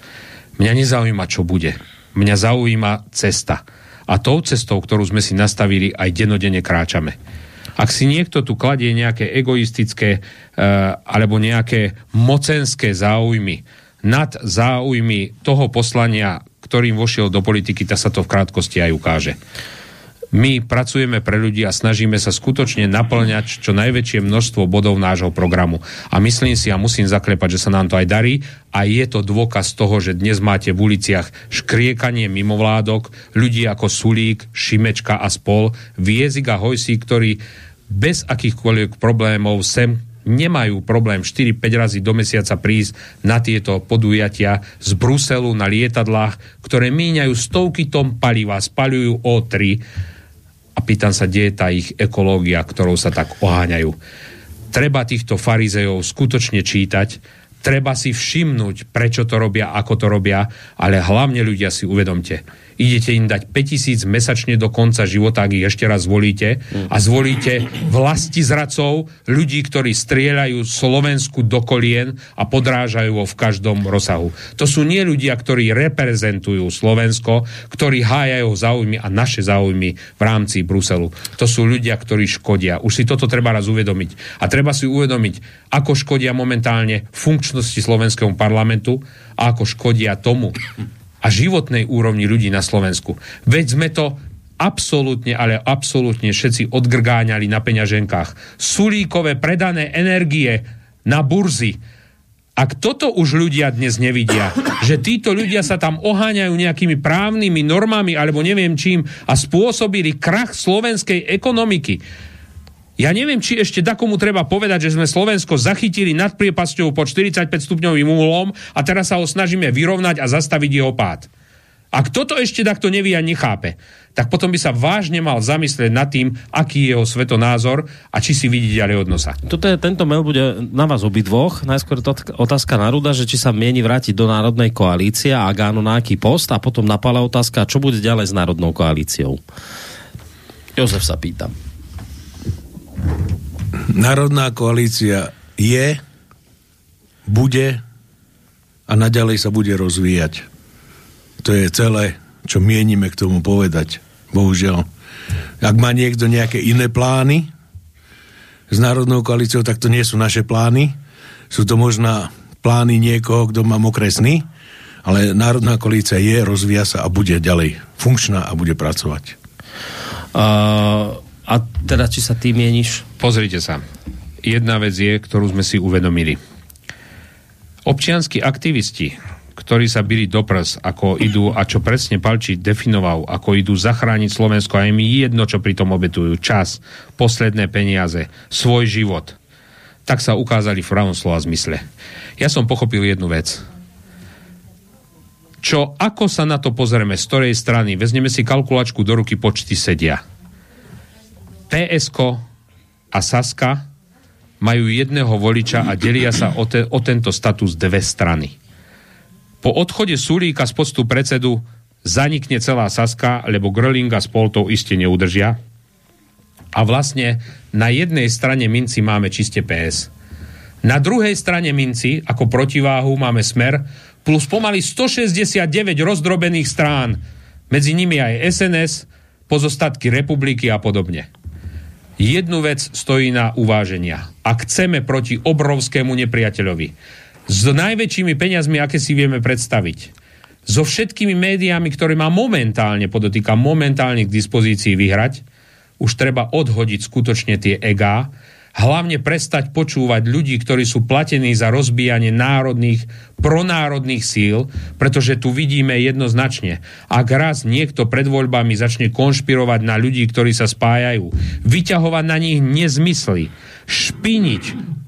Mňa nezaujíma, čo bude. Mňa zaujíma cesta. A tou cestou, ktorú sme si nastavili, aj denodene kráčame. Ak si niekto tu kladie nejaké egoistické uh, alebo nejaké mocenské záujmy nad záujmy toho poslania, ktorým vošiel do politiky, tak sa to v krátkosti aj ukáže. My pracujeme pre ľudí a snažíme sa skutočne naplňať čo najväčšie množstvo bodov nášho programu. A myslím si a musím zaklepať, že sa nám to aj darí a je to dôkaz toho, že dnes máte v uliciach škriekanie mimovládok, ľudí ako Sulík, Šimečka a spol, Viezik a Hojsí, ktorí bez akýchkoľvek problémov sem nemajú problém 4-5 razy do mesiaca prísť na tieto podujatia z Bruselu na lietadlách, ktoré míňajú stovky tom paliva, spaľujú O3 a pýtam sa, kde je tá ich ekológia, ktorou sa tak oháňajú. Treba týchto farizejov skutočne čítať, treba si všimnúť, prečo to robia, ako to robia, ale hlavne ľudia si uvedomte, idete im dať 5000 mesačne do konca života, ak ich ešte raz zvolíte a zvolíte vlasti zracov, ľudí, ktorí strieľajú Slovensku do kolien a podrážajú ho v každom rozsahu. To sú nie ľudia, ktorí reprezentujú Slovensko, ktorí hájajú záujmy a naše záujmy v rámci Bruselu. To sú ľudia, ktorí škodia. Už si toto treba raz uvedomiť. A treba si uvedomiť, ako škodia momentálne funkčnosti slovenského parlamentu a ako škodia tomu, a životnej úrovni ľudí na Slovensku. Veď sme to absolútne, ale absolútne všetci odgrgáňali na peňaženkách. Sulíkové predané energie na burzy. Ak toto už ľudia dnes nevidia, že títo ľudia sa tam oháňajú nejakými právnymi normami alebo neviem čím a spôsobili krach slovenskej ekonomiky, ja neviem, či ešte takomu treba povedať, že sme Slovensko zachytili nad priepasťou pod 45 stupňovým úhlom a teraz sa ho snažíme vyrovnať a zastaviť jeho pád. Ak toto ešte takto nevie a nechápe, tak potom by sa vážne mal zamyslieť nad tým, aký je jeho svetonázor a či si vidí ďalej od nosa. Toto je, tento mail bude na vás obidvoch. Najskôr to otázka na Ruda, že či sa mieni vrátiť do Národnej koalície a ak áno, na aký post a potom napala otázka, čo bude ďalej s Národnou koalíciou. Jozef sa pýtam. Národná koalícia je, bude a naďalej sa bude rozvíjať. To je celé, čo mienime k tomu povedať. Bohužiaľ. Ak má niekto nejaké iné plány s Národnou koalíciou, tak to nie sú naše plány. Sú to možná plány niekoho, kto má mokré sny, ale Národná koalícia je, rozvíja sa a bude ďalej funkčná a bude pracovať. Uh, a teda, či sa ty mieníš? Pozrite sa. Jedna vec je, ktorú sme si uvedomili. Občianskí aktivisti, ktorí sa byli do prs, ako idú, a čo presne Palči definoval, ako idú zachrániť Slovensko a im jedno, čo pri tom obetujú, čas, posledné peniaze, svoj život, tak sa ukázali v pravom slova zmysle. Ja som pochopil jednu vec. Čo, ako sa na to pozrieme, z ktorej strany, vezmeme si kalkulačku do ruky, počty sedia PSK a Saska majú jedného voliča a delia sa o, te, o tento status dve strany. Po odchode Sulíka z postu predsedu zanikne celá Saska, lebo Grölinga s Poltou iste neudržia. A vlastne na jednej strane minci máme čiste PS. Na druhej strane minci, ako protiváhu, máme Smer, plus pomaly 169 rozdrobených strán. Medzi nimi aj SNS, pozostatky republiky a podobne. Jednu vec stojí na uváženia. Ak chceme proti obrovskému nepriateľovi s najväčšími peniazmi, aké si vieme predstaviť, so všetkými médiami, ktoré má momentálne, podotýka momentálne k dispozícii vyhrať, už treba odhodiť skutočne tie egá hlavne prestať počúvať ľudí, ktorí sú platení za rozbíjanie národných, pronárodných síl, pretože tu vidíme jednoznačne, ak raz niekto pred voľbami začne konšpirovať na ľudí, ktorí sa spájajú, vyťahovať na nich nezmysly, špiniť,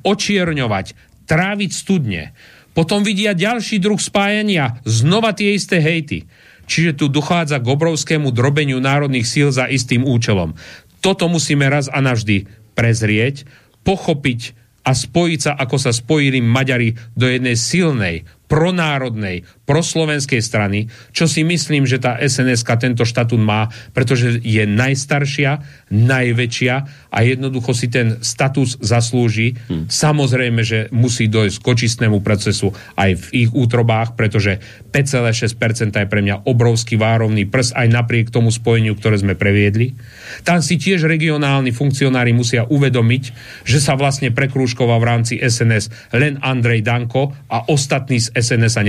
očierňovať, tráviť studne, potom vidia ďalší druh spájania, znova tie isté hejty. Čiže tu dochádza k obrovskému drobeniu národných síl za istým účelom. Toto musíme raz a navždy prezrieť, pochopiť a spojiť sa, ako sa spojili Maďari do jednej silnej, pronárodnej, proslovenskej strany, čo si myslím, že tá sns tento štatút má, pretože je najstaršia, najväčšia a jednoducho si ten status zaslúži. Hmm. Samozrejme, že musí dojsť k očistnému procesu aj v ich útrobách, pretože 5,6% je pre mňa obrovský várovný prs aj napriek tomu spojeniu, ktoré sme previedli. Tam si tiež regionálni funkcionári musia uvedomiť, že sa vlastne prekrúškoval v rámci SNS len Andrej Danko a ostatní z SNS sa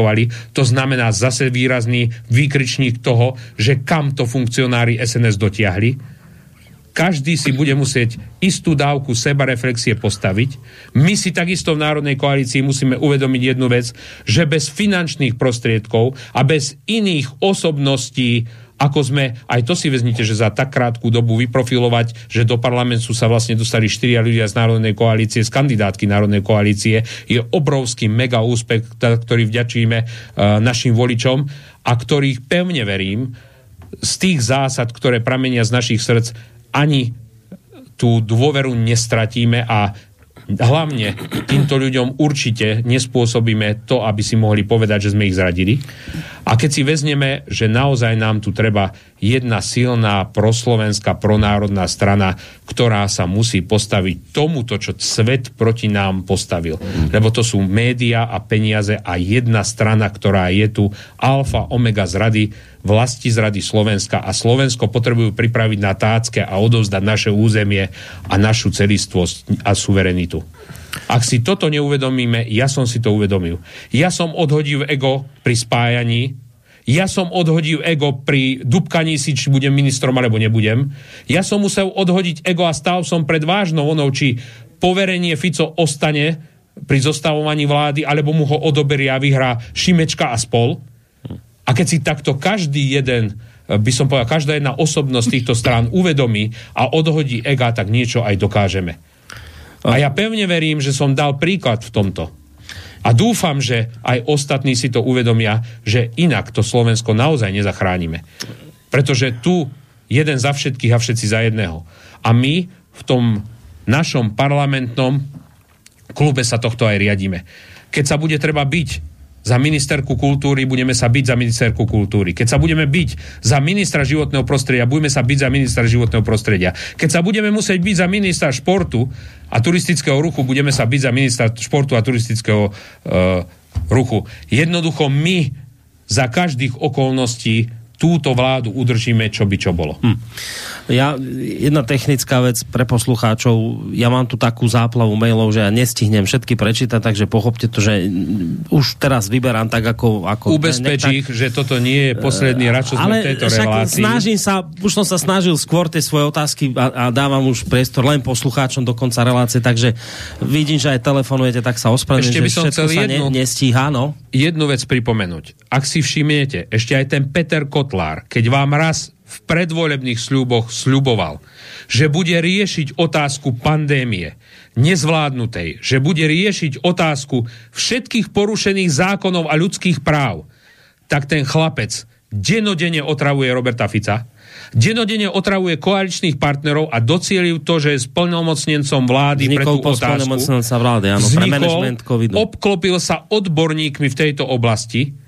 neprekrúškovali. To znamená zase výrazný výkričník toho, že kam to funkcionári SNS dotiahli. Každý si bude musieť istú dávku sebareflexie postaviť. My si takisto v Národnej koalícii musíme uvedomiť jednu vec, že bez finančných prostriedkov a bez iných osobností ako sme, aj to si vezmite, že za tak krátku dobu vyprofilovať, že do parlamentu sa vlastne dostali štyria ľudia z Národnej koalície, z kandidátky Národnej koalície, je obrovský mega úspech, ktorý vďačíme uh, našim voličom a ktorých pevne verím, z tých zásad, ktoré pramenia z našich srdc, ani tú dôveru nestratíme a hlavne týmto ľuďom určite nespôsobíme to, aby si mohli povedať, že sme ich zradili. A keď si vezmeme, že naozaj nám tu treba jedna silná proslovenská, pronárodná strana, ktorá sa musí postaviť tomuto, čo svet proti nám postavil. Lebo to sú média a peniaze a jedna strana, ktorá je tu alfa, omega zrady, vlasti zrady Slovenska a Slovensko potrebujú pripraviť na tácke a odovzdať naše územie a našu celistvosť a suverenitu. Ak si toto neuvedomíme, ja som si to uvedomil. Ja som odhodil ego pri spájaní, ja som odhodil ego pri dubkaní si, či budem ministrom alebo nebudem. Ja som musel odhodiť ego a stal som pred vážnou onou, či poverenie Fico ostane pri zostavovaní vlády, alebo mu ho odoberia a vyhrá Šimečka a spol. A keď si takto každý jeden by som povedal, každá jedna osobnosť týchto strán uvedomí a odhodí ega, tak niečo aj dokážeme. A ja pevne verím, že som dal príklad v tomto. A dúfam, že aj ostatní si to uvedomia, že inak to Slovensko naozaj nezachránime. Pretože tu jeden za všetkých a všetci za jedného. A my v tom našom parlamentnom klube sa tohto aj riadíme. Keď sa bude treba byť za ministerku kultúry, budeme sa byť za ministerku kultúry. Keď sa budeme byť za ministra životného prostredia, budeme sa byť za ministra životného prostredia. Keď sa budeme musieť byť za ministra športu a turistického ruchu, budeme sa byť za ministra športu a turistického uh, ruchu. Jednoducho my za každých okolností túto vládu udržíme, čo by čo bolo. Hm. Ja, jedna technická vec pre poslucháčov, ja mám tu takú záplavu mailov, že ja nestihnem všetky prečítať, takže pochopte to, že už teraz vyberám tak, ako... ako Ubezpeč ich, tak... že toto nie je posledný rad, čo sme v tejto relácii. snažím sa, už som sa snažil skôr tie svoje otázky a, a dávam už priestor len poslucháčom do konca relácie, takže vidím, že aj telefonujete, tak sa ospravedlňujem, že by som chcel jednu, ne, nestíha, no. Jednu vec pripomenúť. Ak si všimnete, ešte aj ten Peter Kotlár, keď vám raz v predvolebných sľuboch sľuboval, že bude riešiť otázku pandémie, nezvládnutej, že bude riešiť otázku všetkých porušených zákonov a ľudských práv, tak ten chlapec denodene otravuje Roberta Fica, denodene otravuje koaličných partnerov a docielil to, že je splnomocnencom vlády Vznikol pre tú otázku. vlády, áno, Vznikol, pre obklopil sa odborníkmi v tejto oblasti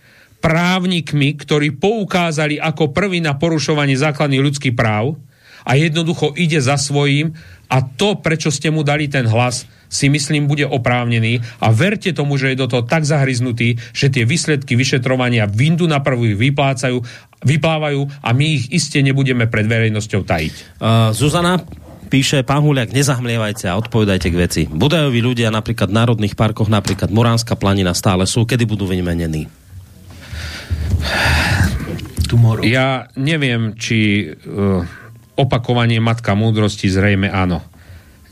právnikmi, ktorí poukázali ako prvý na porušovanie základných ľudských práv a jednoducho ide za svojím a to, prečo ste mu dali ten hlas, si myslím, bude oprávnený a verte tomu, že je do toho tak zahryznutý, že tie výsledky vyšetrovania vindu na prvú vyplácajú, vyplávajú a my ich iste nebudeme pred verejnosťou tajiť. Uh, Zuzana, píše, pán Huliak, nezahmlievajte a odpovedajte k veci. Budajoví ľudia napríklad v národných parkoch, napríklad Moránska planina stále sú, kedy budú vymenení? Tomorrow. Ja neviem, či uh, opakovanie matka múdrosti zrejme áno.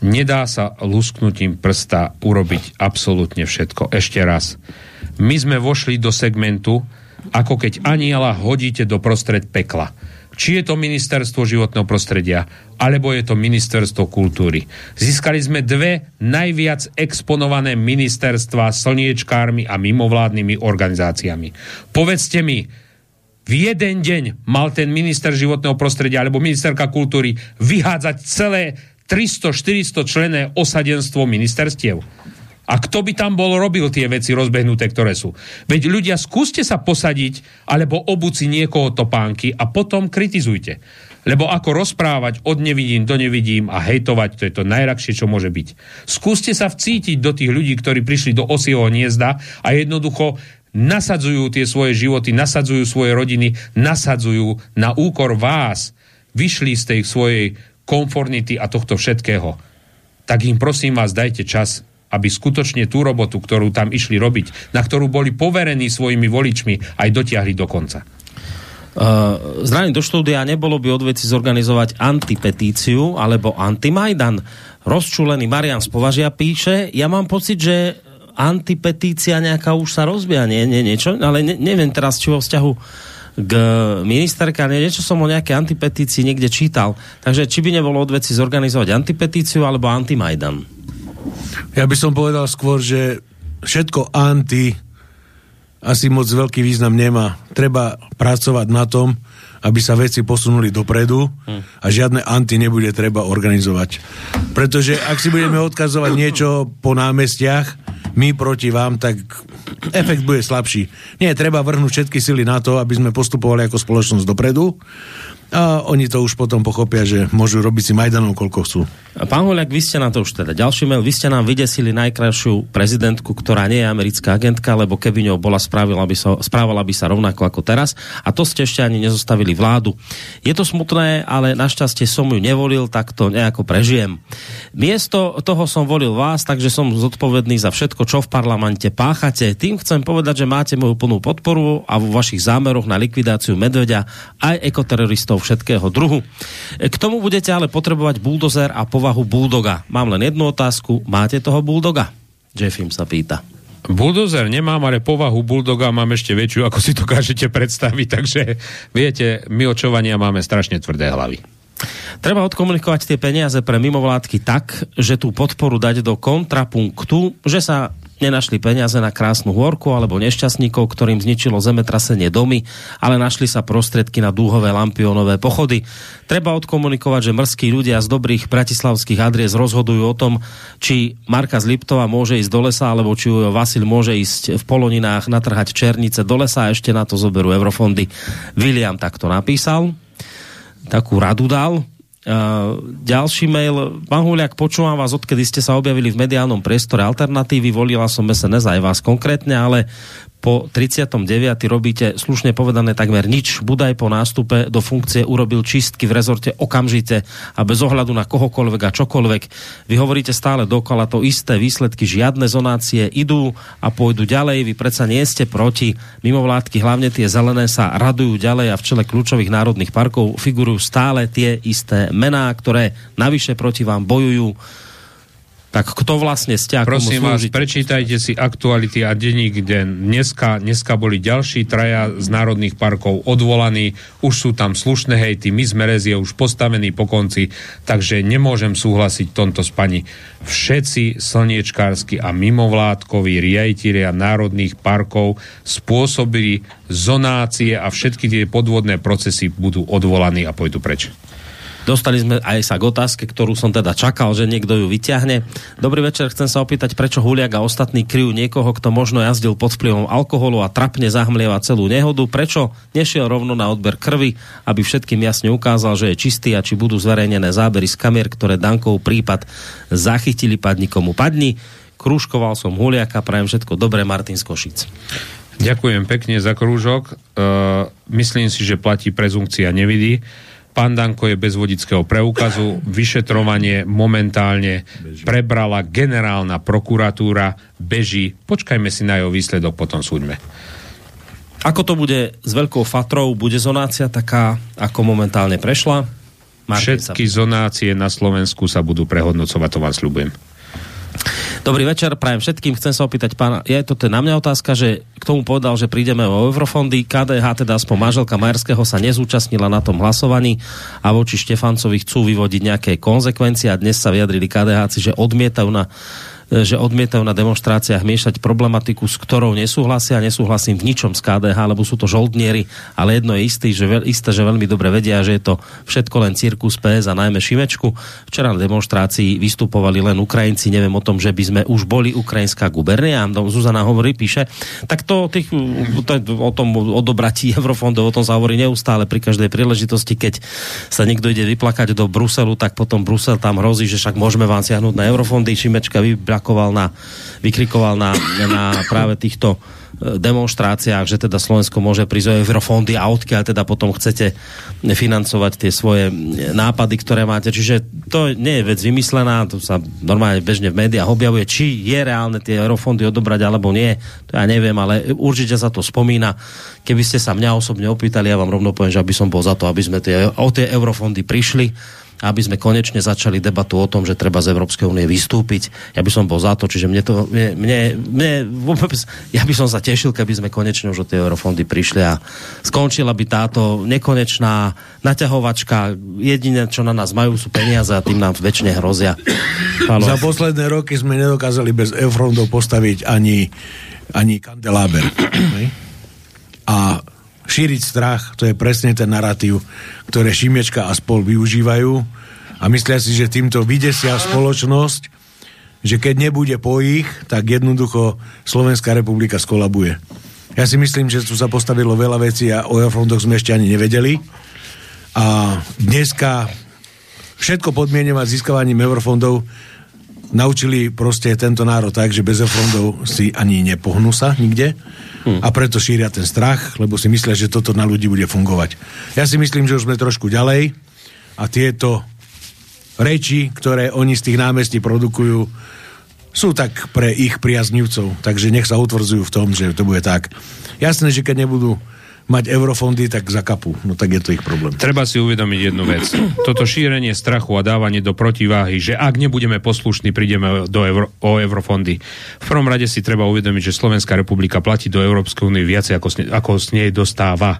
Nedá sa lusknutím prsta urobiť absolútne všetko. Ešte raz. My sme vošli do segmentu, ako keď aniela hodíte do prostred pekla či je to ministerstvo životného prostredia, alebo je to ministerstvo kultúry. Získali sme dve najviac exponované ministerstva slniečkármi a mimovládnymi organizáciami. Povedzte mi, v jeden deň mal ten minister životného prostredia alebo ministerka kultúry vyhádzať celé 300-400 člené osadenstvo ministerstiev. A kto by tam bol robil tie veci rozbehnuté, ktoré sú? Veď ľudia, skúste sa posadiť alebo obuci niekoho topánky a potom kritizujte. Lebo ako rozprávať od nevidím do nevidím a hejtovať, to je to najrakšie, čo môže byť. Skúste sa vcítiť do tých ľudí, ktorí prišli do osieho hniezda a jednoducho nasadzujú tie svoje životy, nasadzujú svoje rodiny, nasadzujú na úkor vás. Vyšli z tej svojej konformity a tohto všetkého. Tak im prosím vás, dajte čas, aby skutočne tú robotu, ktorú tam išli robiť, na ktorú boli poverení svojimi voličmi, aj dotiahli do konca. Uh, zdravím do štúdia, nebolo by od veci zorganizovať antipetíciu alebo antimajdan. Rozčulený Marian z Považia píše, ja mám pocit, že antipetícia nejaká už sa rozbia, nie, nie, niečo, ale ne, neviem teraz, či vo vzťahu k ministerke, ale niečo som o nejaké antipetícii niekde čítal. Takže či by nebolo od veci zorganizovať antipetíciu alebo antimajdan? Ja by som povedal skôr, že všetko anti asi moc veľký význam nemá. Treba pracovať na tom, aby sa veci posunuli dopredu a žiadne anti nebude treba organizovať. Pretože ak si budeme odkazovať niečo po námestiach, my proti vám, tak efekt bude slabší. Nie, treba vrhnúť všetky sily na to, aby sme postupovali ako spoločnosť dopredu a oni to už potom pochopia, že môžu robiť si Majdanov, koľko chcú. Pán Holiak, vy ste na to už teda ďalší mail, vy ste nám vydesili najkrajšiu prezidentku, ktorá nie je americká agentka, lebo keby ňou bola správila by, sa, správala by sa rovnako ako teraz a to ste ešte ani nezostavili vládu. Je to smutné, ale našťastie som ju nevolil, tak to nejako prežijem. Miesto toho som volil vás, takže som zodpovedný za všetko, čo v parlamente páchate. Tým chcem povedať, že máte moju plnú podporu a vo vašich zámeroch na likvidáciu medveďa aj ekoteroristov všetkého druhu. K tomu budete ale potrebovať buldozer a povahu buldoga. Mám len jednu otázku. Máte toho buldoga? Jeffim sa pýta. Buldozer nemám, ale povahu buldoga mám ešte väčšiu, ako si to kážete predstaviť, takže viete, my očovania máme strašne tvrdé hlavy. Treba odkomunikovať tie peniaze pre mimovládky tak, že tú podporu dať do kontrapunktu, že sa nenašli peniaze na krásnu horku alebo nešťastníkov, ktorým zničilo zemetrasenie domy, ale našli sa prostriedky na dúhové lampionové pochody. Treba odkomunikovať, že mrzkí ľudia z dobrých bratislavských adries rozhodujú o tom, či Marka z Liptova môže ísť do lesa, alebo či Vasil môže ísť v Poloninách natrhať černice do lesa a ešte na to zoberú eurofondy. William takto napísal takú radu dal. Ďalší mail. Pán Huliak, počúvam vás, odkedy ste sa objavili v mediálnom priestore alternatívy. Volila som SNS aj vás konkrétne, ale po 39. robíte slušne povedané takmer nič. Budaj po nástupe do funkcie urobil čistky v rezorte okamžite a bez ohľadu na kohokoľvek a čokoľvek. Vy hovoríte stále dokola to isté, výsledky žiadne zonácie idú a pôjdu ďalej. Vy predsa nie ste proti. Mimovládky, hlavne tie zelené, sa radujú ďalej a v čele kľúčových národných parkov figurujú stále tie isté mená, ktoré navyše proti vám bojujú tak kto vlastne ste? Prosím vás, prečítajte si aktuality a denník deň. Dneska, dneska boli ďalší traja z národných parkov odvolaní. Už sú tam slušné hejty. My sme je už postavený po konci, takže nemôžem súhlasiť tomto s pani. Všetci slniečkársky a mimovládkoví riaditeľia národných parkov spôsobili zonácie a všetky tie podvodné procesy budú odvolaní a pôjdu preč. Dostali sme aj sa k otázke, ktorú som teda čakal, že niekto ju vyťahne. Dobrý večer, chcem sa opýtať, prečo Huliak a ostatní kryjú niekoho, kto možno jazdil pod vplyvom alkoholu a trapne zahmlieva celú nehodu. Prečo nešiel rovno na odber krvi, aby všetkým jasne ukázal, že je čistý a či budú zverejnené zábery z kamier, ktoré Dankov prípad zachytili padni komu padni. Krúžkoval som Huliaka, prajem všetko dobré, Martin Skošic. Ďakujem pekne za krúžok. Uh, myslím si, že platí prezumcia nevidí. Pán Danko je bez vodického preukazu. Vyšetrovanie momentálne prebrala generálna prokuratúra. Beží. Počkajme si na jeho výsledok, potom súďme. Ako to bude s veľkou fatrou? Bude zonácia taká, ako momentálne prešla? všetky zonácie na Slovensku sa budú prehodnocovať, to vám sľubujem. Dobrý večer, prajem všetkým. Chcem sa opýtať pána, je to na mňa otázka, že tomu povedal, že prídeme o eurofondy. KDH, teda aspoň manželka Majerského, sa nezúčastnila na tom hlasovaní a voči Štefancovi chcú vyvodiť nejaké konsekvencie a dnes sa vyjadrili KDH, že odmietajú na že odmietajú na demonstráciách miešať problematiku, s ktorou nesúhlasia. Nesúhlasím v ničom s KDH, lebo sú to žoldnieri, ale jedno je istý, že, veľ, isté, že veľmi dobre vedia, že je to všetko len cirkus PS a najmä Šimečku. Včera na demonstrácii vystupovali len Ukrajinci, neviem o tom, že by sme už boli ukrajinská gubernia. Zuzana hovorí, píše, tak to, tých, to o tom odobratí eurofondov, o tom sa hovorí neustále pri každej príležitosti, keď sa niekto ide vyplakať do Bruselu, tak potom Brusel tam hrozí, že však môžeme vám siahnuť na eurofondy. Šimečka vybra vykrikoval na, vykrikoval na, na práve týchto e, demonstráciách, že teda Slovensko môže prísť o eurofondy a odkiaľ teda potom chcete financovať tie svoje nápady, ktoré máte. Čiže to nie je vec vymyslená, to sa normálne bežne v médiách objavuje, či je reálne tie eurofondy odobrať alebo nie, to ja neviem, ale určite sa to spomína. Keby ste sa mňa osobne opýtali, ja vám rovno poviem, že aby som bol za to, aby sme tie, o tie eurofondy prišli aby sme konečne začali debatu o tom, že treba z Európskej únie vystúpiť. Ja by som bol za to, čiže mne to, mne, mne, mne vôbec, ja by som sa tešil, keby sme konečne už o tie eurofondy prišli a skončila by táto nekonečná naťahovačka. Jediné, čo na nás majú, sú peniaze a tým nám väčšine hrozia. Halo. Za posledné roky sme nedokázali bez eurofondov postaviť ani, ani kandeláber. a šíriť strach, to je presne ten narratív, ktoré Šimečka a spol využívajú a myslia si, že týmto vydesia spoločnosť, že keď nebude po ich, tak jednoducho Slovenská republika skolabuje. Ja si myslím, že tu sa postavilo veľa vecí a o Eurofrontoch sme ešte ani nevedeli. A dneska všetko podmienovať získavaním eurofondov naučili proste tento národ tak, že bez eurofondov si ani nepohnú sa nikde. Hmm. A preto šíria ten strach, lebo si myslia, že toto na ľudí bude fungovať. Ja si myslím, že už sme trošku ďalej a tieto reči, ktoré oni z tých námestí produkujú, sú tak pre ich priaznivcov. Takže nech sa utvrdzujú v tom, že to bude tak. Jasné, že keď nebudú mať eurofondy, tak zakapú. No tak je to ich problém. Treba si uvedomiť jednu vec. Toto šírenie strachu a dávanie do protiváhy, že ak nebudeme poslušní, prídeme do euro, o eurofondy. V prvom rade si treba uvedomiť, že Slovenská republika platí do Európskej únie viacej, ako, ako s nej dostáva.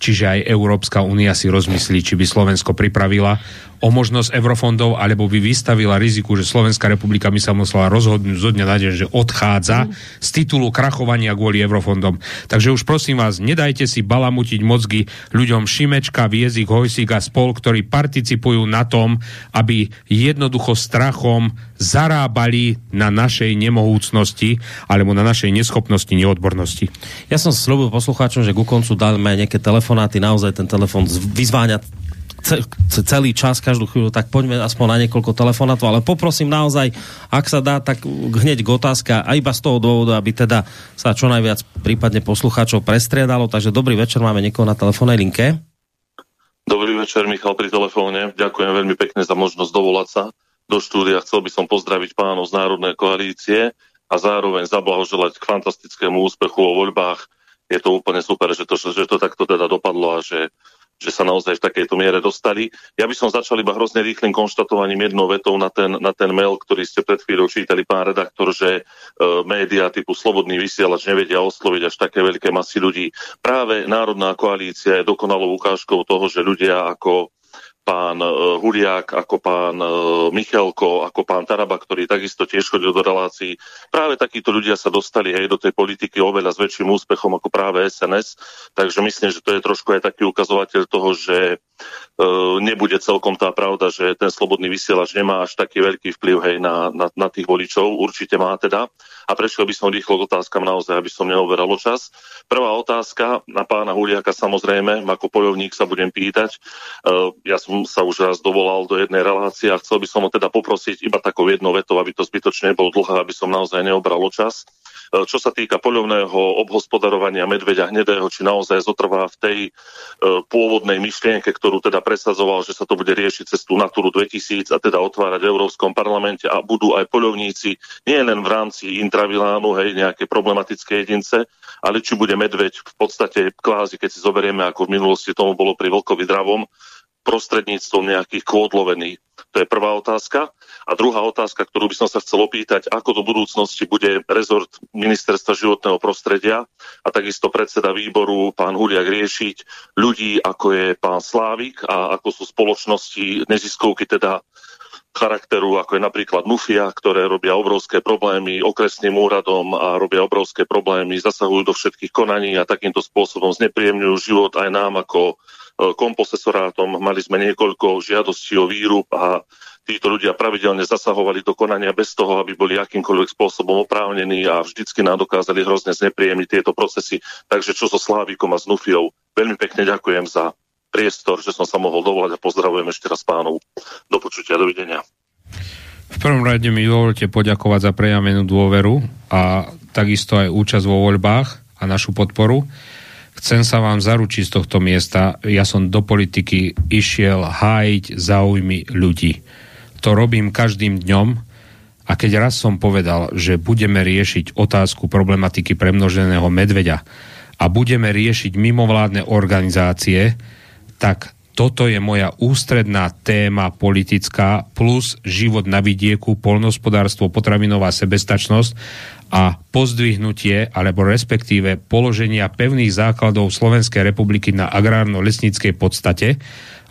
Čiže aj Európska únia si rozmyslí, či by Slovensko pripravila o možnosť eurofondov, alebo by vystavila riziku, že Slovenská republika by sa musela rozhodnúť zo dňa na deň, že odchádza mm. z titulu krachovania kvôli eurofondom. Takže už prosím vás, nedajte si balamutiť mozgy ľuďom Šimečka, Viezik, Hojsík a spol, ktorí participujú na tom, aby jednoducho strachom zarábali na našej nemohúcnosti alebo na našej neschopnosti, neodbornosti. Ja som slúbil poslucháčom, že ku koncu dáme nejaké telefonáty, naozaj ten telefon vyzváňa celý čas, každú chvíľu, tak poďme aspoň na niekoľko telefonátov, ale poprosím naozaj, ak sa dá, tak hneď k otázka a iba z toho dôvodu, aby teda sa čo najviac prípadne poslucháčov prestriedalo. Takže dobrý večer, máme niekoho na telefónnej linke. Dobrý večer, Michal pri telefóne. Ďakujem veľmi pekne za možnosť dovolať sa do štúdia. Chcel by som pozdraviť pánov z Národnej koalície a zároveň zablahoželať k fantastickému úspechu vo voľbách. Je to úplne super, že to, že to takto teda dopadlo a že že sa naozaj v takejto miere dostali. Ja by som začal iba hrozne rýchlým konštatovaním jednou vetou na ten, na ten mail, ktorý ste pred chvíľou čítali, pán redaktor, že e, médiá typu Slobodný vysielač nevedia osloviť až také veľké masy ľudí. Práve Národná koalícia je dokonalou ukážkou toho, že ľudia ako pán e, Huliak, ako pán e, Michalko, ako pán Taraba, ktorý takisto tiež chodil do relácií. Práve takíto ľudia sa dostali aj do tej politiky oveľa s väčším úspechom ako práve SNS, takže myslím, že to je trošku aj taký ukazovateľ toho, že e, nebude celkom tá pravda, že ten slobodný vysielač nemá až taký veľký vplyv hej, na, na, na tých voličov. Určite má teda. A prešiel by som rýchlo k otázkam naozaj, aby som neoberal čas. Prvá otázka na pána Huliaka samozrejme, ako poľovník sa budem pýtať. Ja som sa už raz dovolal do jednej relácie a chcel by som ho teda poprosiť iba takou jednou vetou, aby to zbytočne nebolo dlhé, aby som naozaj neobral čas. E, čo sa týka poľovného obhospodarovania medveďa hnedého, či naozaj zotrvá v tej e, pôvodnej myšlienke, ktorú teda presadzoval, že sa to bude riešiť cez tú Naturu 2000 a teda otvárať v Európskom parlamente a budú aj poľovníci nie len v rámci intravilánu, hej, nejaké problematické jedince, ale či bude medveď v podstate kvázi, keď si zoberieme, ako v minulosti tomu bolo pri Vlkovi dravom, prostredníctvom nejakých kvót lovených. To je prvá otázka. A druhá otázka, ktorú by som sa chcel opýtať, ako do budúcnosti bude rezort ministerstva životného prostredia a takisto predseda výboru pán Huliak riešiť ľudí, ako je pán Slávik a ako sú spoločnosti neziskovky, teda charakteru, ako je napríklad Nufia, ktoré robia obrovské problémy okresným úradom a robia obrovské problémy, zasahujú do všetkých konaní a takýmto spôsobom znepríjemňujú život aj nám ako e, komposesorátom. Mali sme niekoľko žiadostí o výrub a títo ľudia pravidelne zasahovali do konania bez toho, aby boli akýmkoľvek spôsobom oprávnení a vždycky nám dokázali hrozne znepríjemniť tieto procesy. Takže čo so Slávikom a s Nufiou. Veľmi pekne ďakujem za priestor, že som sa mohol dovolať a pozdravujem ešte raz pánov. Do počutia, dovidenia. V prvom rade mi dovolte poďakovať za prejavenú dôveru a takisto aj účasť vo voľbách a našu podporu. Chcem sa vám zaručiť z tohto miesta, ja som do politiky išiel hájiť záujmy ľudí. To robím každým dňom. A keď raz som povedal, že budeme riešiť otázku problematiky premnoženého medveďa a budeme riešiť mimovládne organizácie, tak toto je moja ústredná téma politická plus život na vidieku, polnospodárstvo, potravinová sebestačnosť a pozdvihnutie alebo respektíve položenia pevných základov Slovenskej republiky na agrárno-lesníckej podstate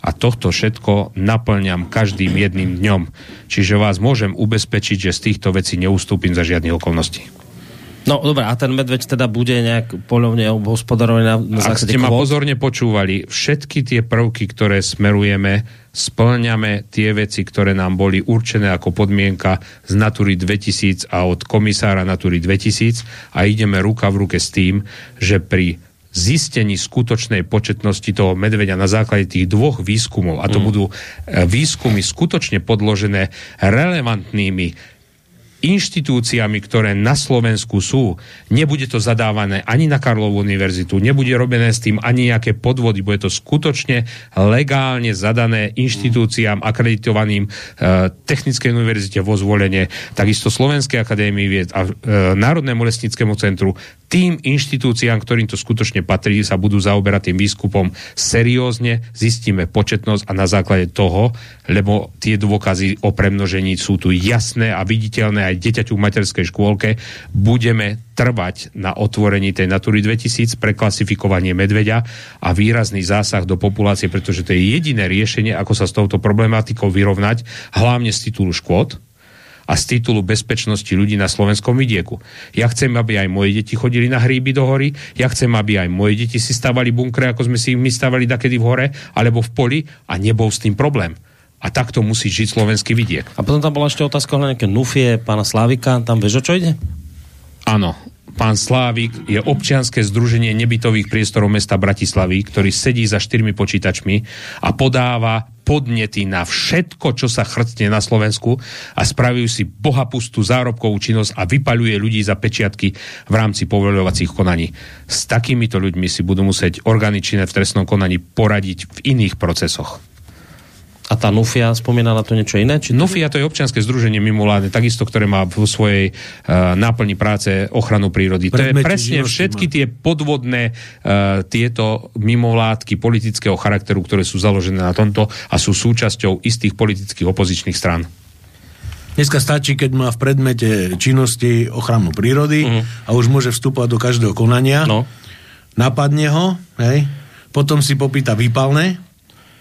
a tohto všetko naplňam každým jedným dňom. Čiže vás môžem ubezpečiť, že z týchto vecí neustúpim za žiadnych okolností. No dobré, a ten medveď teda bude nejak polovne hospodarovaný na, na Ak ste ma pozorne počúvali, všetky tie prvky, ktoré smerujeme, splňame tie veci, ktoré nám boli určené ako podmienka z Natury 2000 a od komisára Natury 2000 a ideme ruka v ruke s tým, že pri zistení skutočnej početnosti toho medveďa na základe tých dvoch výskumov, a to mm. budú e, výskumy skutočne podložené relevantnými inštitúciami, ktoré na Slovensku sú. Nebude to zadávané ani na Karlovú univerzitu, nebude robené s tým ani nejaké podvody, bude to skutočne legálne zadané inštitúciám akreditovaným e, Technickej univerzite vo zvolenie, takisto Slovenskej akadémii vied a e, Národnému lesnickému centru, tým inštitúciám, ktorým to skutočne patrí, sa budú zaoberať tým výskupom seriózne, zistíme početnosť a na základe toho, lebo tie dôkazy o premnožení sú tu jasné a viditeľné aj deťaťu v materskej škôlke, budeme trvať na otvorení tej Natury 2000 pre klasifikovanie medveďa a výrazný zásah do populácie, pretože to je jediné riešenie, ako sa s touto problematikou vyrovnať, hlavne z titulu škôd, a z titulu bezpečnosti ľudí na slovenskom vidieku. Ja chcem, aby aj moje deti chodili na hríby do hory, ja chcem, aby aj moje deti si stavali bunkre, ako sme si my stavali dakedy v hore, alebo v poli a nebol s tým problém. A takto musí žiť slovenský vidiek. A potom tam bola ešte otázka o nejaké nufie pána Slávika. Tam vieš, o čo ide? Áno, pán Slávik je občianske združenie nebytových priestorov mesta Bratislavy, ktorý sedí za štyrmi počítačmi a podáva podnety na všetko, čo sa chrtne na Slovensku a spravujú si bohapustú zárobkovú činnosť a vypaľuje ľudí za pečiatky v rámci povoľovacích konaní. S takýmito ľuďmi si budú musieť orgány v trestnom konaní poradiť v iných procesoch. A tá Nufia spomínala to niečo iné? Či Nufia to je občianske združenie mimovládne, takisto, ktoré má vo svojej uh, náplni práce ochranu prírody. Predmeti to je presne všetky tie podvodné uh, tieto mimovládky politického charakteru, ktoré sú založené na tomto a sú súčasťou istých politických opozičných strán. Dneska stačí, keď má v predmete činnosti ochranu prírody uh-huh. a už môže vstúpať do každého konania. No. Napadne ho, hej, potom si popýta výpalné,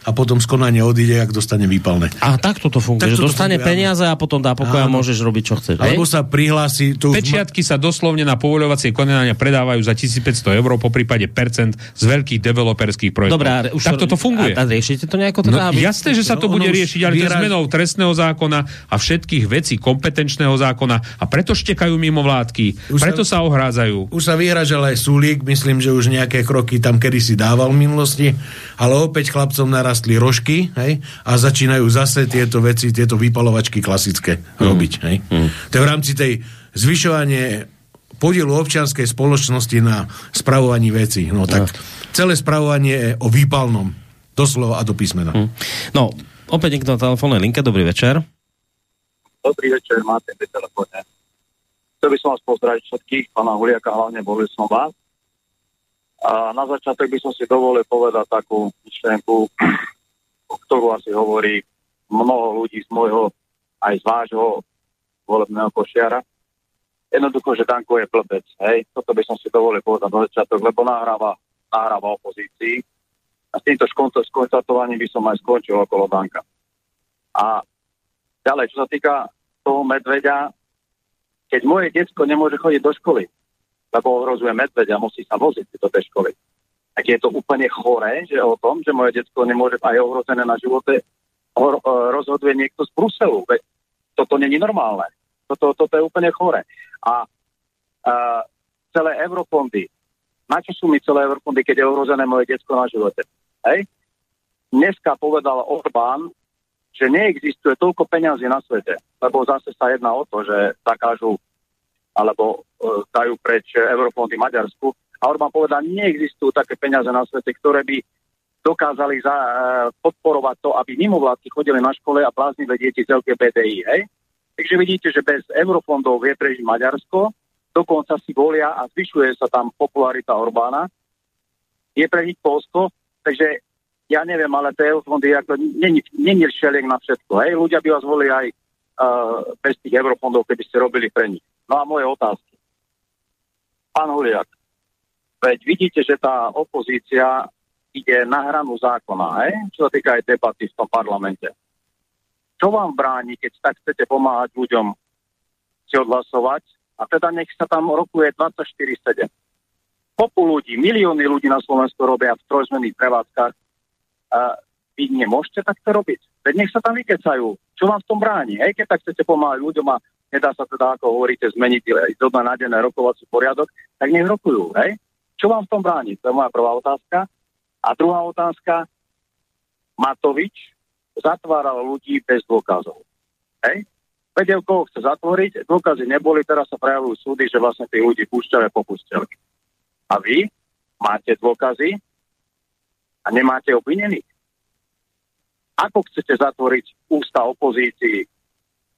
a potom z konania odíde, ak dostane výpalné. A tak toto funguje, tak že dostane funguje, peniaze a potom dá pokoj a môžeš robiť, čo chceš. Alebo sa prihlási... To Pečiatky sa doslovne na povoľovacie konania predávajú za 1500 eur, po prípade percent z veľkých developerských projektov. Dobrá, už tak toto funguje. A, a riešite to nejako teda? No, aby... Jasné, že sa to no, bude riešiť, ale výraz... zmenou trestného zákona a všetkých vecí kompetenčného zákona a preto štekajú mimo vládky, už preto sa, sa ohrádzajú. Už sa vyhražal aj Sulík, myslím, že už nejaké kroky tam kedysi dával v minulosti, ale opäť chlapcom naraz narastli rožky hej, a začínajú zase tieto veci, tieto vypalovačky klasické mm. robiť. Hej. Mm. To je v rámci tej zvyšovanie podielu občianskej spoločnosti na spravovaní veci. No tak celé spravovanie je o výpalnom. Doslova a do písmena. Mm. No, opäť niekto na telefónnej linke. Dobrý večer. Dobrý večer, máte pri telefóne. Chcel by som vás pozdraviť všetkých, pána Huliaka, hlavne boli som vás. A na začiatok by som si dovolil povedať takú myšlenku. o ktorú asi hovorí mnoho ľudí z môjho aj z vášho volebného košiara. Jednoducho, že Danko je blbec, hej. Toto by som si dovolil povedať na začiatok, lebo nahráva, nahráva opozícii. A s týmto skontatovaním by som aj skončil okolo Danka. A ďalej, čo sa týka toho medveďa, keď moje detsko nemôže chodiť do školy, lebo ohrozuje medveďa, musí sa voziť tej školy, tak je to úplne choré, že o tom, že moje detsko nemôže aj ohrozené na živote, rozhoduje niekto z Bruselu. Veď toto není normálne. Toto, toto je úplne chore. A, a celé eurofondy, na čo sú mi celé eurofondy, keď je ohrozené moje detsko na živote? Hej? Dneska povedal Orbán, že neexistuje toľko peňazí na svete, lebo zase sa jedná o to, že zakážu alebo e, dajú preč eurofondy Maďarsku. A Orbán povedal, neexistujú také peniaze na svete, ktoré by dokázali za, e, podporovať to, aby mimovládky chodili na škole a bláznili deti z LGBTI. Hej? Takže vidíte, že bez eurofondov vie prežiť Maďarsko, dokonca si volia a zvyšuje sa tam popularita Orbána. Je prežiť Polsko, takže ja neviem, ale tie eurofondy ako, není, není na všetko. Hej? Ľudia by vás volili aj uh, bez tých eurofondov, keby ste robili pre nich. No a moje otázky. Pán Huliak, veď vidíte, že tá opozícia ide na hranu zákona, hej? čo sa týka aj debaty v tom parlamente. Čo vám bráni, keď tak chcete pomáhať ľuďom si odhlasovať a teda nech sa tam rokuje 24-7. Popu ľudí, milióny ľudí na Slovensku robia v trojzmenných prevádzkach. A vy nemôžete takto robiť. Veď nech sa tam vykecajú. Čo vám v tom bráni? Hej, keď tak chcete pomáhať ľuďom a nedá sa teda, ako hovoríte, zmeniť zo dňa na deň rokovací poriadok, tak nech rokujú. Hej? Čo vám v tom bráni? To je moja prvá otázka. A druhá otázka. Matovič zatváral ľudí bez dôkazov. Hej? Vedel, koho chce zatvoriť, dôkazy neboli, teraz sa prejavujú súdy, že vlastne tých ľudí púšťali a popustili. A vy máte dôkazy a nemáte obvinených. Ako chcete zatvoriť ústa opozícii?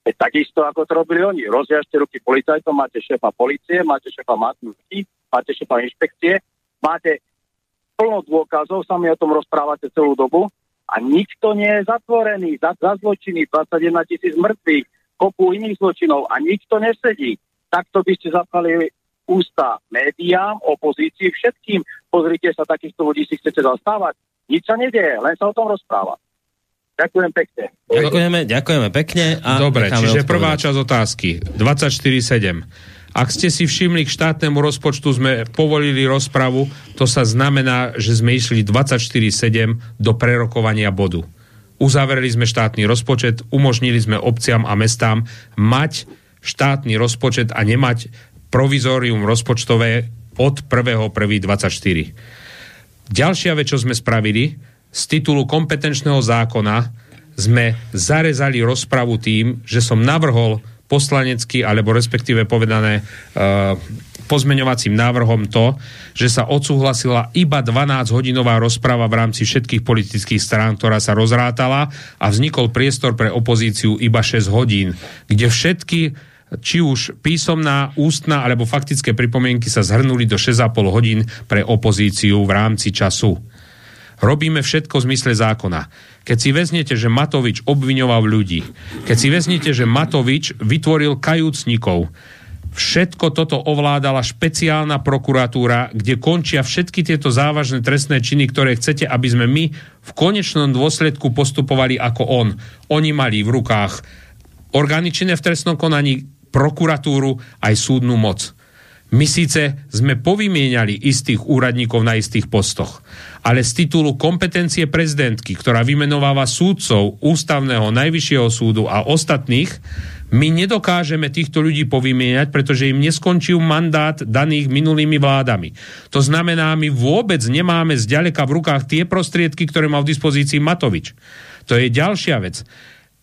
Je takisto, ako to robili oni. Rozjažte ruky policajtom, máte šéfa policie, máte šéfa matnúky, máte šéfa inšpekcie, máte plno dôkazov, sami o tom rozprávate celú dobu a nikto nie je zatvorený za, za zločiny, 21 tisíc mŕtvych, kopu iných zločinov a nikto nesedí. Takto by ste zapali ústa médiám, opozícii, všetkým. Pozrite sa, takýchto ľudí si chcete zastávať. Nič sa nedieje, len sa o tom rozpráva. Ďakujem pekne. Ďakujeme, ďakujeme pekne. A Dobre, čiže odpovedať. prvá časť otázky. 24.7. Ak ste si všimli, k štátnemu rozpočtu sme povolili rozpravu, to sa znamená, že sme išli 24-7 do prerokovania bodu. Uzavreli sme štátny rozpočet, umožnili sme obciam a mestám mať štátny rozpočet a nemať provizórium rozpočtové od 1.1.24. Ďalšia vec, čo sme spravili, z titulu kompetenčného zákona sme zarezali rozpravu tým, že som navrhol poslanecký, alebo respektíve povedané e, pozmeňovacím návrhom to, že sa odsúhlasila iba 12-hodinová rozprava v rámci všetkých politických strán, ktorá sa rozrátala a vznikol priestor pre opozíciu iba 6 hodín, kde všetky či už písomná, ústna alebo faktické pripomienky sa zhrnuli do 6,5 hodín pre opozíciu v rámci času. Robíme všetko v zmysle zákona. Keď si vezmete, že Matovič obviňoval ľudí, keď si vezmete, že Matovič vytvoril kajúcnikov, všetko toto ovládala špeciálna prokuratúra, kde končia všetky tieto závažné trestné činy, ktoré chcete, aby sme my v konečnom dôsledku postupovali ako on. Oni mali v rukách orgány činné v trestnom konaní, prokuratúru aj súdnu moc. My síce sme povymieniali istých úradníkov na istých postoch, ale z titulu kompetencie prezidentky, ktorá vymenováva súdcov ústavného najvyššieho súdu a ostatných, my nedokážeme týchto ľudí povymieňať, pretože im neskončil mandát daných minulými vládami. To znamená, my vôbec nemáme zďaleka v rukách tie prostriedky, ktoré má v dispozícii Matovič. To je ďalšia vec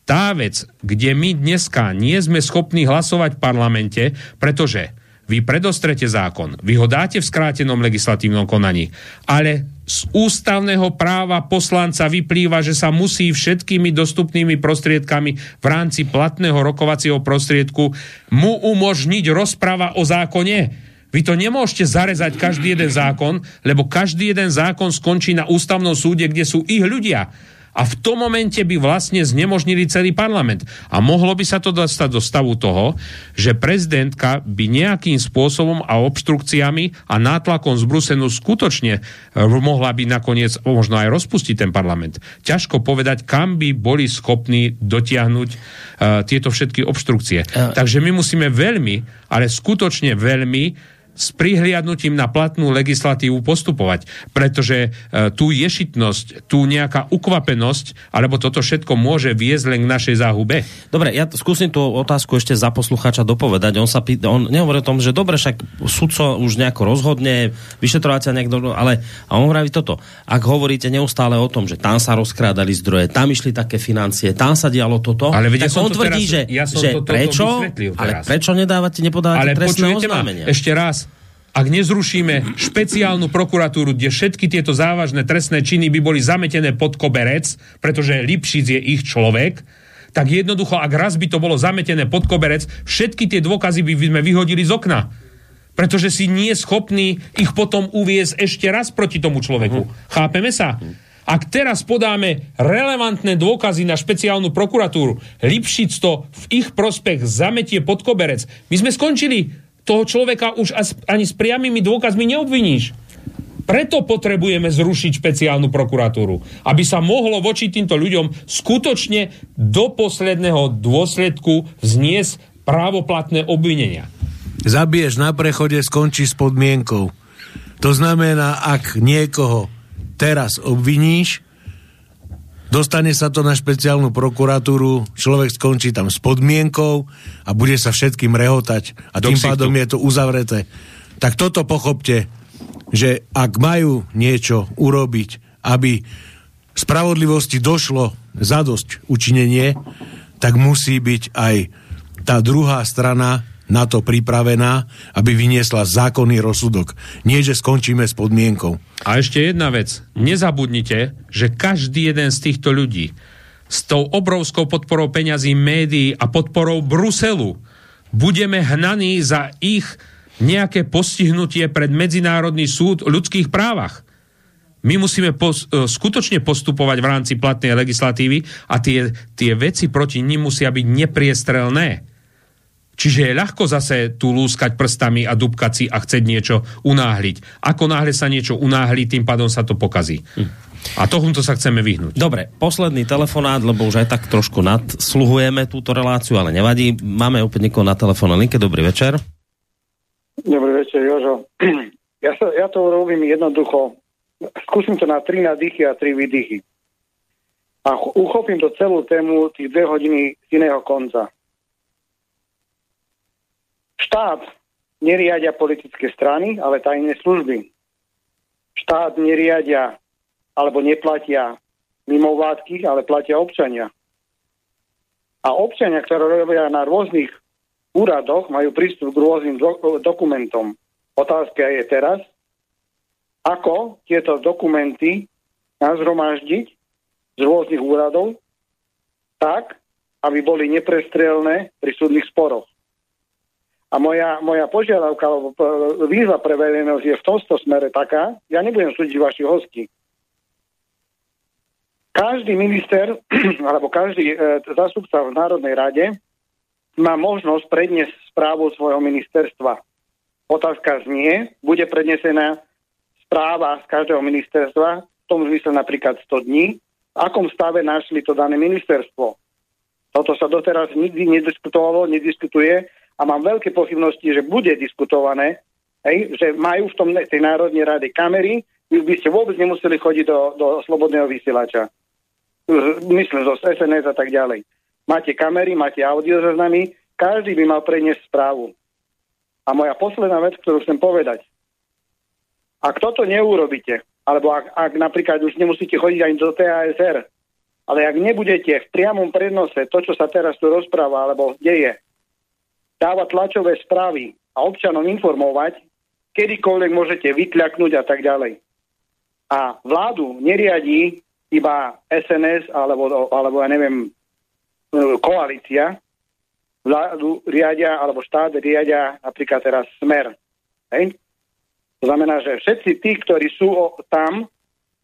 tá vec, kde my dneska nie sme schopní hlasovať v parlamente, pretože vy predostrete zákon, vy ho dáte v skrátenom legislatívnom konaní, ale z ústavného práva poslanca vyplýva, že sa musí všetkými dostupnými prostriedkami v rámci platného rokovacieho prostriedku mu umožniť rozpráva o zákone. Vy to nemôžete zarezať každý jeden zákon, lebo každý jeden zákon skončí na ústavnom súde, kde sú ich ľudia. A v tom momente by vlastne znemožnili celý parlament. A mohlo by sa to dostať do stavu toho, že prezidentka by nejakým spôsobom a obštrukciami a nátlakom z Brusenu skutočne eh, mohla by nakoniec možno aj rozpustiť ten parlament. Ťažko povedať, kam by boli schopní dotiahnuť uh, tieto všetky obštrukcie. Uh. Takže my musíme veľmi, ale skutočne veľmi s prihliadnutím na platnú legislatívu postupovať, pretože e, tu ješitnosť, tu nejaká ukvapenosť, alebo toto všetko môže viesť len k našej záhube. Dobre, ja skúsim tú otázku ešte za poslucháča dopovedať. On sa pýta, on nehovorí o tom, že dobre, však sudco už nejako rozhodne, vyšetrovateľ niekto, ale a on hovorí toto. Ak hovoríte neustále o tom, že tam sa rozkrádali zdroje, tam išli také financie, tam sa dialo toto, ale tak on tvrdí, teraz, že, ja že to, prečo, ale prečo nedávate, nepodávate ale trestné oznámenia? Ma, ešte raz, ak nezrušíme špeciálnu prokuratúru, kde všetky tieto závažné trestné činy by boli zametené pod koberec, pretože Lipšic je ich človek, tak jednoducho, ak raz by to bolo zametené pod koberec, všetky tie dôkazy by sme vyhodili z okna. Pretože si nie schopní ich potom uviezť ešte raz proti tomu človeku. Uh-huh. Chápeme sa? Ak teraz podáme relevantné dôkazy na špeciálnu prokuratúru, Lipšic to v ich prospech zametie pod koberec, my sme skončili toho človeka už ani s priamými dôkazmi neobviníš. Preto potrebujeme zrušiť špeciálnu prokuratúru, aby sa mohlo voči týmto ľuďom skutočne do posledného dôsledku vzniesť právoplatné obvinenia. Zabiješ na prechode, skončí s podmienkou. To znamená, ak niekoho teraz obviníš, Dostane sa to na špeciálnu prokuratúru, človek skončí tam s podmienkou a bude sa všetkým rehotať a tým pádom je to uzavreté. Tak toto pochopte, že ak majú niečo urobiť, aby spravodlivosti došlo zadosť učinenie, tak musí byť aj tá druhá strana na to pripravená, aby vyniesla zákonný rozsudok. Nie, že skončíme s podmienkou. A ešte jedna vec. Nezabudnite, že každý jeden z týchto ľudí s tou obrovskou podporou peňazí médií a podporou Bruselu budeme hnaní za ich nejaké postihnutie pred Medzinárodný súd o ľudských právach. My musíme pos- e, skutočne postupovať v rámci platnej legislatívy a tie, tie veci proti nim musia byť nepriestrelné. Čiže je ľahko zase tu lúskať prstami a dubkať si a chceť niečo unáhliť. Ako náhle sa niečo unáhli, tým pádom sa to pokazí. Hm. A tomuto sa chceme vyhnúť. Dobre, posledný telefonát, lebo už aj tak trošku nadsluhujeme túto reláciu, ale nevadí. Máme opäť niekoho na telefónnej linke. Dobrý večer. Dobrý večer, Jožo. Ja, sa, ja to robím jednoducho. Skúsim to na tri nadýchy a tri výdychy. A uchopím to celú tému tých dve hodiny z iného konca. Štát neriadia politické strany, ale tajné služby. Štát neriadia alebo neplatia mimovládky, ale platia občania. A občania, ktoré robia na rôznych úradoch, majú prístup k rôznym do- dokumentom. Otázka je teraz, ako tieto dokumenty nazhromaždiť z rôznych úradov tak, aby boli neprestrelné pri súdnych sporoch. A moja, moja požiadavka alebo výzva pre verejnosť je v tomto smere taká, ja nebudem súdiť vaši hosti. Každý minister alebo každý e, zastupca v Národnej rade má možnosť predniesť správu svojho ministerstva. Otázka znie, bude prednesená správa z každého ministerstva, v tom zmysle napríklad 100 dní, v akom stave našli to dané ministerstvo. Toto sa doteraz nikdy nediskutovalo, nediskutuje a mám veľké pochybnosti, že bude diskutované, hej, že majú v tom tej Národnej rade kamery, vy by ste vôbec nemuseli chodiť do, do slobodného vysielača. Myslím, zo SNS a tak ďalej. Máte kamery, máte audio zaznamy, každý by mal preniesť správu. A moja posledná vec, ktorú chcem povedať. Ak toto neurobíte, alebo ak, ak napríklad už nemusíte chodiť ani do TASR, ale ak nebudete v priamom prednose to, čo sa teraz tu rozpráva, alebo deje, dávať tlačové správy a občanom informovať, kedykoľvek môžete vykľaknúť a tak ďalej. A vládu neriadí iba SNS alebo, alebo ja neviem, koalícia, vládu riadia, alebo štát riadia napríklad teraz smer. Hej? To znamená, že všetci tí, ktorí sú tam,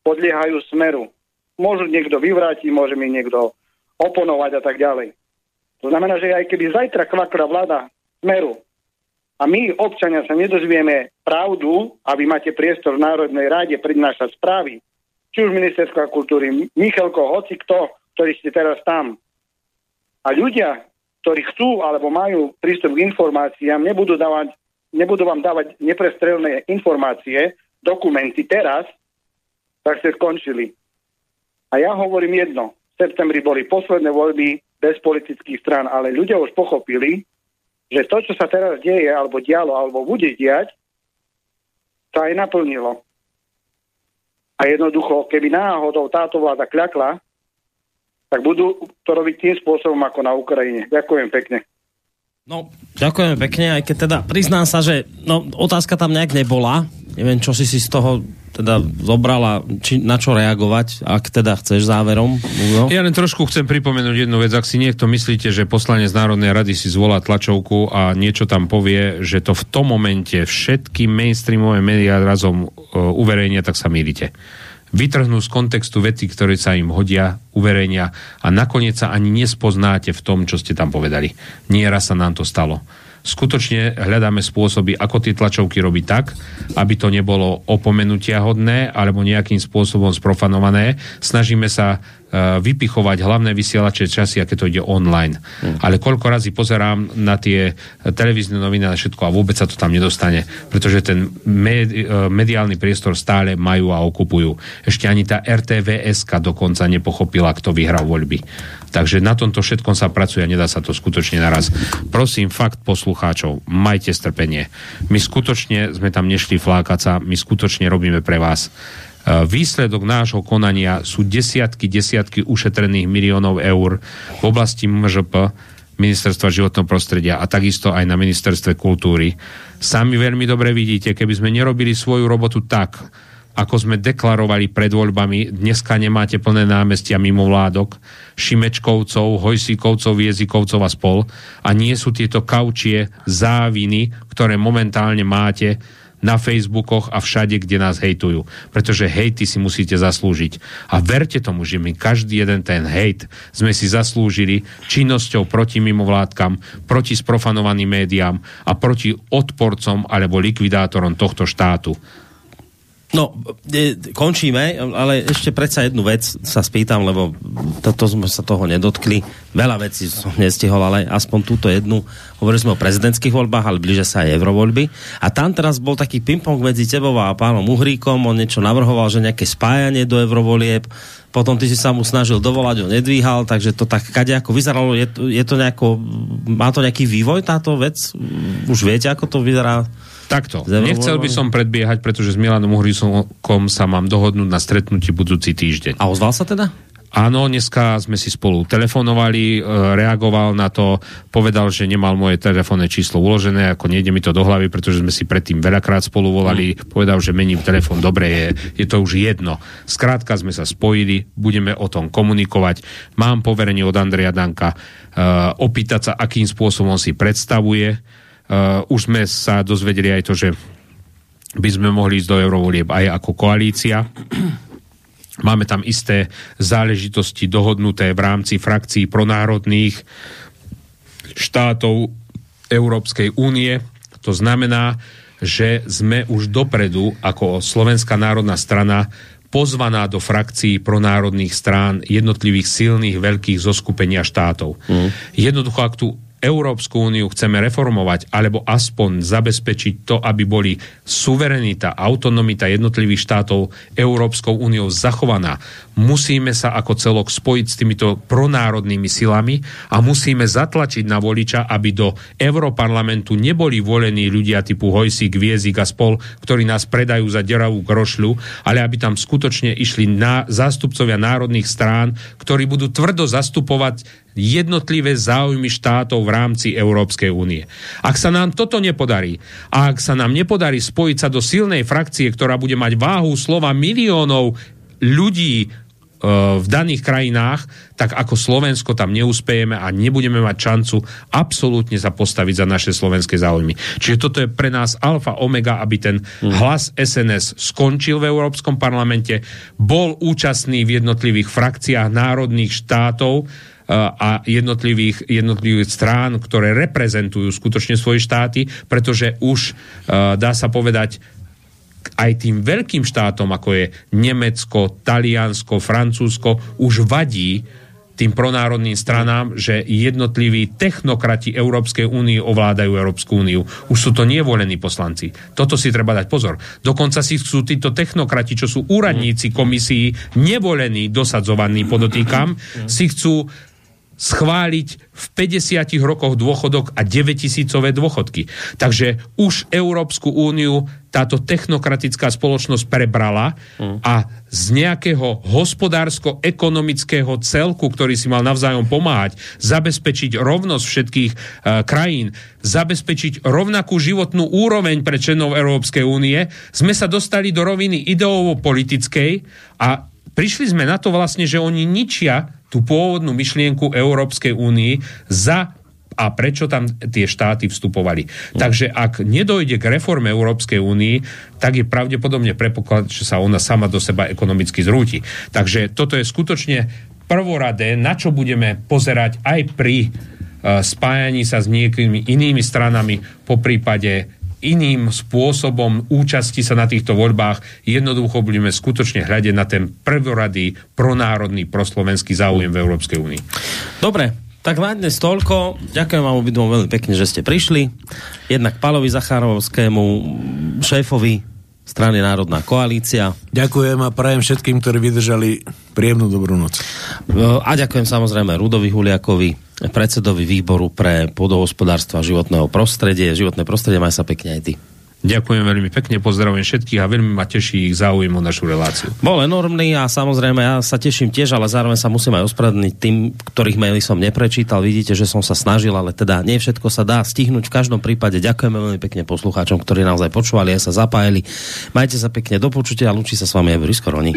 podliehajú smeru. môžu niekto vyvrátiť, môže mi niekto oponovať a tak ďalej. To znamená, že aj keby zajtra kvakra vláda Smeru a my, občania, sa nedozvieme pravdu a vy máte priestor v Národnej ráde prednášať správy, či už ministerstva kultúry, Michalko, hoci kto, ktorí ste teraz tam. A ľudia, ktorí chcú alebo majú prístup k informáciám, nebudú, dávať, nebudú vám dávať neprestrelné informácie, dokumenty teraz, tak ste skončili. A ja hovorím jedno. V septembri boli posledné voľby bez politických strán, ale ľudia už pochopili, že to, čo sa teraz deje, alebo dialo, alebo bude diať, sa aj naplnilo. A jednoducho, keby náhodou táto vláda kľakla, tak budú to robiť tým spôsobom ako na Ukrajine. Ďakujem pekne. No, ďakujem pekne, aj keď teda priznám sa, že no, otázka tam nejak nebola. Neviem, čo si si z toho teda zobrala, či, na čo reagovať, ak teda chceš záverom. Ujo? Ja len trošku chcem pripomenúť jednu vec. Ak si niekto myslíte, že poslanec Národnej rady si zvolá tlačovku a niečo tam povie, že to v tom momente všetky mainstreamové médiá razom uh, uverejnia, tak sa mýlite. Vytrhnú z kontextu veci, ktoré sa im hodia, uverejnia a nakoniec sa ani nespoznáte v tom, čo ste tam povedali. Nie raz sa nám to stalo skutočne hľadáme spôsoby, ako tie tlačovky robiť tak, aby to nebolo opomenutia hodné alebo nejakým spôsobom sprofanované. Snažíme sa vypichovať hlavné vysielače časy, aké to ide online. Mm. Ale koľko razy pozerám na tie televízne noviny a všetko a vôbec sa to tam nedostane, pretože ten med, eh, mediálny priestor stále majú a okupujú. Ešte ani tá RTVS dokonca nepochopila, kto vyhral voľby. Takže na tomto všetkom sa pracuje a nedá sa to skutočne naraz. Prosím, fakt poslucháčov, majte strpenie. My skutočne sme tam nešli flákať sa, my skutočne robíme pre vás výsledok nášho konania sú desiatky, desiatky ušetrených miliónov eur v oblasti MŽP, Ministerstva životného prostredia a takisto aj na Ministerstve kultúry. Sami veľmi dobre vidíte, keby sme nerobili svoju robotu tak, ako sme deklarovali pred voľbami, dneska nemáte plné námestia mimo vládok, Šimečkovcov, Hojsíkovcov, Viezikovcov a spol a nie sú tieto kaučie záviny, ktoré momentálne máte na Facebookoch a všade, kde nás hejtujú. Pretože hejty si musíte zaslúžiť. A verte tomu, že my každý jeden ten hejt sme si zaslúžili činnosťou proti mimovládkam, proti sprofanovaným médiám a proti odporcom alebo likvidátorom tohto štátu. No, e, končíme, ale ešte predsa jednu vec sa spýtam, lebo toto sme sa toho nedotkli. Veľa vecí som nestihol, ale aspoň túto jednu. Hovorili sme o prezidentských voľbách, ale blíže sa aj eurovoľby. A tam teraz bol taký pingpong medzi tebou a pánom Uhríkom. On niečo navrhoval, že nejaké spájanie do eurovolieb. Potom ty si sa mu snažil dovolať, on nedvíhal, takže to tak kade ako vyzeralo. Je je to nejako, má to nejaký vývoj táto vec? Už viete, ako to vyzerá? Takto. Nechcel by som predbiehať, pretože s Milanom Uhrisom sa mám dohodnúť na stretnutí budúci týždeň. A ozval sa teda? Áno, dneska sme si spolu telefonovali, e, reagoval na to, povedal, že nemal moje telefónne číslo uložené, ako nejde mi to do hlavy, pretože sme si predtým veľakrát spolu volali, mm. povedal, že mením telefón, dobre je, je to už jedno. Skrátka sme sa spojili, budeme o tom komunikovať. Mám poverenie od Andreja Danka uh, opýtať sa, akým spôsobom si predstavuje Uh, už sme sa dozvedeli aj to, že by sme mohli ísť do eurovolieb aj ako koalícia. Máme tam isté záležitosti dohodnuté v rámci frakcií pronárodných štátov Európskej únie. To znamená, že sme už dopredu ako Slovenská národná strana pozvaná do frakcií pronárodných strán jednotlivých silných veľkých zoskupenia štátov. Mm. Jednoducho, ak tu Európsku úniu chceme reformovať, alebo aspoň zabezpečiť to, aby boli suverenita, autonomita jednotlivých štátov Európskou úniou zachovaná, musíme sa ako celok spojiť s týmito pronárodnými silami a musíme zatlačiť na voliča, aby do Európarlamentu neboli volení ľudia typu Hojsík, Viezik a spol, ktorí nás predajú za deravú grošľu, ale aby tam skutočne išli na zástupcovia národných strán, ktorí budú tvrdo zastupovať jednotlivé záujmy štátov v rámci Európskej únie. Ak sa nám toto nepodarí a ak sa nám nepodarí spojiť sa do silnej frakcie, ktorá bude mať váhu slova miliónov ľudí, v daných krajinách, tak ako Slovensko tam neúspejeme a nebudeme mať šancu absolútne sa postaviť za naše slovenské záujmy. Čiže toto je pre nás alfa omega, aby ten hlas SNS skončil v Európskom parlamente, bol účastný v jednotlivých frakciách národných štátov, a jednotlivých, jednotlivých strán, ktoré reprezentujú skutočne svoje štáty, pretože už dá sa povedať aj tým veľkým štátom, ako je Nemecko, Taliansko, Francúzsko, už vadí tým pronárodným stranám, že jednotliví technokrati Európskej únie ovládajú Európsku úniu. Už sú to nevolení poslanci. Toto si treba dať pozor. Dokonca si sú títo technokrati, čo sú úradníci komisí, nevolení, dosadzovaní, podotýkam, si chcú schváliť v 50 rokoch dôchodok a 9 tisícové dôchodky. Takže už Európsku úniu táto technokratická spoločnosť prebrala a z nejakého hospodársko-ekonomického celku, ktorý si mal navzájom pomáhať, zabezpečiť rovnosť všetkých e, krajín, zabezpečiť rovnakú životnú úroveň pre členov Európskej únie, sme sa dostali do roviny ideovo-politickej a prišli sme na to vlastne, že oni ničia tú pôvodnú myšlienku Európskej únii za a prečo tam tie štáty vstupovali. Mm. Takže ak nedojde k reforme Európskej únii, tak je pravdepodobne prepoklad, že sa ona sama do seba ekonomicky zrúti. Takže toto je skutočne prvoradé, na čo budeme pozerať aj pri uh, spájaní sa s niekými inými stranami, po prípade iným spôsobom účasti sa na týchto voľbách. Jednoducho budeme skutočne hľadiť na ten prvoradý pronárodný proslovenský záujem v Európskej únii. Dobre, tak na dnes toľko. Ďakujem vám obidvom veľmi pekne, že ste prišli. Jednak Palovi Zacharovskému, šéfovi strany Národná koalícia. Ďakujem a prajem všetkým, ktorí vydržali príjemnú dobrú noc. A ďakujem samozrejme Rudovi Huliakovi, predsedovi výboru pre pôdohospodárstvo a životného prostredie. Životné prostredie, maj sa pekne aj ty. Ďakujem veľmi pekne, pozdravujem všetkých a veľmi ma teší ich záujem o našu reláciu. Bol enormný a samozrejme ja sa teším tiež, ale zároveň sa musím aj ospravedlniť tým, ktorých maily som neprečítal. Vidíte, že som sa snažil, ale teda nie všetko sa dá stihnúť. V každom prípade ďakujeme veľmi pekne poslucháčom, ktorí naozaj počúvali a sa zapájali. Majte sa pekne do počutia a lúči sa s vami aj Boris Koroni.